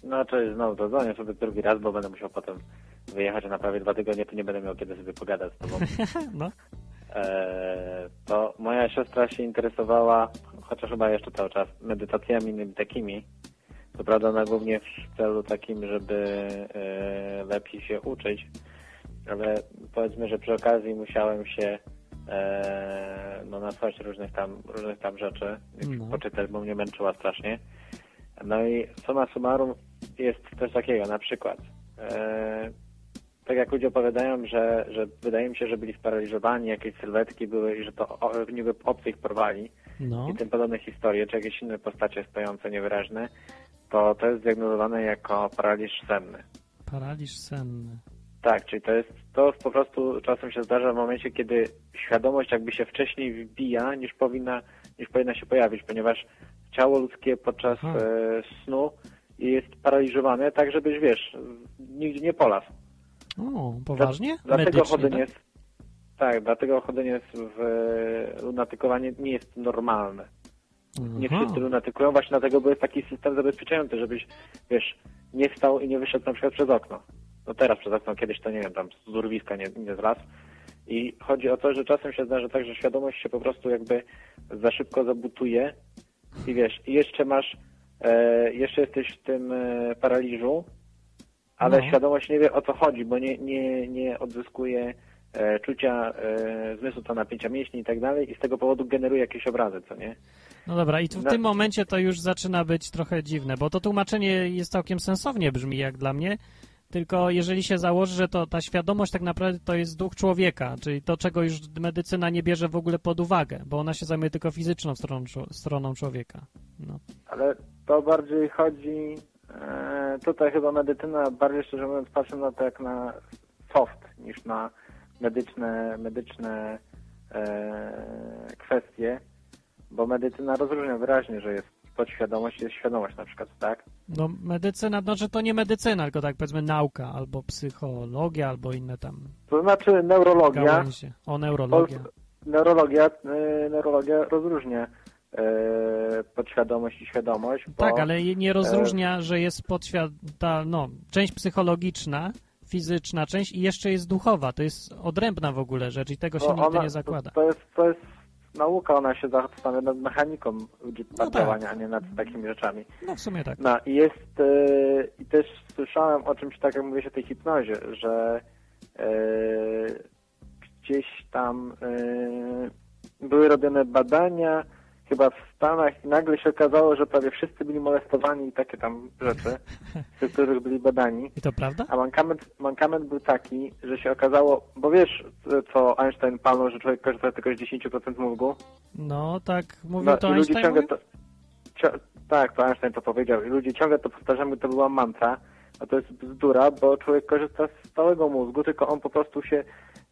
No cześć, znowu to dzwonię sobie drugi raz, bo będę musiał potem wyjechać na prawie dwa tygodnie, to nie będę miał kiedy sobie pogadać z tobą. no. Eee, to moja siostra się interesowała, chociaż chyba jeszcze cały czas, medytacjami takimi. Co prawda ona głównie w celu takim, żeby e, lepiej się uczyć, ale powiedzmy, że przy okazji musiałem się e, no, nasłuchać różnych tam, różnych tam rzeczy, No. poczytać, bo mnie męczyła strasznie. No i summa summarum jest coś takiego, na przykład e, tak jak ludzie opowiadają, że, że wydaje mi się, że byli sparaliżowani, jakieś sylwetki były i że to o, niby obcy ich porwali No. i tym podobne historie, czy jakieś inne postacie stojące niewyraźne, to to jest zdiagnozowane jako paraliż senny. Paraliż senny. Tak, czyli to jest, to po prostu czasem się zdarza w momencie, kiedy świadomość jakby się wcześniej wbija, niż powinna, niż powinna się pojawić, ponieważ ciało ludzkie podczas e, snu jest paraliżowane, tak żebyś, wiesz, nigdzie nie polasł. O, poważnie? Dla- Dlatego Medycznie, chodzenie tak? jest, tak, dlatego chodzenie jest w lunatykowanie nie jest normalne. Nie wszyscy lunatykują, właśnie dlatego był taki system zabezpieczający, żebyś, wiesz, nie wstał i nie wyszedł na przykład przez okno. No teraz przez okno, kiedyś to nie wiem, tam z urwiska nie, nie zlazł. I chodzi o to, że czasem się zdarza tak, że świadomość się po prostu jakby za szybko zabutuje i wiesz, i jeszcze masz, e, jeszcze jesteś w tym e, paraliżu, ale No. świadomość nie wie o co chodzi, bo nie, nie, nie odzyskuje e, czucia e, zmysłu to napięcia mięśni i tak dalej i z tego powodu generuje jakieś obrazy, co nie? No dobra, i tu w No. tym momencie to już zaczyna być trochę dziwne, bo to tłumaczenie jest całkiem sensownie brzmi jak dla mnie, tylko jeżeli się założy, że to ta świadomość tak naprawdę to jest duch człowieka, czyli to, czego już medycyna nie bierze w ogóle pod uwagę, bo ona się zajmuje tylko fizyczną stroną, stroną człowieka. No. Ale to bardziej chodzi, tutaj chyba medycyna bardziej szczerze mówiąc patrzy na to jak na soft niż na medyczne, medyczne e, kwestie, bo medycyna rozróżnia wyraźnie, że jest podświadomość i jest świadomość na przykład, tak? no medycyna, znaczy to nie medycyna, tylko tak powiedzmy nauka, albo psychologia, albo inne tam To znaczy neurologia, gałęzie. O, neurologia. Pol- neurologia, e, neurologia rozróżnia e, podświadomość i świadomość. Bo, Tak, ale nie e, rozróżnia, że jest podświata, no, część psychologiczna, fizyczna część i jeszcze jest duchowa. To jest odrębna w ogóle rzecz i tego się No nigdy ona- nie zakłada. To, jest, to jest nauka, ona się zastanawia nad mechaniką No tak. a nie nad takimi rzeczami. No w sumie tak. No i jest, e, i też słyszałem o czymś, tak jak mówię się o tej hipnozie, że e, gdzieś tam e, były robione badania, chyba w Stanach i nagle się okazało, że prawie wszyscy byli molestowani i takie tam rzeczy, z których byli badani. I to prawda? A mankament, mankament był taki, że się okazało, bo wiesz, co Einstein palnął, że człowiek korzysta tylko z 10% mózgu? No tak, mówił No, to i ludzie Einstein? ciągle to, cio, tak, to Einstein to powiedział. I ludzie ciągle to powtarzają, to była mantra, a to jest bzdura, bo człowiek korzysta z całego mózgu, tylko on po prostu się...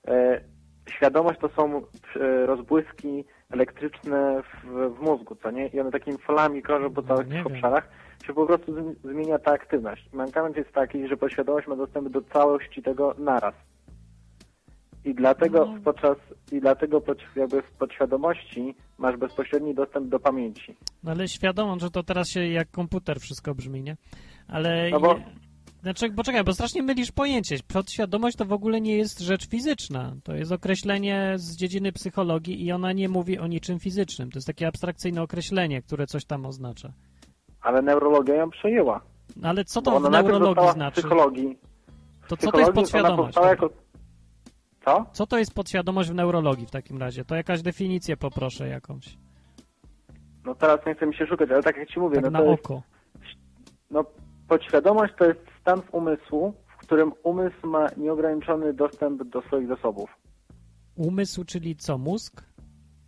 E, świadomość to są e, rozbłyski elektryczne w, w mózgu, co nie? I one takimi falami krążą po całych nie tych obszarach, się po prostu zmi- zmienia ta aktywność. Mankament jest taki, że podświadomość ma dostęp do całości tego naraz. I dlatego No. podczas, i dlatego pod, jakby w podświadomości masz bezpośredni dostęp do pamięci. No ale świadomo, że to teraz się jak komputer wszystko brzmi, nie? Ale... No bo- Znaczy, poczekaj, bo strasznie mylisz pojęcie. Podświadomość to w ogóle nie jest rzecz fizyczna. To jest określenie z dziedziny psychologii i ona nie mówi o niczym fizycznym. To jest takie abstrakcyjne określenie, które coś tam oznacza. Ale neurologia ją przejęła. No Ale co Bo to w neurologii znaczy? psychologii. To co to jest podświadomość? jako... Co? Co to jest podświadomość w neurologii w takim razie? To jakaś definicję poproszę jakąś. No teraz nie chcę mi się szukać, ale tak jak ci mówię, Tak no na to jest, oko. no podświadomość to jest stan umysłu, w którym umysł ma nieograniczony dostęp do swoich zasobów. Umysł, czyli co? Mózg?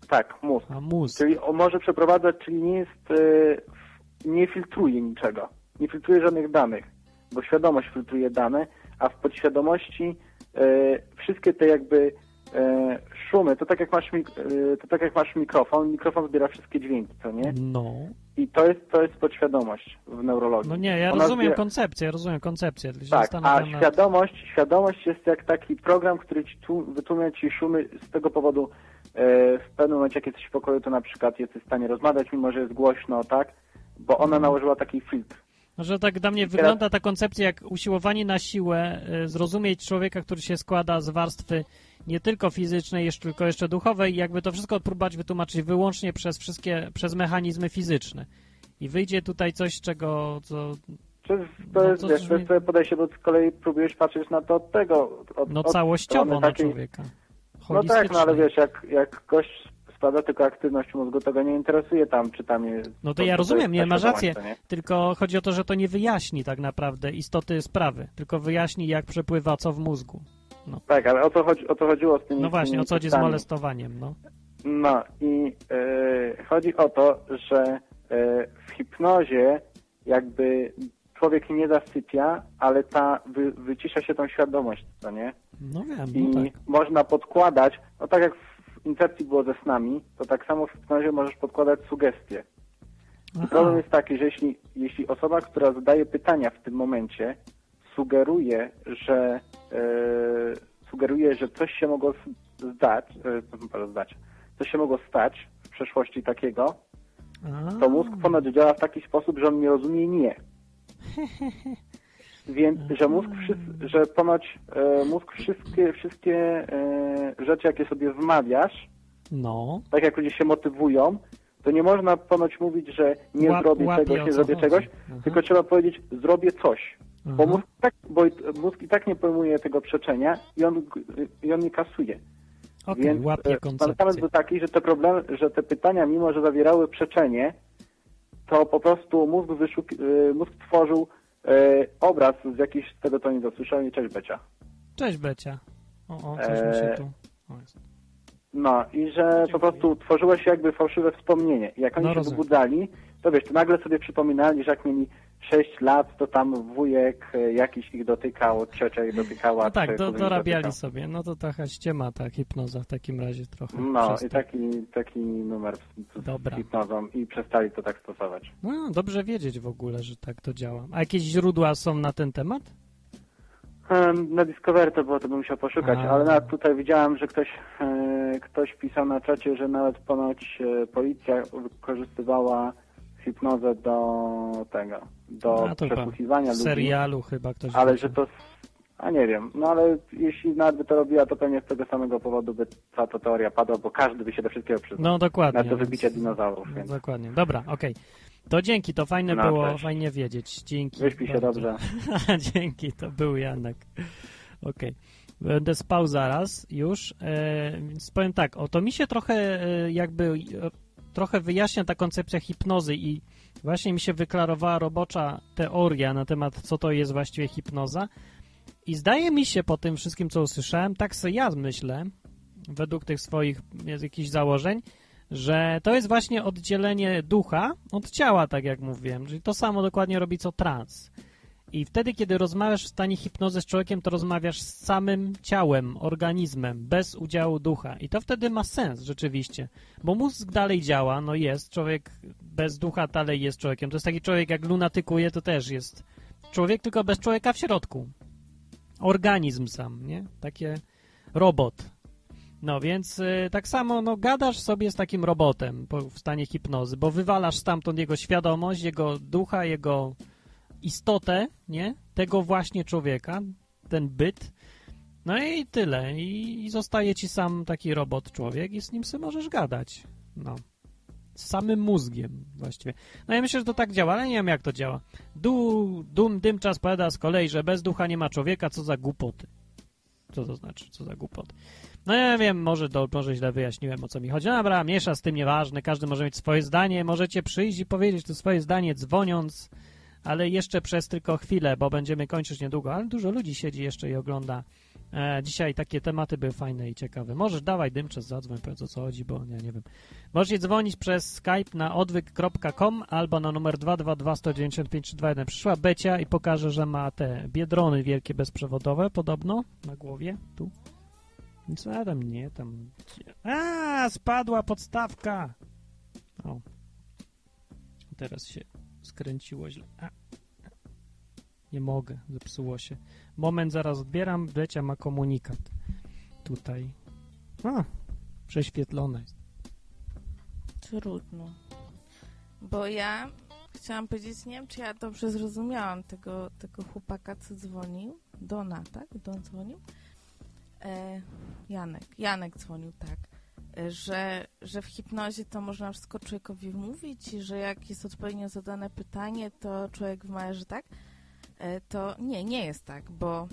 Tak, mózg. A mózg. Czyli on może przeprowadzać, czyli nie jest, w- nie filtruje niczego. Nie filtruje żadnych danych, bo świadomość filtruje dane, a w podświadomości e, wszystkie te jakby szumy, to tak jak masz mik- e, to tak jak masz mikrofon, mikrofon zbiera wszystkie dźwięki, co nie? No. I to jest, to jest podświadomość w neurologii. No nie, ja Ona rozumiem zbiera- koncepcję, ja rozumiem koncepcję. Tak, a zastanawiam nad- świadomość, świadomość jest jak taki program, który ci tu, wytłumia ci szumy z tego powodu e, w pewnym momencie, jak jesteś w pokoju, to na przykład jesteś w stanie rozmawiać, mimo że jest głośno, tak? Bo ona nałożyła taki filtr. Że tak dla mnie wygląda ta koncepcja jak usiłowanie na siłę y, zrozumieć człowieka, który się składa z warstwy nie tylko fizycznej, jeszcze, tylko jeszcze duchowej i jakby to wszystko próbować wytłumaczyć wyłącznie przez wszystkie, przez mechanizmy fizyczne. I wyjdzie tutaj coś, czego, co... To, jest- to No jest, to wiesz, to jest twoje podejście, bo z kolei próbujesz patrzeć na to od tego. Od, No od całościowo na człowieka. No tak, no ale wiesz, jak, jak gość składa tylko aktywność mózgu, to go nie interesuje tam, czy tam jest... No to ja jest rozumiem, nie masz rację, to nie? tylko chodzi o to, że to nie wyjaśni tak naprawdę istoty sprawy, tylko wyjaśni jak przepływa co w mózgu. No, Tak, ale o co, chodzi, o co chodziło z tymi no właśnie, tymi o co chodzi z molestowaniem, no. No i e, chodzi o to, że e, w hipnozie jakby człowiek nie zasypia, ale ta wy, wycisza się tą świadomość, co nie? No wiem, I no tak. można podkładać, no tak jak w incepcji było ze snami, to tak samo w hipnozie możesz podkładać sugestie. I problem jest taki, że jeśli, jeśli osoba, która zadaje pytania w tym momencie, sugeruje, że e, sugeruje, że coś się mogło zdać, e, zdać, coś się mogło stać w przeszłości takiego, to mózg ponoć działa w taki sposób, że on nie rozumie nie. Więc, że mózg, że ponoć e, mózg wszystkie, wszystkie e, rzeczy, jakie sobie wmawiasz, No, tak jak ludzie się motywują, to nie można ponoć mówić, że nie Łap- zrobię czegoś, nie zrobię chodzi. czegoś, Aha. tylko trzeba powiedzieć, zrobię coś. Bo, Aha. mózg, tak, bo i- mózg i tak nie pojmuje tego przeczenia i on, i on nie kasuje. okej, Więc łapie e, koncepcję. Był taki, że te problemy, że te pytania, mimo że zawierały przeczenie, to po prostu mózg, e, mózg tworzył e, obraz z jakiś, z tego to nie dosłyszałem, i cześć Becia. Cześć Becia. O, o, coś mi się Eee, tu... O. No i że po prostu tworzyło się jakby fałszywe wspomnienie. I jak oni No, się rozumiem. wybudzali, to wiesz, to nagle sobie przypominali, że jak mieli 6 lat, to tam wujek e, jakiś ich dotykał, ciocia ich dotykała. No tak, do, dorabiali dotykał. sobie. No to trochę ściema ta hipnoza w takim razie trochę. No i taki, taki numer z, z Dobra. hipnozą i przestali to tak stosować. No, dobrze wiedzieć w ogóle, że tak to działa. A jakieś źródła są na ten temat? Em, Na Discovery to było, to bym musiał poszukać, A. ale nawet tutaj widziałem, że ktoś, e, ktoś pisał na czacie, że nawet ponoć e, policja wykorzystywała hipnozę do tego, do A, przesłuchiwania w ludzi. serialu chyba ktoś Ale że to, a nie wiem, no ale jeśli nawet by to robiła, to pewnie z tego samego powodu by ta teoria padła, bo każdy by się do wszystkiego przyznał. No dokładnie. Na to więc- wybicie dinozaurów, No, więc dokładnie. Dobra, okej. To dzięki, to fajne No, było, cześć. fajnie wiedzieć. Dzięki. Wyśpij się dobrze. dzięki, to był Janek. Okej. Będę spał zaraz już, e, więc powiem tak, o to mi się trochę e, jakby e, trochę wyjaśnia ta koncepcja hipnozy i właśnie mi się wyklarowała robocza teoria na temat, co to jest właściwie hipnoza i zdaje mi się po tym wszystkim, co usłyszałem, tak sobie ja myślę, według tych swoich jakichś założeń, że to jest właśnie oddzielenie ducha od ciała, tak jak mówiłem, czyli to samo dokładnie robi co trans. I wtedy, kiedy rozmawiasz w stanie hipnozy z człowiekiem, to rozmawiasz z samym ciałem, organizmem, bez udziału ducha. I to wtedy ma sens rzeczywiście, bo mózg dalej działa, no jest, człowiek bez ducha dalej jest człowiekiem. To jest taki człowiek, jak lunatykuje, to też jest człowiek, tylko bez człowieka w środku. Organizm sam, nie? Takie robot. No więc y, tak samo no, gadasz sobie z takim robotem po, w stanie hipnozy, bo wywalasz stamtąd jego świadomość, jego ducha, jego istotę, nie? Tego właśnie człowieka, ten byt. No i tyle. I, zostaje ci sam taki robot człowiek i z nim sobie możesz gadać. No. Z samym mózgiem właściwie. No ja myślę, że to tak działa, ale nie wiem jak to działa. Du, dum Dymczas powiada z kolei, że bez ducha nie ma człowieka, co za głupoty. Co to znaczy, co za głupoty? No ja wiem, może, do, może źle wyjaśniłem, o co mi chodzi. No dobra, mniejsza z tym, nieważne, każdy może mieć swoje zdanie, możecie przyjść i powiedzieć to swoje zdanie dzwoniąc, ale jeszcze przez tylko chwilę, bo będziemy kończyć niedługo, ale dużo ludzi siedzi jeszcze i ogląda. E, dzisiaj takie tematy były fajne i ciekawe. Możesz dawaj dymczas, zadzwoń, powiedz o co chodzi, bo ja nie wiem. Możecie dzwonić przez Skype na odwyk.com albo na numer 222 195 321. Przyszła Becia i pokaże, że ma te biedrony wielkie bezprzewodowe podobno na głowie, tu. Co tam nie, tam... A, spadła podstawka! O. Teraz się skręciło źle. A. Nie mogę, zepsuło się. Moment, zaraz odbieram. Blecia ma komunikat. Tutaj. A, prześwietlone jest. Trudno. Bo ja chciałam powiedzieć, nie wiem, czy ja dobrze zrozumiałam tego, tego chłopaka, co dzwonił. Dona, tak? Don dzwonił? E, Janek. Janek dzwonił, tak. Że, że w hipnozie to można wszystko człowiekowi mówić i że jak jest odpowiednio zadane pytanie, to człowiek wymaga, że tak. E, to nie, nie jest tak, bo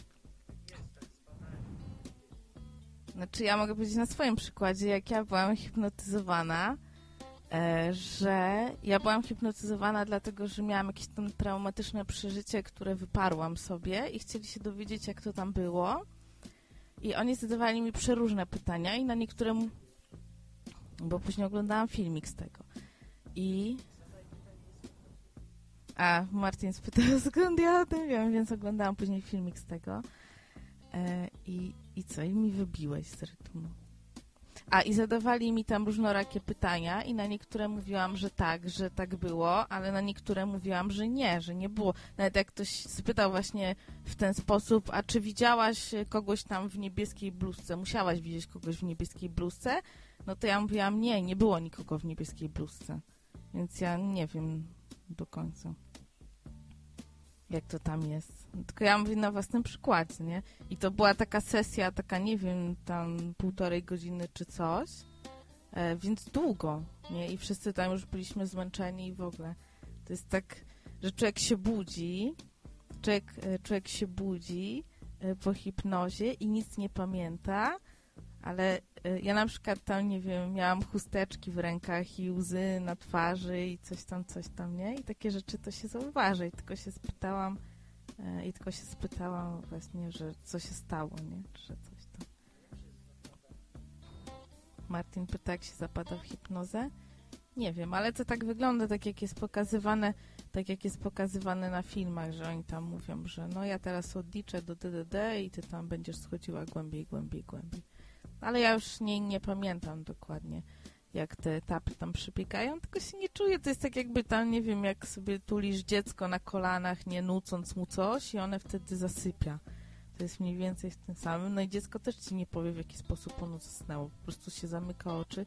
znaczy ja mogę powiedzieć na swoim przykładzie, jak ja byłam hipnotyzowana, e, że ja byłam hipnotyzowana dlatego, że miałam jakieś tam traumatyczne przeżycie, które wyparłam sobie i chcieli się dowiedzieć, jak to tam było. I oni zadawali mi przeróżne pytania i na niektóre... Bo później oglądałam filmik z tego. I... A, Martin spytał, skąd ja o tym wiem, więc oglądałam później filmik z tego. E, i, I co? I mi wybiłeś z rytmu. A, i zadawali mi tam różnorakie pytania i na niektóre mówiłam, że tak, że tak było, ale na niektóre mówiłam, że nie, że nie było. Nawet jak ktoś spytał właśnie w ten sposób, a czy widziałaś kogoś tam w niebieskiej bluzce? Musiałaś widzieć kogoś w niebieskiej bluzce? No to ja mówiłam, nie, nie było nikogo w niebieskiej bluzce. Więc ja nie wiem do końca jak to tam jest. Tylko ja mówię na własnym przykładzie, nie? I to była taka sesja, taka nie wiem, tam półtorej godziny czy coś, e, więc długo, nie? I wszyscy tam już byliśmy zmęczeni i w ogóle. To jest tak, że człowiek się budzi, człowiek, e, człowiek się budzi e, po hipnozie i nic nie pamięta, ale e, ja na przykład tam, nie wiem, miałam chusteczki w rękach i łzy na twarzy i coś tam, coś tam, nie? I takie rzeczy to się zauważy. I tylko się spytałam, e, i tylko się spytałam właśnie, że co się stało, nie? Że coś tam. Martin pyta, jak się zapada w hipnozę. Nie wiem, ale to tak wygląda, tak jak jest pokazywane, tak jak jest pokazywane na filmach, że oni tam mówią, że no ja teraz odliczę do DDD i ty tam będziesz schodziła głębiej, głębiej, głębiej. Ale ja już nie, nie pamiętam dokładnie, jak te etapy tam przebiegają, tylko się nie czuję. To jest tak jakby tam, nie wiem, jak sobie tulisz dziecko na kolanach, nie nucąc mu coś i one wtedy zasypia. To jest mniej więcej w tym samym. No i dziecko też ci nie powie, w jaki sposób ono zasnęło. Po prostu się zamyka oczy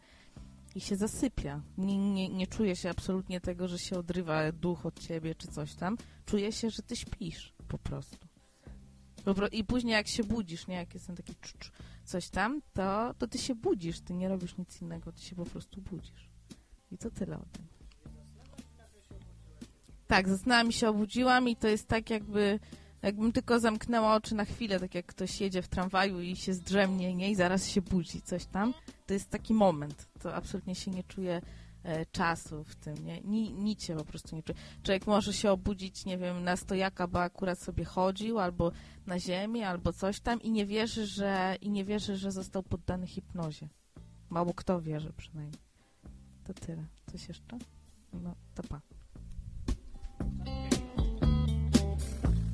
i się zasypia. Nie, nie, nie czuje się absolutnie tego, że się odrywa duch od ciebie czy coś tam. Czuje się, że ty śpisz po prostu. I później jak się budzisz, nie? Jak jestem taki cz, coś tam, to, to ty się budzisz. Ty nie robisz nic innego, ty się po prostu budzisz. I to tyle o tym. Tak, zasnęłam się obudziłam i to jest tak jakby, jakbym tylko zamknęła oczy na chwilę, tak jak ktoś jedzie w tramwaju i się zdrzemnie, nie? I zaraz się budzi, coś tam. To jest taki moment. To absolutnie się nie czuje e, czasu w tym, nie? Ni, nic się po prostu nie czuje. Człowiek może się obudzić, nie wiem, na stojaka, bo akurat sobie chodził, albo na ziemi, albo coś tam i nie wierzy, że, i nie wierzy, że został poddany hipnozie. Mało kto wierzy przynajmniej. To tyle. Coś jeszcze? No, to pa.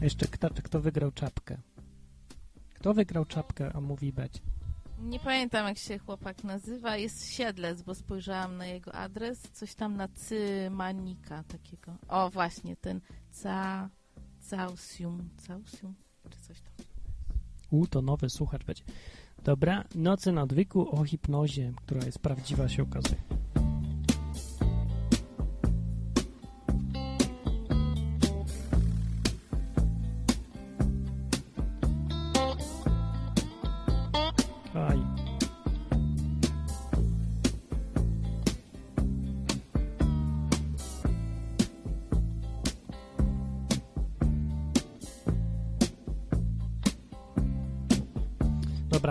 Jeszcze kto, kto wygrał czapkę? Kto wygrał czapkę, a mówi beć? Nie pamiętam, jak się chłopak nazywa. Jest Siedlec, bo spojrzałam na jego adres. Coś tam na Cymanika takiego. O, właśnie, ten ca... Causium. Causium? Czy coś tam. U, to nowy słuchacz będzie. Dobra, Nocy na odwyku o hipnozie, która jest prawdziwa, się okazuje.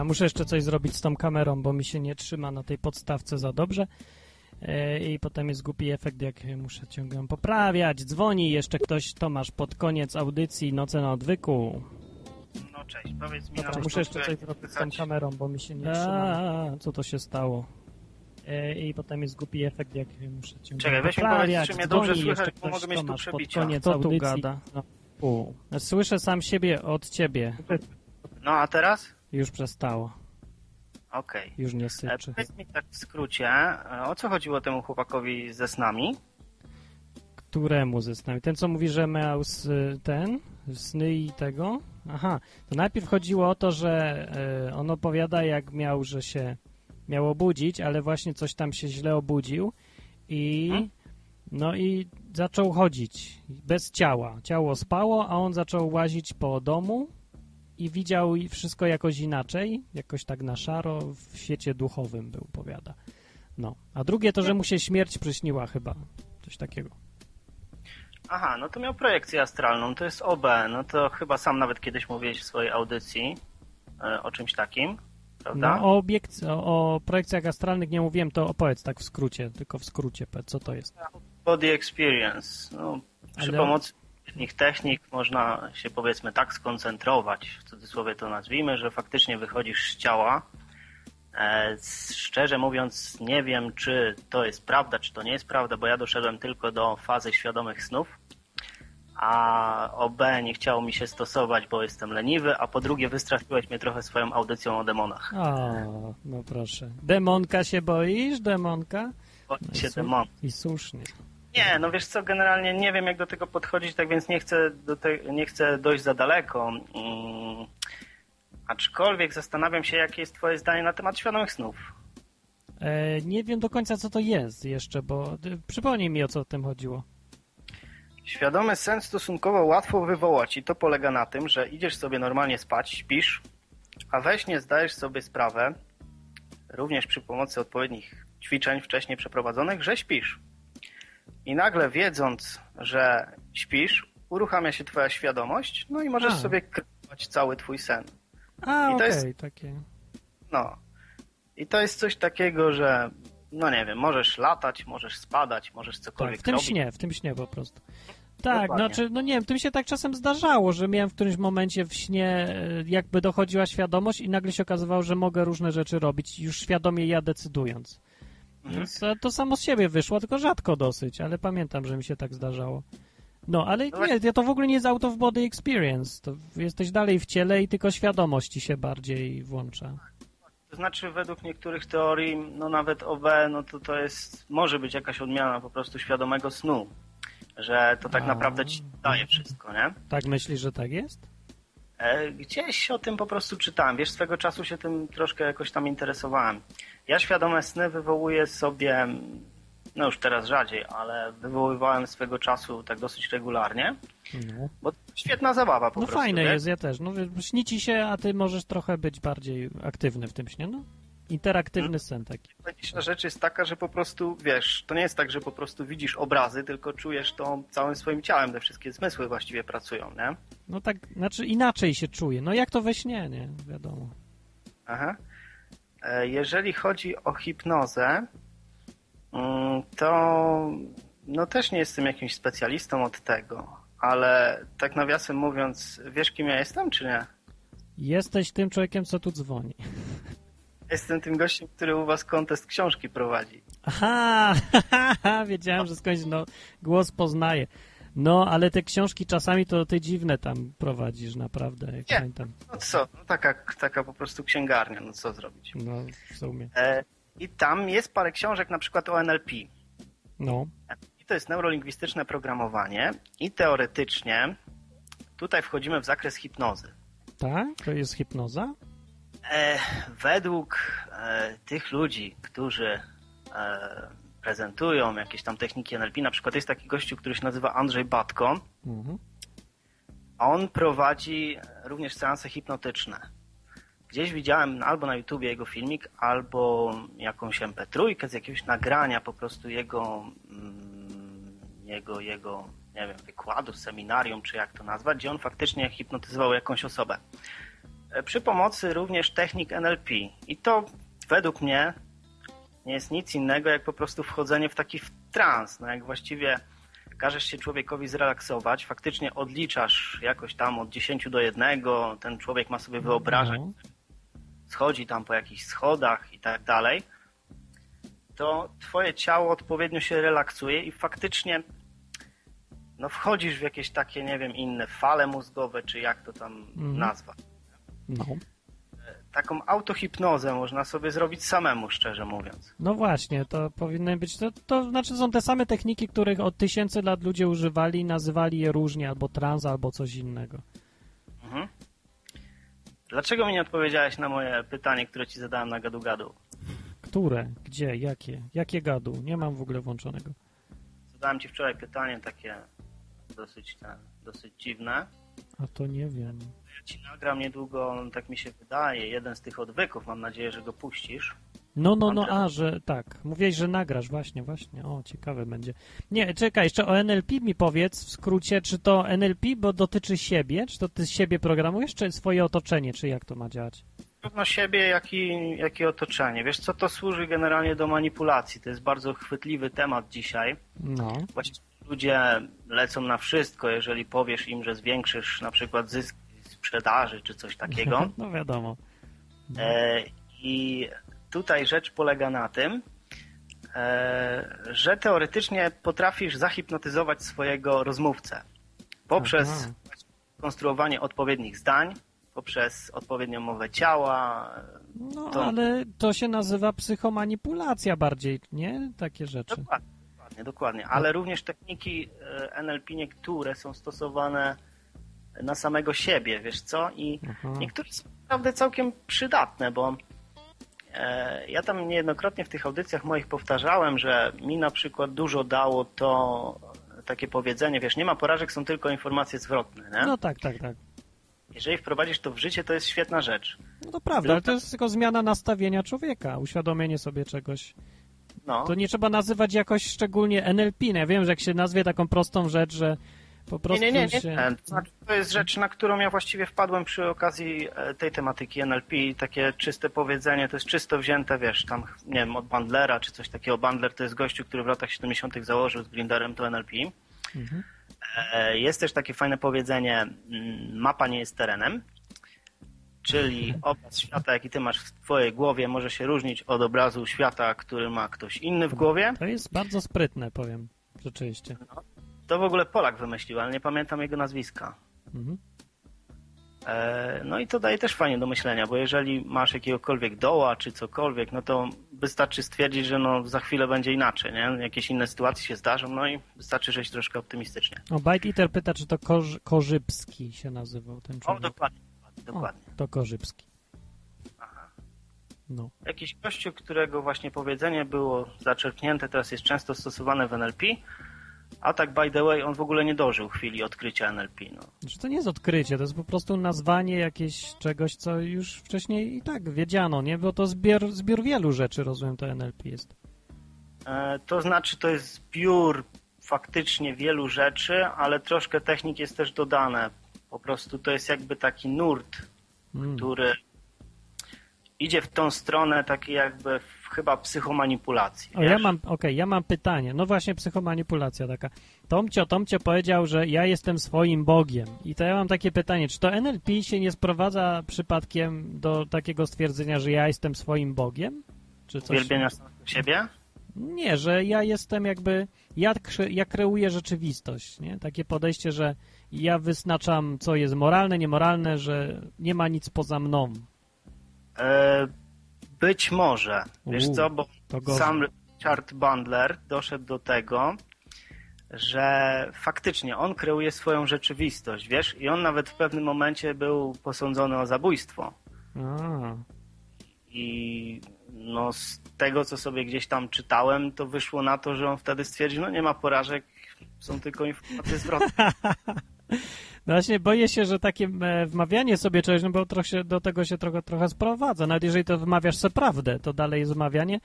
Muszę jeszcze coś zrobić z tą kamerą, bo mi się nie trzyma na tej podstawce za dobrze. E, I potem jest głupi efekt, jak muszę ciągle poprawiać. Dzwoni jeszcze ktoś, Tomasz, pod koniec audycji Noce na odwyku. No cześć, powiedz mi Dobra, muszę jeszcze coś zrobić z tą kamerą, bo mi się nie trzyma. A, co to się stało? E, I potem jest głupi efekt, jak muszę ciągle Czekaj, weź mi poprawiać. powiedz, czy mnie dobrze Dzwoni słychać, jeszcze bo ktoś, mogę mieć tu pod koniec Kto tu audycji. gada? No, u. Słyszę sam siebie od ciebie. No a teraz? Już przestało. Okej. Już nie E, syczy. Powiedz mi tak w skrócie, e, o co chodziło temu chłopakowi ze snami? Któremu ze snami? Ten, co mówi, że miał s- ten, sny i tego? Aha, to najpierw chodziło o to, że e, on opowiada, jak miał, że się miał obudzić, ale właśnie coś tam się źle obudził i no i zaczął chodzić bez ciała. Ciało spało, a on zaczął łazić po domu i widział i wszystko jakoś inaczej, jakoś tak na szaro, w świecie duchowym był, powiada. No, a drugie to, że mu się śmierć przyśniła chyba, coś takiego. Aha, no to miał projekcję astralną, to jest OB, no to chyba sam nawet kiedyś mówiłeś w swojej audycji e, o czymś takim, prawda? No, o, obiekt, o, o projekcjach astralnych nie mówiłem, to opowiedz tak w skrócie, tylko w skrócie, co to jest. Body experience. No, przy Ale- pomocy odpowiednich technik można się powiedzmy tak skoncentrować, w cudzysłowie to nazwijmy, że faktycznie wychodzisz z ciała. E, szczerze mówiąc, nie wiem, czy to jest prawda, czy to nie jest prawda, bo ja doszedłem tylko do fazy świadomych snów. A OB nie chciało mi się stosować, bo jestem leniwy, a po drugie wystraszyłeś mnie trochę swoją audycją o demonach. O, no proszę. Demonka się boisz, demonka? Boję No się demon. I słusznie. Nie, no wiesz co, generalnie nie wiem jak do tego podchodzić, tak więc nie chcę, do te, nie chcę dojść za daleko. Mm, aczkolwiek zastanawiam się, jakie jest twoje zdanie na temat świadomych snów. E, nie wiem do końca, co to jest jeszcze, bo przypomnij mi, o co w tym chodziło. Świadomy sen stosunkowo łatwo wywołać i to polega na tym, że idziesz sobie normalnie spać, śpisz, a we śnie zdajesz sobie sprawę, również przy pomocy odpowiednich ćwiczeń wcześniej przeprowadzonych, że śpisz. I nagle wiedząc, że śpisz, uruchamia się twoja świadomość, no i możesz A. sobie kreować cały twój sen. A, I okej, jest- takie. No. I to jest coś takiego, że no nie wiem, możesz latać, możesz spadać, możesz Tak, cokolwiek w tym robić. śnie, w tym śnie po prostu. Tak, Dokładnie. znaczy, no nie wiem, to mi się tak czasem zdarzało, że miałem w którymś momencie w śnie e, jakby dochodziła świadomość i nagle się okazywało, że mogę różne rzeczy robić, już świadomie ja decydując. Mhm. Więc e, to samo z siebie wyszło, tylko rzadko dosyć, ale pamiętam, że mi się tak zdarzało. No, ale No nie, to w ogóle nie jest out of body experience. To jesteś dalej w ciele i tylko świadomość ci się bardziej włącza. To znaczy według niektórych teorii, no nawet OB, no to to jest, może być jakaś odmiana po prostu świadomego snu. Że to tak A. naprawdę ci daje wszystko, nie? Tak myślisz, że tak jest? E, Gdzieś o tym po prostu czytałem. Wiesz, swego czasu się tym troszkę jakoś tam interesowałem. Ja świadome sny wywołuję sobie, no już teraz rzadziej, ale wywoływałem swego czasu tak dosyć regularnie, No. bo świetna zabawa po No prostu. fajne wiesz? jest, ja też. No, śni ci się, a ty możesz trochę być bardziej aktywny w tym śnie, no. Interaktywny sen taki. Najważniejsza rzecz jest taka, że po prostu, wiesz, to nie jest tak, że po prostu widzisz obrazy, tylko czujesz to całym swoim ciałem, te wszystkie zmysły właściwie pracują, nie? No tak, znaczy inaczej się czuje. No jak to we śnie, nie? Wiadomo. Aha. E, Jeżeli chodzi o hipnozę, mm, to no też nie jestem jakimś specjalistą od tego, ale tak nawiasem mówiąc, wiesz kim ja jestem, czy nie? Jesteś tym człowiekiem, co tu dzwoni. Jestem tym gościem, który u was kontest książki prowadzi. Aha, wiedziałem, że skądś no, głos poznaje. No, ale te książki czasami to ty dziwne tam prowadzisz, naprawdę, jak Nie. pamiętam. No co, no taka, taka po prostu księgarnia, no co zrobić. No, w sumie. E, I tam jest parę książek na przykład o NLP. No, I to jest neurolingwistyczne programowanie i teoretycznie tutaj wchodzimy w zakres hipnozy. tak? To jest hipnoza? E, według e, tych ludzi, którzy e, prezentują jakieś tam techniki NLP, na przykład jest taki gościu, który się nazywa Andrzej Batko, Mhm. on prowadzi również seanse hipnotyczne. Gdzieś widziałem albo na YouTubie jego filmik, albo jakąś MP3 z jakiegoś nagrania po prostu jego, mm, jego, jego, nie wiem, wykładu, seminarium, czy jak to nazwać, gdzie on faktycznie hipnotyzował jakąś osobę. E, Przy pomocy również technik NLP. I to według mnie nie jest nic innego, jak po prostu wchodzenie w taki trans. No jak właściwie każesz się człowiekowi zrelaksować, faktycznie odliczasz jakoś tam od 10 do 1, ten człowiek ma sobie wyobrażać, No. schodzi tam po jakichś schodach i tak dalej, to twoje ciało odpowiednio się relaksuje i faktycznie no wchodzisz w jakieś takie, nie wiem, inne fale mózgowe, czy jak to tam Mhm. nazwać. No. Taką autohipnozę można sobie zrobić samemu, szczerze mówiąc. No właśnie, to powinny być, to, to znaczy są te same techniki, których od tysięcy lat ludzie używali i nazywali je różnie, albo trans, albo coś innego. Mhm. Dlaczego mi nie odpowiedziałeś na moje pytanie, które ci zadałem na gadu-gadu? Które? Gdzie? Jakie? Jakie gadu? Nie mam w ogóle włączonego. Zadałem ci wczoraj pytanie takie dosyć, dosyć dziwne. A to nie wiem. Ja ci nagram niedługo, tak mi się wydaje, jeden z tych odwyków. Mam nadzieję, że go puścisz. No, no, no, a, że tak. Mówiłeś, że nagrasz, właśnie, właśnie. O, ciekawe będzie. Nie, czekaj, jeszcze o NLP mi powiedz w skrócie, czy to NLP, bo dotyczy siebie, czy to ty siebie programujesz, czy swoje otoczenie, czy jak to ma działać? Zarówno siebie, jak i, jak i otoczenie. Wiesz co, to służy generalnie do manipulacji. To jest bardzo chwytliwy temat dzisiaj. No. Właściwie ludzie lecą na wszystko, jeżeli powiesz im, że zwiększysz na przykład zysk sprzedaży czy coś takiego. no wiadomo. E, I tutaj rzecz polega na tym, e, że teoretycznie potrafisz zahipnotyzować swojego rozmówcę poprzez Aha. konstruowanie odpowiednich zdań, poprzez odpowiednią mowę ciała. No, To- ale to się nazywa psychomanipulacja bardziej, nie? Takie rzeczy. Dokładnie, dokładnie, dokładnie. Ale również techniki e, NLP niektóre są stosowane na samego siebie, wiesz co? I Aha. niektóre są naprawdę całkiem przydatne, bo e, ja tam niejednokrotnie w tych audycjach moich powtarzałem, że mi na przykład dużo dało to takie powiedzenie, wiesz, nie ma porażek, są tylko informacje zwrotne, nie? No tak, tak, tak. Jeżeli wprowadzisz to w życie, to jest świetna rzecz. No to prawda, ale to jest tylko zmiana nastawienia człowieka, uświadomienie sobie czegoś. No. To nie trzeba nazywać jakoś szczególnie NLP. No ja wiem, że jak się nazwie taką prostą rzecz, że po prostu nie, nie, nie, się... nie. To, znaczy, to jest rzecz, na którą ja właściwie wpadłem przy okazji e, tej tematyki NLP. Takie czyste powiedzenie, to jest czysto wzięte, wiesz, tam, nie wiem, od Bandlera czy coś takiego. Bandler to jest gościu, który w latach 70. założył z Grinderem to NLP. Mhm. E, Jest też takie fajne powiedzenie, mm, mapa nie jest terenem, czyli obraz świata, jaki ty masz w twojej głowie, może się różnić od obrazu świata, który ma ktoś inny w głowie. To jest bardzo sprytne, powiem, rzeczywiście. To w ogóle Polak wymyślił, ale nie pamiętam jego nazwiska. Mhm. E, No i to daje też fajnie do myślenia, bo jeżeli masz jakiegokolwiek doła czy cokolwiek, no to wystarczy stwierdzić, że no za chwilę będzie inaczej, nie? Jakieś inne sytuacje się zdarzą, no i wystarczy żyć troszkę optymistycznie. O, Bite Eater pyta, czy to Korz Korzybski się nazywał ten O, człowiek. dokładnie, dokładnie. O, to Korzybski. No. Jakiś gościu, którego właśnie powiedzenie było zaczerpnięte, teraz jest często stosowane w NLP, a tak by the way, on w ogóle nie dożył chwili odkrycia NLP. No. Znaczy, to nie jest odkrycie, to jest po prostu nazwanie jakieś czegoś, co już wcześniej i tak wiedziano, nie? Bo to zbiór, zbiór wielu rzeczy, rozumiem, to NLP jest. E, To znaczy, to jest zbiór faktycznie wielu rzeczy, ale troszkę technik jest też dodane. Po prostu to jest jakby taki nurt, Mm. który idzie w tą stronę takiej jakby chyba psychomanipulacji. O, ja mam, okej, ja mam pytanie. No właśnie, psychomanipulacja taka. Tomcio, Tomcio powiedział, że ja jestem swoim Bogiem. I to ja mam takie pytanie, czy to NLP się nie sprowadza przypadkiem do takiego stwierdzenia, że ja jestem swoim Bogiem? Czy coś? Uwielbienia siebie? Nie, że ja jestem jakby, ja, kre- ja kreuję rzeczywistość, nie? Takie podejście, że ja wyznaczam, co jest moralne, niemoralne, że nie ma nic poza mną. E, być może. Wiesz co, bo sam Richard Bandler doszedł do tego, że faktycznie on kreuje swoją rzeczywistość, wiesz, i on nawet w pewnym momencie był posądzony o zabójstwo. I no z tego, co sobie gdzieś tam czytałem, to wyszło na to, że on wtedy stwierdził, no nie ma porażek, są tylko informacje zwrotne. No właśnie boję się, że takie e, wmawianie sobie czegoś, no bo trochę, do tego się trochę, trochę sprowadza. Nawet jeżeli to wymawiasz sobie prawdę, to dalej jest wmawianie.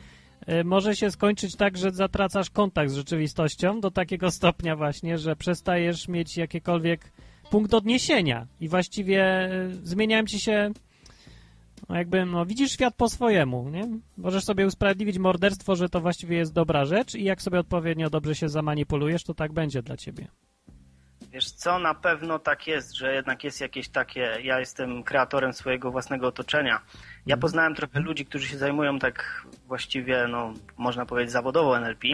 E, Może się skończyć tak, że zatracasz kontakt z rzeczywistością do takiego stopnia właśnie, że przestajesz mieć jakiekolwiek punkt odniesienia i właściwie e, zmieniają ci się no jakby, no widzisz świat po swojemu, nie? Możesz sobie usprawiedliwić morderstwo, że to właściwie jest dobra rzecz i jak sobie odpowiednio dobrze się zamanipulujesz, to tak będzie dla ciebie. Wiesz co, na pewno tak jest, że jednak jest jakieś takie, ja jestem kreatorem swojego własnego otoczenia. Ja poznałem trochę ludzi, którzy się zajmują tak właściwie, no można powiedzieć zawodowo NLP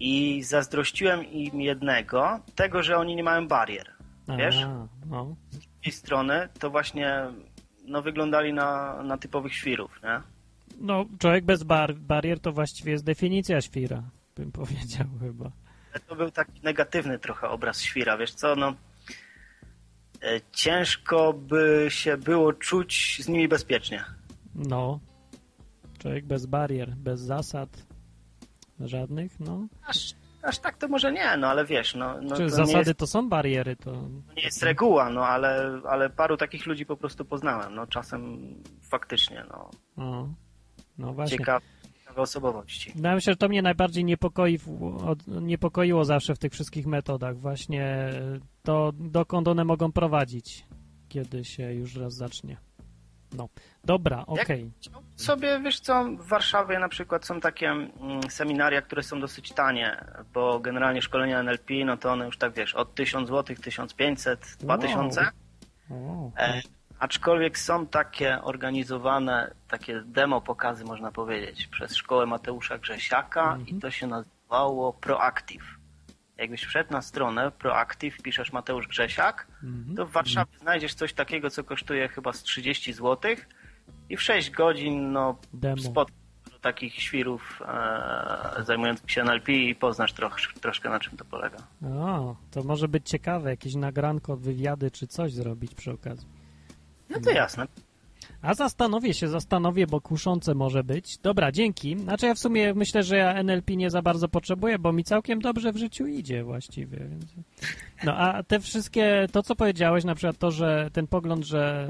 i zazdrościłem im jednego, tego, że oni nie mają barier. Wiesz? No. Z drugiej strony to właśnie no, wyglądali na, na typowych świrów, nie? No, człowiek bez bar barier to właściwie jest definicja świra, bym powiedział chyba. To był taki negatywny trochę obraz świra, wiesz co, no e, ciężko by się było czuć z nimi bezpiecznie. No, człowiek bez barier, bez zasad żadnych, no. Aż, aż tak to może nie, no ale wiesz, no, no Czy to zasady jest, to są bariery, to... to nie jest reguła, no ale, ale paru takich ludzi po prostu poznałem, no czasem faktycznie, no O, no właśnie. ciekawe, ciekawe osobowości. No, ja myślę, że to mnie najbardziej niepokoi, niepokoiło zawsze w tych wszystkich metodach. Właśnie e, to, dokąd one mogą prowadzić, kiedy się już raz zacznie. No, dobra, okej. sobie, wiesz co, w Warszawie na przykład są takie mm, seminaria, które są dosyć tanie, bo generalnie szkolenia NLP, no to one już tak, wiesz, od 1000 zł, 1500, 2000. O, E, aczkolwiek są takie organizowane, takie demo pokazy, można powiedzieć, przez szkołę Mateusza Grzesiaka i to się nazywało Proactive. Jakbyś wszedł na stronę Proactive, piszesz Mateusz Grzesiak, to w Warszawie znajdziesz coś takiego, co kosztuje chyba z 30 zł i w 6 godzin no, spotkasz takich świrów e, zajmujących się NLP i poznasz trosz, troszkę na czym to polega. O, to może być ciekawe, jakieś nagranko, wywiady czy coś zrobić przy okazji. No to jasne. A zastanowię się, zastanowię, bo kuszące może być. Dobra, dzięki. Znaczy ja w sumie myślę, że ja NLP nie za bardzo potrzebuję, bo mi całkiem dobrze w życiu idzie właściwie. Więc... No a te wszystkie, to co powiedziałeś, na przykład to, że ten pogląd, że,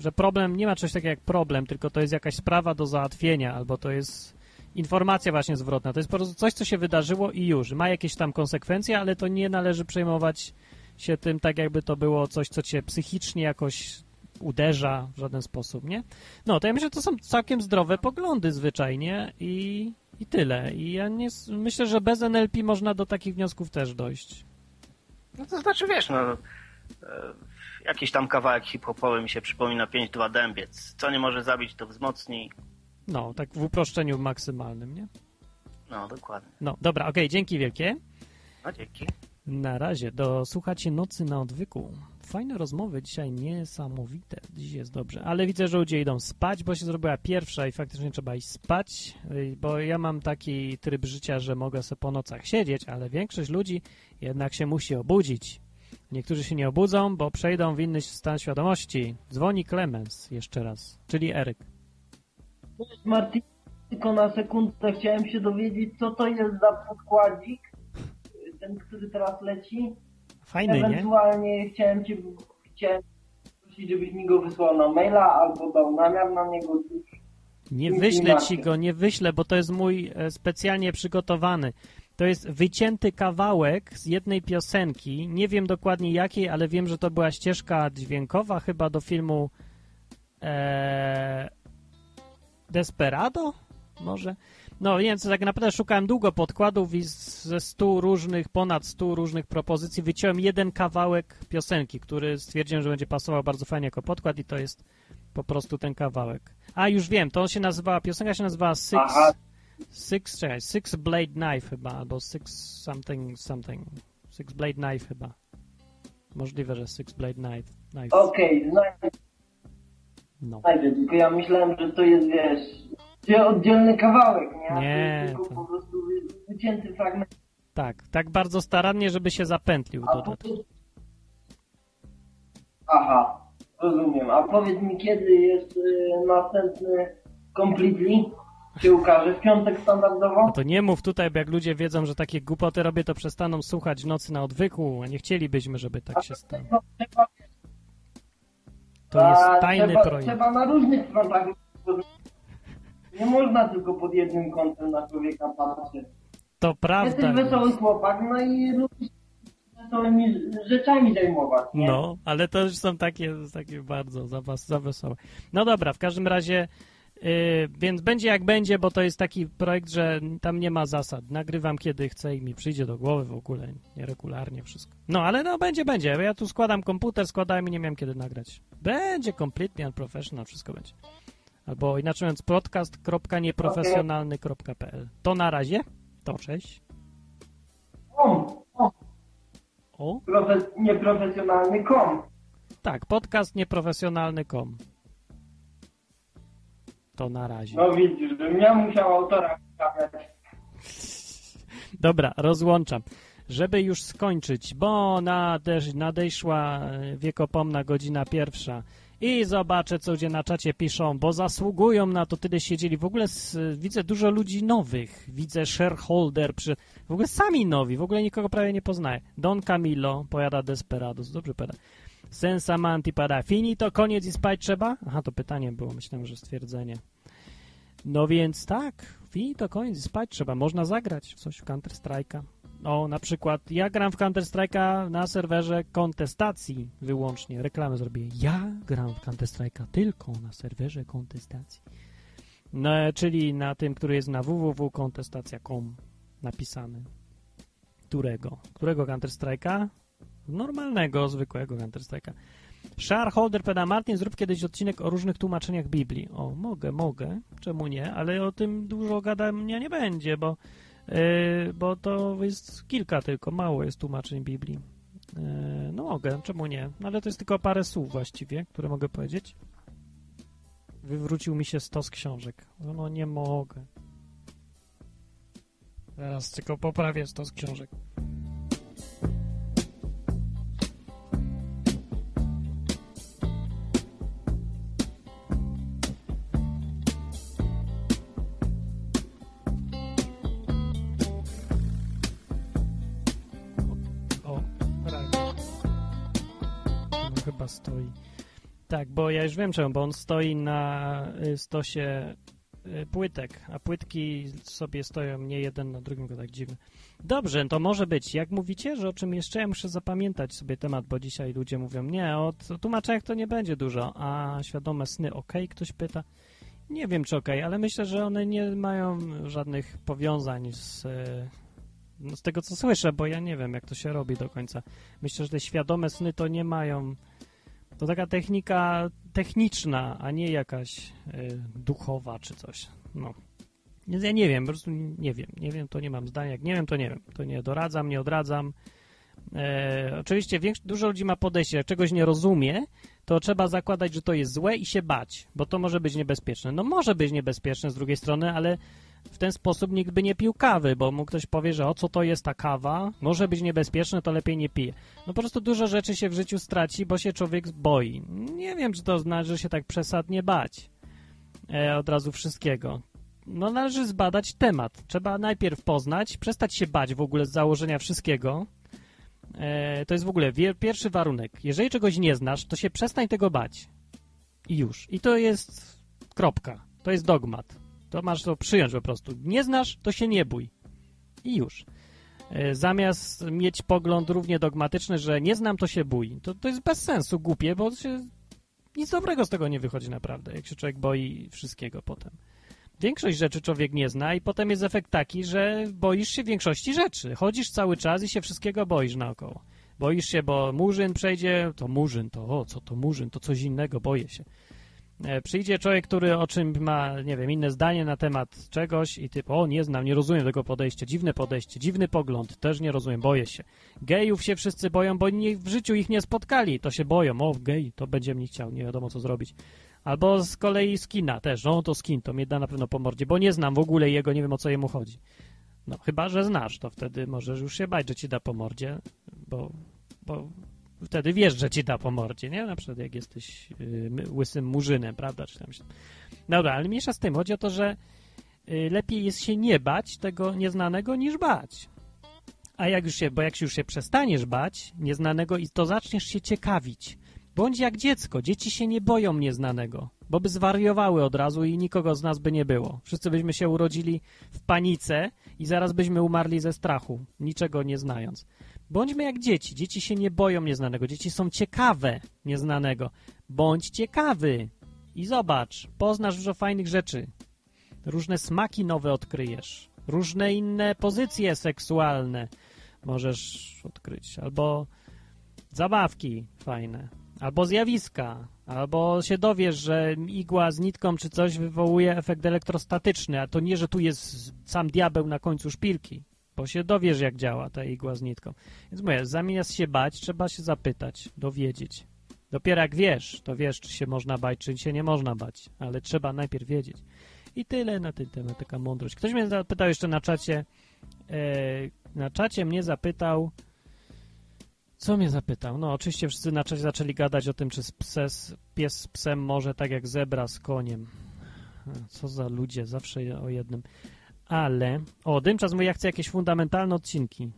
że problem, nie ma czegoś takiego jak problem, tylko to jest jakaś sprawa do załatwienia, albo to jest informacja właśnie zwrotna. To jest po prostu coś, co się wydarzyło i już. Ma jakieś tam konsekwencje, ale to nie należy przejmować się tym tak, jakby to było coś, co cię psychicznie jakoś uderza w żaden sposób, nie? No, to ja myślę, że to są całkiem zdrowe poglądy zwyczajnie i, i tyle. I ja nie, myślę, że bez NLP można do takich wniosków też dojść. No to znaczy, wiesz, no, e, jakiś tam kawałek hip-hopowy mi się przypomina 5-2 dębiec. Co nie może zabić, to wzmocni. No, tak w uproszczeniu maksymalnym, nie? No, dokładnie. No, dobra, okej, dzięki wielkie. No, dzięki. Na razie, do słuchacie Nocy na Odwyku. Fajne rozmowy dzisiaj, niesamowite. Dziś jest dobrze, ale widzę, że ludzie idą spać, bo się zrobiła pierwsza i faktycznie trzeba iść spać, y, bo ja mam taki tryb życia, że mogę sobie po nocach siedzieć, ale większość ludzi jednak się musi obudzić. Niektórzy się nie obudzą, bo przejdą w inny stan świadomości. Dzwoni Clemens jeszcze raz, czyli Eryk. Martin, tylko na sekundę chciałem się dowiedzieć, co to jest za podkładzik, ten, który teraz leci. Fajny, nie? Ewentualnie chciałem cię, chciałem prosić, żebyś mi go wysłał na maila albo dał namiar na niego. Nie wyślę ci go, nie wyślę, bo to jest mój e, specjalnie przygotowany. To jest wycięty kawałek z jednej piosenki. Nie wiem dokładnie jakiej, ale wiem, że to była ścieżka dźwiękowa chyba do filmu e, Desperado? Może? No więc tak naprawdę szukałem długo podkładów i ze 100 różnych, ponad 100 różnych propozycji wyciąłem jeden kawałek piosenki, który stwierdziłem, że będzie pasował bardzo fajnie jako podkład i to jest po prostu ten kawałek. A już wiem, to się nazywała, piosenka się nazywała Six, Aha. Six, czekaj, Six Blade Knife chyba, albo Six something, something, Six Blade Knife chyba. Możliwe, że Six Blade Knife. knife. Okej, znajdę, No. znajdę, tylko ja myślałem, że to jest, wiesz, gdzie oddzielny kawałek, nie? A Nie, tylko to- po prostu wy- wycięty fragment. Tak, tak bardzo starannie, żeby się zapętlił A powiedz... Aha, rozumiem. A powiedz mi, kiedy jest y, następny Completely? Się ukaże w piątek standardowo? No to nie mów tutaj, bo jak ludzie wiedzą, że takie głupoty robię, to przestaną słuchać Nocy na Odwyku, a nie chcielibyśmy, żeby tak się stało. To jest a, tajny trzeba, projekt. Trzeba na różnych frontach. Nie można tylko pod jednym kątem na człowieka patrzeć. To prawda. Jesteś wesoły chłopak, no i lubisz wesołymi rzeczami zajmować. Nie? No, ale to już są takie, takie bardzo za, was, za wesołe. No dobra, w każdym razie, yy, więc będzie jak będzie, bo to jest taki projekt, że tam nie ma zasad. Nagrywam kiedy chcę i mi przyjdzie do głowy w ogóle, nieregularnie wszystko. No, ale no będzie, będzie. Ja tu składam komputer, składałem i nie miałem kiedy nagrać. Będzie completely unprofessional, wszystko będzie. Albo inaczej mówiąc, podcast.nieprofesjonalny.pl. To na razie. To cześć. Kom. O? Profe- nieprofesjonalny kom. Tak, podcast nieprofesjonalny.com. To na razie. No widzisz, żebym ja musiał autora wstawiać. Dobra, rozłączam. Żeby już skończyć, bo nadesz, nadeszła e, wiekopomna godzina pierwsza i zobaczę, co ludzie na czacie piszą, bo zasługują na to, tyle siedzieli. W ogóle s, widzę dużo ludzi nowych, widzę shareholder, przy, w ogóle sami nowi, w ogóle nikogo prawie nie poznaję. Don Camillo, powiada Desperados, dobrze powiada. Sensamanti pada. Finito, koniec i spać trzeba? Aha, to pytanie było, myślałem, że stwierdzenie. No więc tak, finito, koniec i spać trzeba. Można zagrać w coś w Counter-Strike'a. O, na przykład ja gram w Counter-Strike'a na serwerze kontestacji wyłącznie. Reklamę zrobię. Ja gram w Counter-Strike'a tylko na serwerze kontestacji. No, czyli na tym, który jest na www.kontestacja.com napisany. Którego? Którego Counter-Strike'a? Normalnego, zwykłego Counter-Strike'a. Shareholder Peda Martin, zrób kiedyś odcinek o różnych tłumaczeniach Biblii. O, mogę, mogę, czemu nie, ale o tym dużo gadania nie będzie, bo, bo to jest kilka tylko, mało jest tłumaczeń Biblii. Yy, no mogę, czemu nie, no, ale to jest tylko parę słów właściwie, które mogę powiedzieć. Wywrócił mi się stos książek. No, no nie mogę. Teraz tylko poprawię stos książek. Stoi. Tak, bo ja już wiem czemu, bo on stoi na y, stosie y, płytek, a płytki sobie stoją nie jeden na drugim, tylko tak dziwne. Dobrze, to może być. Jak mówicie, że o czym jeszcze ja muszę zapamiętać sobie temat, bo dzisiaj ludzie mówią, nie, o tłumaczeniach to nie będzie dużo, a świadome sny, ok, ktoś pyta. Nie wiem, czy ok, ale myślę, że one nie mają żadnych powiązań z, no, z tego, co słyszę, bo ja nie wiem, jak to się robi do końca. Myślę, że te świadome sny to nie mają to taka technika techniczna, a nie jakaś y, duchowa czy coś. No. Więc ja nie wiem, po prostu nie wiem. Nie wiem, to nie mam zdania. Jak nie wiem, to nie wiem. To nie doradzam, nie odradzam. E, oczywiście większo- dużo ludzi ma podejście, jak czegoś nie rozumie, to trzeba zakładać, że to jest złe i się bać, bo to może być niebezpieczne. No może być niebezpieczne z drugiej strony, ale w ten sposób nikt by nie pił kawy, bo mu ktoś powie, że o co to jest ta kawa, może być niebezpieczne, to lepiej nie pije. No po prostu dużo rzeczy się w życiu straci, bo się człowiek boi. Nie wiem, czy to znaczy, że się tak przesadnie bać e, od razu wszystkiego. No należy zbadać temat. Trzeba najpierw poznać, przestać się bać w ogóle z założenia wszystkiego. E, to jest w ogóle pierwszy warunek. Jeżeli czegoś nie znasz, to się przestań tego bać. I już. I to jest kropka. To jest dogmat. To masz to przyjąć po prostu. Nie znasz, to się nie bój. I już. E, Zamiast mieć pogląd równie dogmatyczny, że nie znam, to się bój. To, to jest bez sensu, głupie, bo się, nic dobrego z tego nie wychodzi naprawdę, jak się człowiek boi wszystkiego potem. Większość rzeczy człowiek nie zna i potem jest efekt taki, że boisz się większości rzeczy. Chodzisz cały czas i się wszystkiego boisz naokoło. Boisz się, bo murzyn przejdzie, to murzyn, to o, co to murzyn, to coś innego, boję się. E, Przyjdzie człowiek, który o czym ma, nie wiem, inne zdanie na temat czegoś i typ, o, nie znam, nie rozumiem tego podejścia, dziwne podejście, dziwny pogląd, też nie rozumiem, boję się. Gejów się wszyscy boją, bo nie, w życiu ich nie spotkali, to się boją, o, gej, to będzie mnie chciał, nie wiadomo co zrobić. Albo z kolei skina też, no to skin, to mnie da na pewno po mordzie, bo nie znam w ogóle jego, nie wiem o co jemu chodzi. No, chyba, że znasz, to wtedy możesz już się bać, że ci da po mordzie, bo, bo wtedy wiesz, że ci da po mordzie, nie? Na przykład jak jesteś y, łysym murzynem, prawda? Czy tam się... Dobra, ale mniejsza z tym. Chodzi o to, że y, lepiej jest się nie bać tego nieznanego niż bać. A jak już się, bo jak już się przestaniesz bać nieznanego i to zaczniesz się ciekawić. Bądź jak dziecko. Dzieci się nie boją nieznanego, bo by zwariowały od razu i nikogo z nas by nie było. Wszyscy byśmy się urodzili w panice i zaraz byśmy umarli ze strachu, niczego nie znając. Bądźmy jak dzieci. Dzieci się nie boją nieznanego. Dzieci są ciekawe nieznanego. Bądź ciekawy i zobacz. Poznasz dużo fajnych rzeczy. Różne smaki nowe odkryjesz. Różne inne pozycje seksualne możesz odkryć. Albo zabawki fajne. Albo zjawiska. Albo się dowiesz, że igła z nitką czy coś wywołuje efekt elektrostatyczny, a to nie, że tu jest sam diabeł na końcu szpilki, bo się dowiesz, jak działa ta igła z nitką. Więc mówię, zamiast się bać, trzeba się zapytać, dowiedzieć. Dopiero jak wiesz, to wiesz, czy się można bać, czy się nie można bać, ale trzeba najpierw wiedzieć. I tyle na ten temat, taka mądrość. Ktoś mnie zapytał jeszcze na czacie, e, na czacie mnie zapytał, co mnie zapytał? No, oczywiście wszyscy na czacie zaczęli gadać o tym, czy pses, pies z psem może tak jak zebra z koniem. Co za ludzie, zawsze o jednym. Ale, o, Dymczas mówi, ja chcę jakieś fundamentalne odcinki.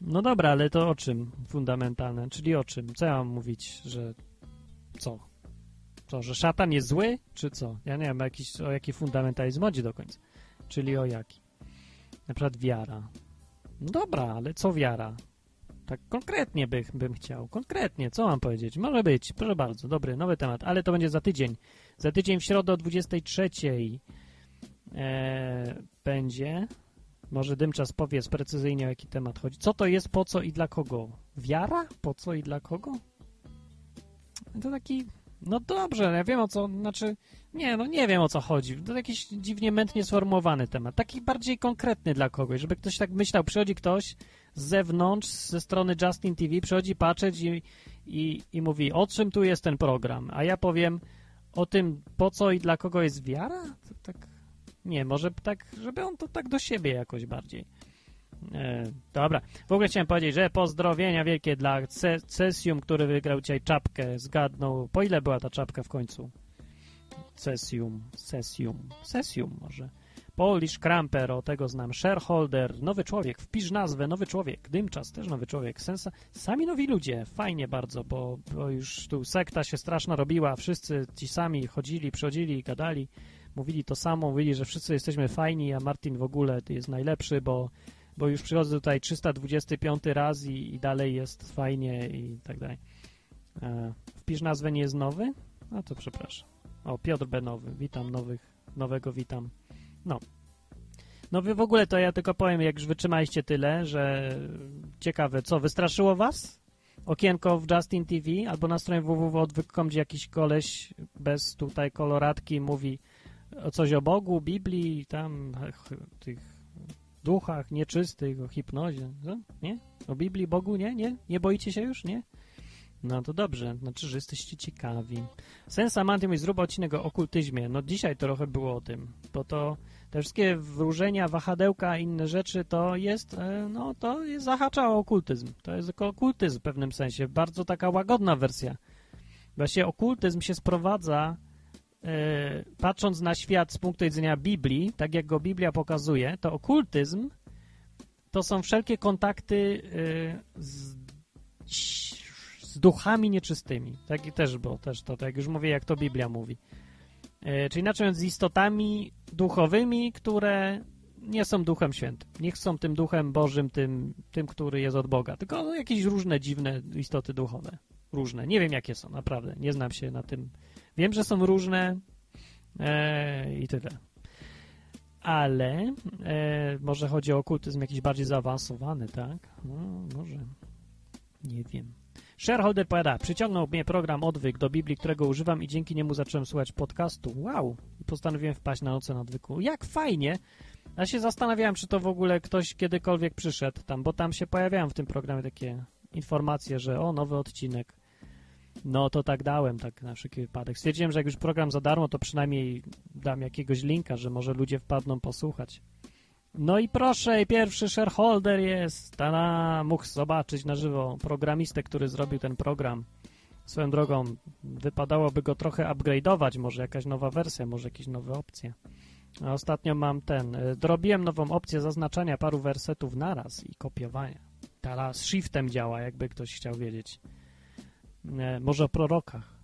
No dobra, ale to o czym fundamentalne? Czyli o czym? Co ja mam mówić, że co? Co, że szatan jest zły? Czy co? Ja nie wiem, jakiś, o jaki fundamentalizm chodzi do końca. Czyli o jaki? Na przykład wiara. No dobra, ale co wiara? Tak konkretnie bych, bym chciał. Konkretnie, co mam powiedzieć? Może być, proszę bardzo, dobry, nowy temat, ale to będzie za tydzień. Za tydzień w środę o 23 e, będzie. Może Dymczas powie precyzyjnie, o jaki temat chodzi. Co to jest, po co i dla kogo? Wiara? Po co i dla kogo? To taki... No dobrze, ja wiem o co... Znaczy... Nie, no nie wiem o co chodzi. To jakiś dziwnie mętnie sformułowany temat. Taki bardziej konkretny dla kogoś, żeby ktoś tak myślał. Przychodzi ktoś z zewnątrz, ze strony Justin TV, przychodzi patrzeć i, i, i mówi, o czym tu jest ten program? A ja powiem o tym, po co i dla kogo jest wiara? Nie, może tak, żeby on to tak do siebie jakoś bardziej. E, dobra. W ogóle chciałem powiedzieć, że pozdrowienia wielkie dla Cesium, który wygrał dzisiaj czapkę. Zgadnął. Po ile była ta czapka w końcu? Cesium, Cesium, Cesium może. Polish Kramper, o tego znam. Shareholder, nowy człowiek. Wpisz nazwę, nowy człowiek. Dymczas, też nowy człowiek. Sensa. Sami nowi ludzie. Fajnie bardzo, bo, bo już tu sekta się straszna robiła. Wszyscy ci sami chodzili, przychodzili, gadali mówili to samo, mówili, że wszyscy jesteśmy fajni, a Martin w ogóle jest najlepszy, bo, bo już przychodzę tutaj 325 raz i, i dalej jest fajnie i tak dalej. E, wpisz nazwę nie jest nowy? A to przepraszam. O, Piotr Benowy. Witam nowych, nowego witam. No. No wy w ogóle to ja tylko powiem, jak już wytrzymaliście tyle, że ciekawe, co, wystraszyło was? Okienko w Justin TV albo na stronie www.odwyk.com, gdzie jakiś koleś bez tutaj koloratki mówi o coś o Bogu, Biblii, tam tych duchach nieczystych, o hipnozie, co? nie? O Biblii, Bogu, nie? Nie? Nie boicie się już, nie? No to dobrze, znaczy, że jesteście ciekawi. Sens Amantium i zrób odcinek o okultyzmie. No dzisiaj trochę było o tym, bo to te wszystkie wróżenia, wahadełka inne rzeczy to jest, e, no to jest zahacza o okultyzm. To jest okultyzm w pewnym sensie, bardzo taka łagodna wersja. Właśnie okultyzm się sprowadza patrząc na świat z punktu widzenia Biblii, tak jak go Biblia pokazuje, to okultyzm to są wszelkie kontakty e, z, z duchami nieczystymi. Tak też było, też to, tak jak już mówię, jak to Biblia mówi. E, czyli inaczej mówiąc, z istotami duchowymi, które nie są Duchem Świętym. Nie są tym Duchem Bożym, tym, tym który jest od Boga, tylko jakieś różne dziwne istoty duchowe. Różne. Nie wiem, jakie są, naprawdę. Nie znam się na tym Wiem, że są różne e, i tyle. Ale e, może chodzi o okultyzm jakiś bardziej zaawansowany, tak? No, może. Nie wiem. Shareholder powiada, przyciągnął mnie program Odwyk do Biblii, którego używam i dzięki niemu zacząłem słuchać podcastu. Wow! Postanowiłem wpaść na noce na odwyku. Jak fajnie! Ja się zastanawiałem, czy to w ogóle ktoś kiedykolwiek przyszedł tam, bo tam się pojawiają w tym programie takie informacje, że o, nowy odcinek. No to tak dałem, tak na wszelki wypadek. Stwierdziłem, że jak już program za darmo, to przynajmniej dam jakiegoś linka, że może ludzie wpadną posłuchać. No i proszę, pierwszy shareholder jest. Tana, mógł zobaczyć na żywo programistę, który zrobił ten program. Swoją drogą, wypadałoby go trochę upgrade'ować, może jakaś nowa wersja, może jakieś nowe opcje. A ostatnio mam ten, y, dorobiłem nową opcję zaznaczania paru wersetów naraz i kopiowania. Teraz shiftem działa, jakby ktoś chciał wiedzieć. E, może o prorokach.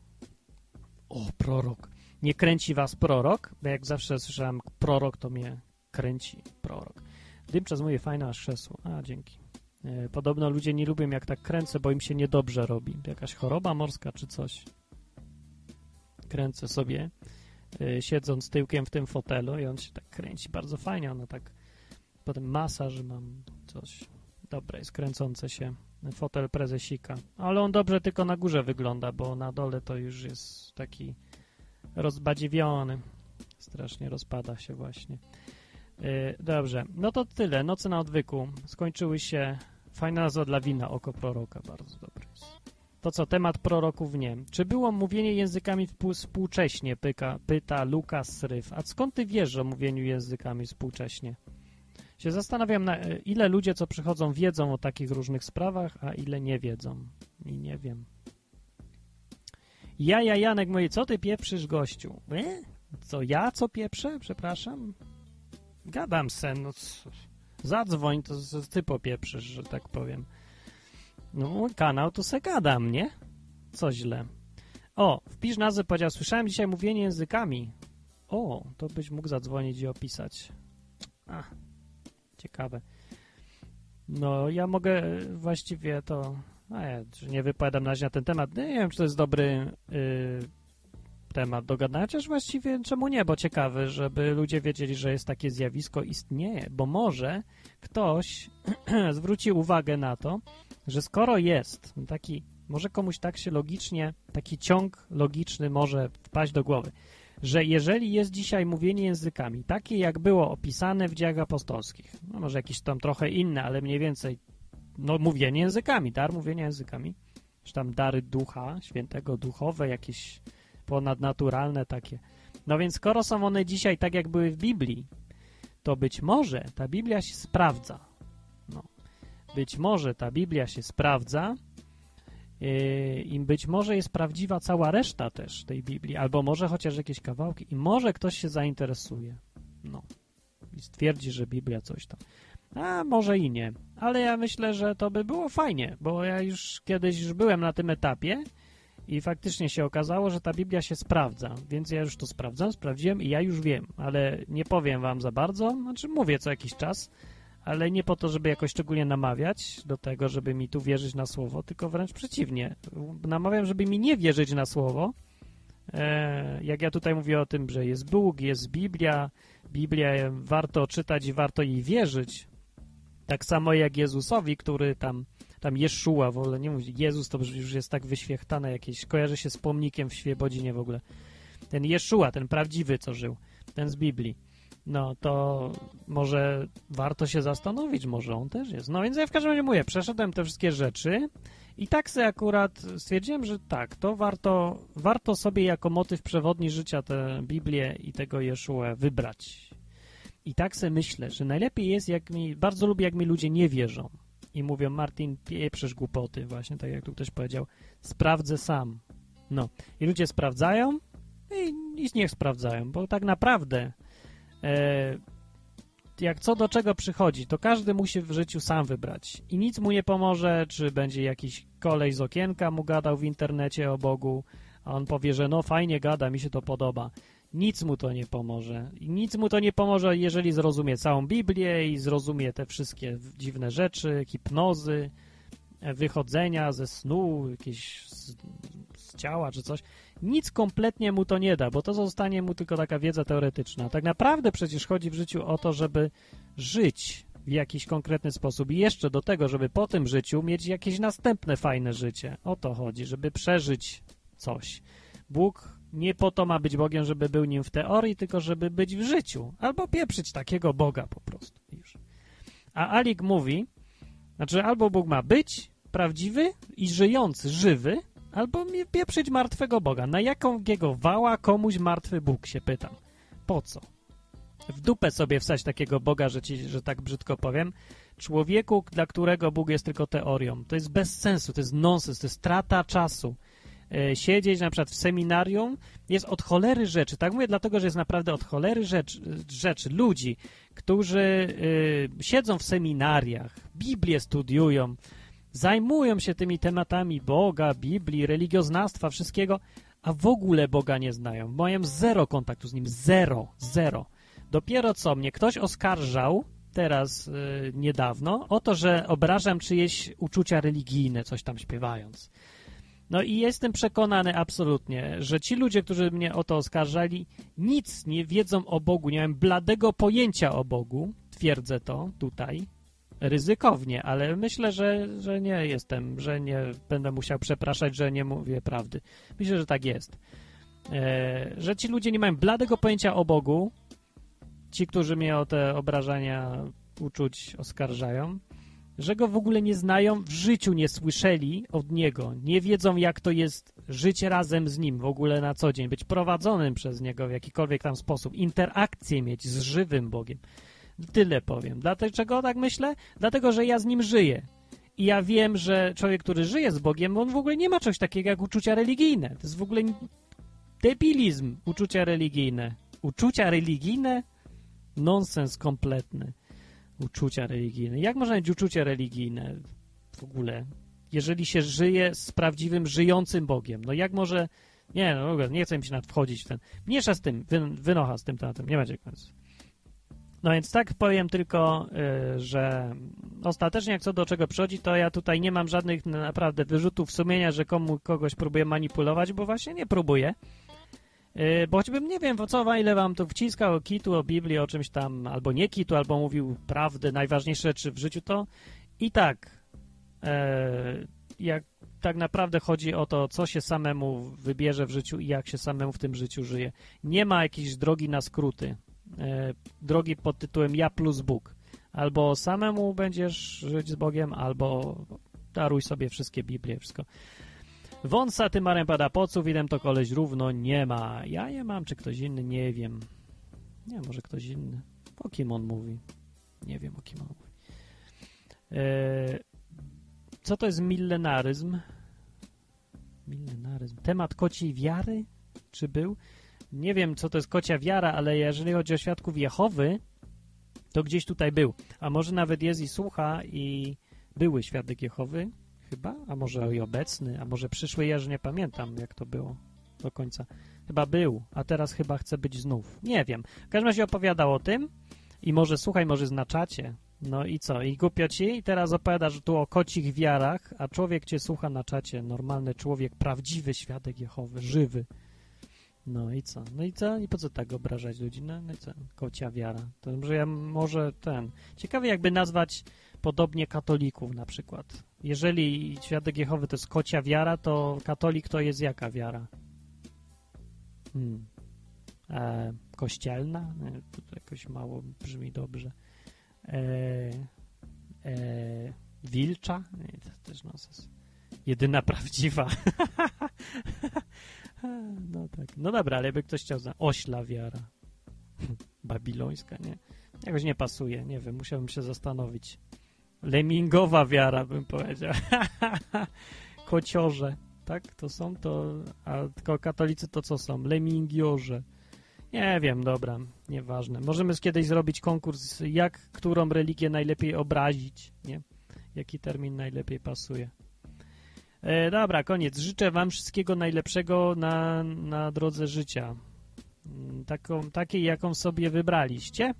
O, prorok. Nie kręci was prorok? Bo jak zawsze słyszałem prorok, to mnie kręci prorok. Dymczas mówi fajne aż krzesło. A, dzięki. E, podobno ludzie nie lubią jak tak kręcę, bo im się niedobrze robi. Jakaś choroba morska czy coś. Kręcę sobie, e, siedząc tyłkiem w tym fotelu i on się tak kręci. Bardzo fajnie, ono tak... Potem masaż mam, coś. Dobre jest kręcące się fotel prezesika. Ale on dobrze tylko na górze wygląda, bo na dole to już jest taki rozbadziwiony. Strasznie rozpada się właśnie. Yy, dobrze, no to tyle. Noce na odwyku skończyły się. Fajna nazwa dla wina, oko proroka. Bardzo dobry. To co, temat proroków nie. Czy było mówienie językami współ- współcześnie, pyka, pyta Lukas Ryf. A skąd ty wiesz o mówieniu językami współcześnie? Się zastanawiam, na e, ile ludzie, co przychodzą, wiedzą o takich różnych sprawach, a ile nie wiedzą. I nie wiem. Ja, ja, Janek mówi, co ty pieprzysz, gościu? E? Co, ja co pieprzę? Przepraszam? Gadam sen, no? Zadzwoń, to ty popieprzysz, że tak powiem. No, mój kanał to se gadam, nie? Co źle. O, wpisz nazwę, powiedział, słyszałem dzisiaj mówienie językami. O, to byś mógł zadzwonić i opisać. A, ciekawe. No, ja mogę właściwie to... A ja że nie wypowiadam na razie na ten temat. Nie wiem, czy to jest dobry y, temat do gadania, chociaż właściwie czemu nie, bo ciekawy, żeby ludzie wiedzieli, że jest takie zjawisko, istnieje, bo może ktoś zwróci uwagę na to, że skoro jest taki, może komuś tak się logicznie, taki ciąg logiczny może wpaść do głowy, że jeżeli jest dzisiaj mówienie językami, takie jak było opisane w dziejach apostolskich, no może jakieś tam trochę inne, ale mniej więcej, no mówienie językami, dar mówienia językami, czy tam dary ducha, świętego duchowe, jakieś ponadnaturalne takie. No więc skoro są one dzisiaj tak, jak były w Biblii, to być może ta Biblia się sprawdza. No. Być może ta Biblia się sprawdza i być może jest prawdziwa cała reszta też tej Biblii, albo może chociaż jakieś kawałki i może ktoś się zainteresuje. No. I stwierdzi, że Biblia coś tam. A może i nie, ale ja myślę, że to by było fajnie, bo ja już kiedyś już byłem na tym etapie i faktycznie się okazało, że ta Biblia się sprawdza, więc ja już to sprawdzam, sprawdziłem i ja już wiem, ale nie powiem wam za bardzo, znaczy mówię co jakiś czas, ale nie po to, żeby jakoś szczególnie namawiać do tego, żeby mi tu wierzyć na słowo, tylko wręcz przeciwnie. Namawiam, żeby mi nie wierzyć na słowo. E, jak ja tutaj mówię o tym, że jest Bóg, jest Biblia, Biblia warto czytać i warto jej wierzyć. Tak samo jak Jezusowi, który tam, tam Jeszua, w ogóle nie mówić, Jezus to już jest tak wyświechtane jakieś, kojarzy się z pomnikiem w Świebodzinie w ogóle. Ten Jeszua, ten prawdziwy, co żył, ten z Biblii no to może warto się zastanowić, może on też jest. No więc ja w każdym razie mówię, przeszedłem te wszystkie rzeczy i tak sobie akurat stwierdziłem, że tak, to warto, warto sobie jako motyw przewodni życia tę Biblię i tego Jeszua wybrać. I tak sobie myślę, że najlepiej jest, jak mi, bardzo lubię, jak mi ludzie nie wierzą i mówią, Martin, pieprzysz głupoty, właśnie tak jak tu ktoś powiedział, sprawdzę sam. No, i ludzie sprawdzają i, i niech sprawdzają, bo tak naprawdę jak co do czego przychodzi, to każdy musi w życiu sam wybrać. I nic mu nie pomoże, czy będzie jakiś kolej z okienka mu gadał w internecie o Bogu, a on powie, że no fajnie gada, mi się to podoba. Nic mu to nie pomoże. Nic mu to nie pomoże, jeżeli zrozumie całą Biblię i zrozumie te wszystkie dziwne rzeczy, hipnozy, e, wychodzenia ze snu, jakieś z, z ciała czy coś. Nic kompletnie mu to nie da, bo to zostanie mu tylko taka wiedza teoretyczna. Tak naprawdę przecież chodzi w życiu o to, żeby żyć w jakiś konkretny sposób i jeszcze do tego, żeby po tym życiu mieć jakieś następne fajne życie. O to chodzi, żeby przeżyć coś. Bóg nie po to ma być Bogiem, żeby był nim w teorii, tylko żeby być w życiu. Albo pieprzyć takiego Boga po prostu. Już. A Alik mówi, znaczy albo Bóg ma być prawdziwy i żyjący, żywy, albo mi pieprzyć martwego Boga. Na jaką jego wała komuś martwy Bóg, się pytam. Po co? W dupę sobie wstać takiego Boga, że, ci, że tak brzydko powiem, człowieku, dla którego Bóg jest tylko teorią. To jest bez sensu, to jest nonsens, to jest strata czasu. E, siedzieć na przykład w seminarium jest od cholery rzeczy. Tak mówię dlatego, że jest naprawdę od cholery rzecz, rzeczy. Ludzi, którzy y, siedzą w seminariach, Biblię studiują, zajmują się tymi tematami Boga, Biblii, religioznawstwa, wszystkiego, a w ogóle Boga nie znają. Mają zero kontaktu z Nim. Zero. Zero. Dopiero co mnie ktoś oskarżał teraz y, niedawno o to, że obrażam czyjeś uczucia religijne, coś tam śpiewając. No i jestem przekonany absolutnie, że ci ludzie, którzy mnie o to oskarżali, nic nie wiedzą o Bogu, nie mają bladego pojęcia o Bogu, twierdzę to tutaj, ryzykownie, ale myślę, że, że nie jestem, że nie będę musiał przepraszać, że nie mówię prawdy. Myślę, że tak jest. E, że ci ludzie nie mają bladego pojęcia o Bogu, ci, którzy mnie o te obrażania uczuć oskarżają, że go w ogóle nie znają, w życiu nie słyszeli od niego, nie wiedzą jak to jest żyć razem z nim w ogóle na co dzień, być prowadzonym przez niego w jakikolwiek tam sposób, interakcję mieć z żywym Bogiem. Tyle powiem. Dlaczego tak myślę? Dlatego, że ja z nim żyję. I ja wiem, że człowiek, który żyje z Bogiem, on w ogóle nie ma czegoś takiego jak uczucia religijne. To jest w ogóle debilizm, uczucia religijne. Uczucia religijne? Nonsens kompletny. Uczucia religijne. Jak można mieć uczucia religijne w ogóle, jeżeli się żyje z prawdziwym, żyjącym Bogiem? No jak może... Nie, no w ogóle nie chcę mi się nad wchodzić w ten... Mniejsza z tym, wy, wynocha z tym tematem, nie będzie końca. No więc tak powiem tylko, y, że ostatecznie jak co do czego przychodzi, to ja tutaj nie mam żadnych naprawdę wyrzutów sumienia, że komu kogoś próbuję manipulować, bo właśnie nie próbuję. Y, bo choćbym nie wiem, co, ile wam tu wciskał o kitu, o Biblii, o czymś tam, albo nie kitu, albo mówił prawdę, najważniejsze rzeczy w życiu, to i tak e, jak tak naprawdę chodzi o to, co się samemu wybierze w życiu i jak się samemu w tym życiu żyje. Nie ma jakiejś drogi na skróty. E, drogi pod tytułem Ja plus Bóg. Albo samemu będziesz żyć z Bogiem, albo daruj sobie wszystkie Biblie, wszystko. Wąsa tymarem pada pocu, widem to koleś równo nie ma. Ja je mam, czy ktoś inny, nie wiem. Nie, może ktoś inny. O kim on mówi? Nie wiem, o kim on mówi. E, co to jest millenaryzm? Millenaryzm. Temat kociej wiary? Czy był? Nie wiem, co to jest kocia wiara, ale jeżeli chodzi o świadków Jehowy, to gdzieś tutaj był. A może nawet jest i słucha i były świadek Jehowy, chyba, a może i obecny, a może przyszły, ja już nie pamiętam, jak to było do końca. Chyba był, a teraz chyba chce być znów. Nie wiem. W każdym razie opowiadał o tym i może słuchaj, może znaczacie. No i co? I głupio ci? I teraz opowiadasz tu o kocich wiarach, a człowiek cię słucha na czacie. Normalny człowiek, prawdziwy świadek Jehowy, żywy. No i co? No i co? I po co tak obrażać ludzi? No, no i co? Kocia wiara. To może ja może ten... Ciekawie jakby nazwać podobnie katolików na przykład. Jeżeli świadek Jehowy to jest kocia wiara, to katolik to jest jaka wiara? Hmm. E, kościelna? Nie, to jakoś mało brzmi dobrze. E, e, wilcza? Nie, to też nonsens. Jedyna prawdziwa. no tak. No dobra, ale jakby ktoś chciał za ośla wiara. Babilońska, nie? Jakoś nie pasuje, nie wiem, musiałbym się zastanowić. Lemingowa wiara, bym powiedział. Kociorze, tak? To są to, a tylko katolicy to co są? Lemingiorze. Nie wiem, dobra, nieważne. Możemy kiedyś zrobić konkurs, jak którą religię najlepiej obrazić, nie? Jaki termin najlepiej pasuje. E, dobra, koniec. Życzę wam wszystkiego najlepszego na, na drodze życia. Mm, taką, takiej, jaką sobie wybraliście.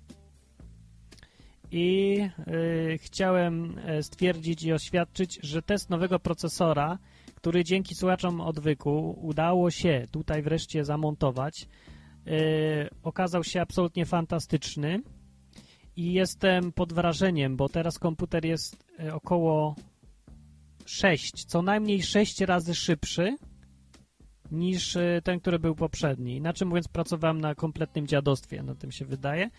I y, chciałem e, stwierdzić i oświadczyć, że test nowego procesora, który dzięki słuchaczom odwyku udało się tutaj wreszcie zamontować, y, okazał się absolutnie fantastyczny i jestem pod wrażeniem, bo teraz komputer jest około 6, co najmniej 6 razy szybszy niż ten, który był poprzedni. Inaczej mówiąc, pracowałem na kompletnym dziadostwie, na tym się wydaje.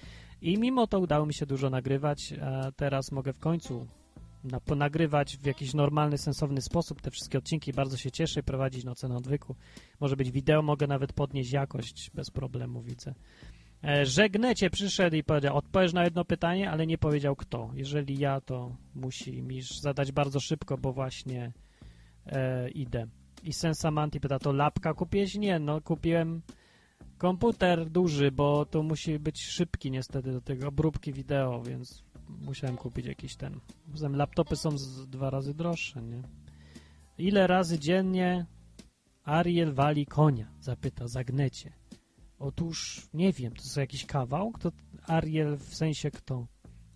I mimo to udało mi się dużo nagrywać, a teraz mogę w końcu na, ponagrywać w jakiś normalny, sensowny sposób te wszystkie odcinki. Bardzo się cieszę prowadzić nocę na odwyku. Może być wideo, mogę nawet podnieść jakość bez problemu, widzę. E, Żegnecie przyszedł i powiedział, odpowiesz na jedno pytanie, ale nie powiedział kto. Jeżeli ja, to musi mi zadać bardzo szybko, bo właśnie e, idę. I Sensamanti pyta, to lapka kupiłeś? Nie, no kupiłem komputer duży, bo to musi być szybki niestety do tego obróbki wideo, więc musiałem kupić jakiś ten. Poza laptopy są z dwa razy droższe, nie? Ile razy dziennie Ariel wali konia? Zapyta Zagnecie. Otóż, nie wiem, to jest jakiś kawał? Kto, Ariel w sensie kto?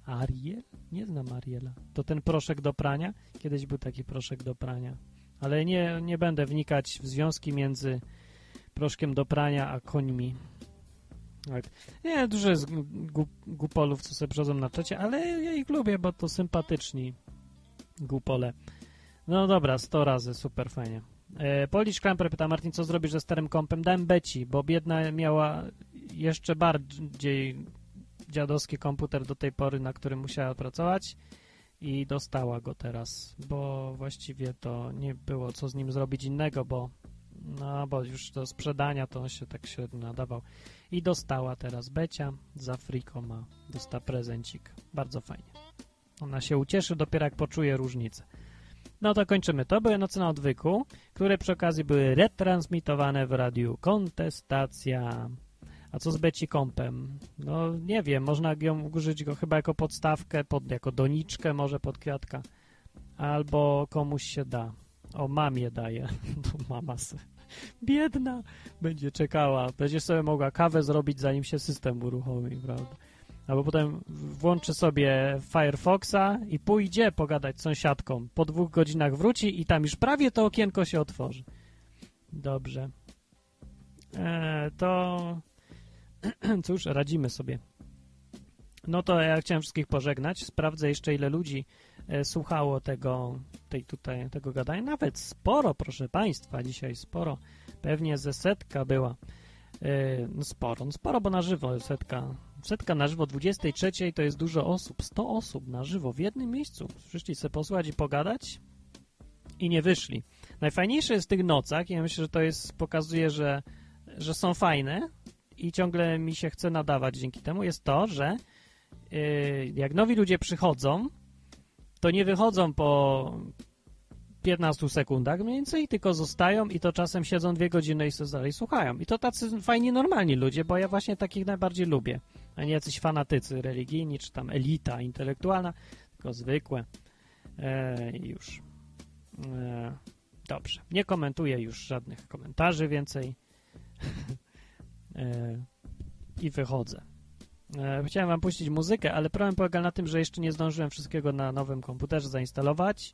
Ariel? Nie znam Ariela. To ten proszek do prania? Kiedyś był taki proszek do prania. Ale nie, nie będę wnikać w związki między proszkiem do prania a końmi. Tak. Nie, dużo jest głupolów, co sobie przychodzą na czacie, ale ja ich lubię, bo to sympatyczni głupole. No dobra, 100 razy, super fajnie. E, Polish Clamper pyta, Martin, co zrobisz ze starym kompem? Dałem Beci, bo biedna miała jeszcze bardziej dziadowski komputer do tej pory, na którym musiała pracować i dostała go teraz, bo właściwie to nie było co z nim zrobić innego, bo no, bo już do sprzedania to on się tak średnio nadawał. I dostała teraz Becia z Afriko ma, dostała prezencik. Bardzo fajnie. Ona się ucieszy dopiero jak poczuje różnicę. No to kończymy. To były Noce na Odwyku, które przy okazji były retransmitowane w radiu Kontestacja. A co z Beci Kąpem? No nie wiem, można ją użyć go chyba jako podstawkę, pod, jako doniczkę może pod kwiatka. Albo komuś się da. O, mamie daje. To mama se. Biedna. Będzie czekała. Będzie sobie mogła kawę zrobić, zanim się system uruchomi, prawda? Albo potem włączy sobie Firefoxa i pójdzie pogadać z sąsiadką. Po dwóch godzinach wróci i tam już prawie to okienko się otworzy. Dobrze. E, to cóż, radzimy sobie. No to ja chciałem wszystkich pożegnać. Sprawdzę jeszcze, ile ludzi e, słuchało tego, tej tutaj, tego gadania. Nawet sporo, proszę Państwa, dzisiaj sporo. Pewnie ze setka była. E, no sporo, no sporo, bo na żywo setka. Setka na żywo 23 to jest dużo osób. 100 osób na żywo w jednym miejscu. Przyszli sobie posłuchać i pogadać i nie wyszli. Najfajniejsze jest w tych nocach, ja myślę, że to jest, pokazuje, że, że są fajne i ciągle mi się chce nadawać dzięki temu, jest to, że yy, jak nowi ludzie przychodzą, to nie wychodzą po 15 sekundach mniej więcej, tylko zostają i to czasem siedzą dwie godziny i sobie dalej słuchają. I to tacy fajni, normalni ludzie, bo ja właśnie takich najbardziej lubię, a nie jacyś fanatycy religijni, czy tam elita intelektualna, tylko zwykłe. E, już. E, dobrze. Nie komentuję już żadnych komentarzy więcej. e, I wychodzę. E, chciałem wam puścić muzykę, ale problem polega na tym, że jeszcze nie zdążyłem wszystkiego na nowym komputerze zainstalować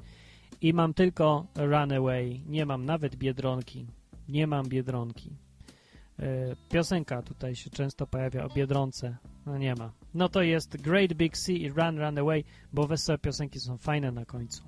i mam tylko Runaway. Nie mam nawet Biedronki. Nie mam Biedronki. E, piosenka tutaj się często pojawia o Biedronce. No nie ma. No to jest Great Big Sea i Run, Run Away, bo wesołe piosenki są fajne na końcu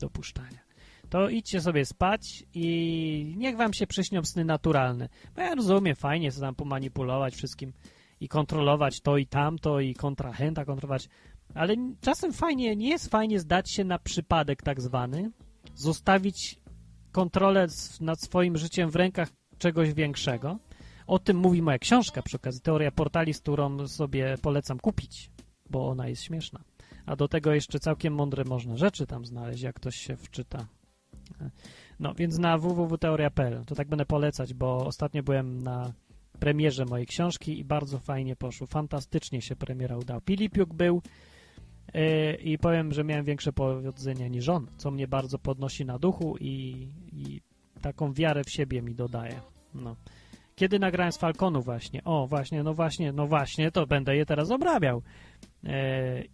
do puszczania. To idźcie sobie spać i niech wam się przyśnią sny naturalne. Bo ja rozumiem, fajnie sobie tam pomanipulować wszystkim i kontrolować to i tamto i kontrahenta kontrolować, ale czasem fajnie, nie jest fajnie zdać się na przypadek tak zwany, zostawić kontrolę nad swoim życiem w rękach czegoś większego. O tym mówi moja książka przy okazji, teoria portali, z którą sobie polecam kupić, bo ona jest śmieszna. A do tego jeszcze całkiem mądre można rzeczy tam znaleźć, jak ktoś się wczyta. No, więc na www.teoria.pl to tak będę polecać, bo ostatnio byłem na premierze mojej książki i bardzo fajnie poszło. Fantastycznie się premiera udała. Pilipiuk był i powiem, że miałem większe powodzenia niż on, co mnie bardzo podnosi na duchu i, i taką wiarę w siebie mi dodaje. No. Kiedy nagrałem z Falconu właśnie? O, właśnie, no właśnie, no właśnie, to będę je teraz obrabiał. Yy,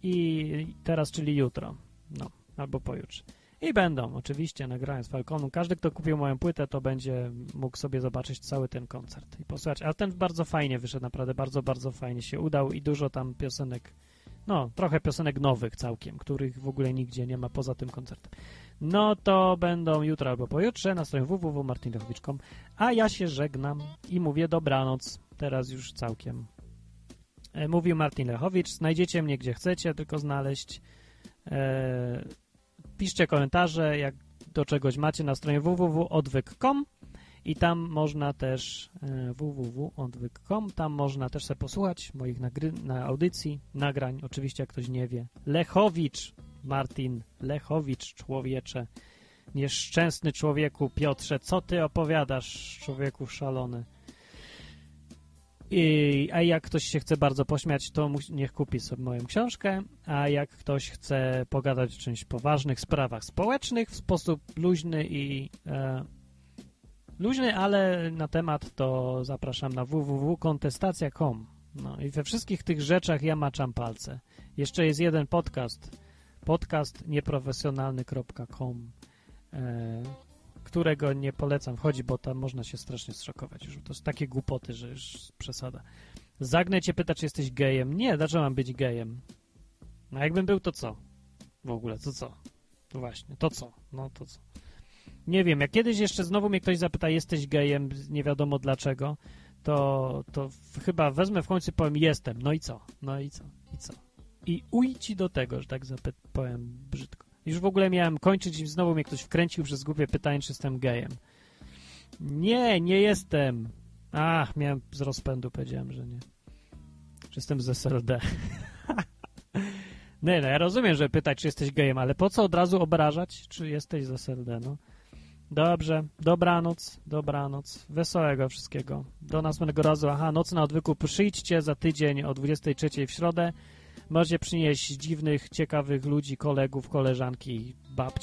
I teraz, czyli jutro. No, albo pojutrze. I będą, oczywiście, nagrałem z Falconu. Każdy, kto kupił moją płytę, to będzie mógł sobie zobaczyć cały ten koncert i posłuchać. Ale ten bardzo fajnie wyszedł, naprawdę bardzo, bardzo fajnie się udał i dużo tam piosenek, no, trochę piosenek nowych całkiem, których w ogóle nigdzie nie ma poza tym koncertem. No to będą jutro albo pojutrze na stronie www.martinlechowicz.com, a ja się żegnam i mówię dobranoc, teraz już całkiem. E, mówił Martin Lechowicz, znajdziecie mnie gdzie chcecie, tylko znaleźć... E, piszcie komentarze, jak do czegoś macie na stronie www.odwyk.com i tam można też e, www.odwyk.com, tam można też sobie posłuchać moich na audycji, nagrań, oczywiście jak ktoś nie wie. Lechowicz, Martin Lechowicz, człowiecze, nieszczęsny człowieku, Piotrze, co ty opowiadasz, człowieku szalony? I, a jak ktoś się chce bardzo pośmiać, to niech kupi sobie moją książkę, a jak ktoś chce pogadać o czymś poważnych sprawach społecznych w sposób luźny i e, luźny, ale na temat, to zapraszam na www.kontestacja.com. No i we wszystkich tych rzeczach ja maczam palce. Jeszcze jest jeden podcast, podcast nieprofesjonalny.com. E, którego nie polecam wchodzi, bo tam można się strasznie zszokować. Już to są takie głupoty, że już przesada. Zagnę cię czy jesteś gejem. Nie, dlaczego mam być gejem? No jakbym był, to co? W ogóle, to co? To właśnie, to co? No to co? Nie wiem, jak kiedyś jeszcze znowu mnie ktoś zapyta, jesteś gejem, nie wiadomo dlaczego, to, to chyba wezmę w końcu i powiem, jestem. No i co? No i co? I co? i uj ci do tego, że tak powiem brzydko. Już w ogóle miałem kończyć i znowu mnie ktoś wkręcił przez głupie pytanie, czy jestem gejem. Nie, nie jestem. Ach, miałem z rozpędu, powiedziałem, że nie. Że jestem z SLD. nie, no ja rozumiem, że pytać, czy jesteś gejem, ale po co od razu obrażać, czy jesteś z SLD, no. Dobrze, dobranoc, dobranoc, wesołego wszystkiego. Do następnego razu, aha, noc na odwyku, przyjdźcie za tydzień o 23 w środę. Możecie przynieść dziwnych, ciekawych ludzi, kolegów, koleżanki, babci,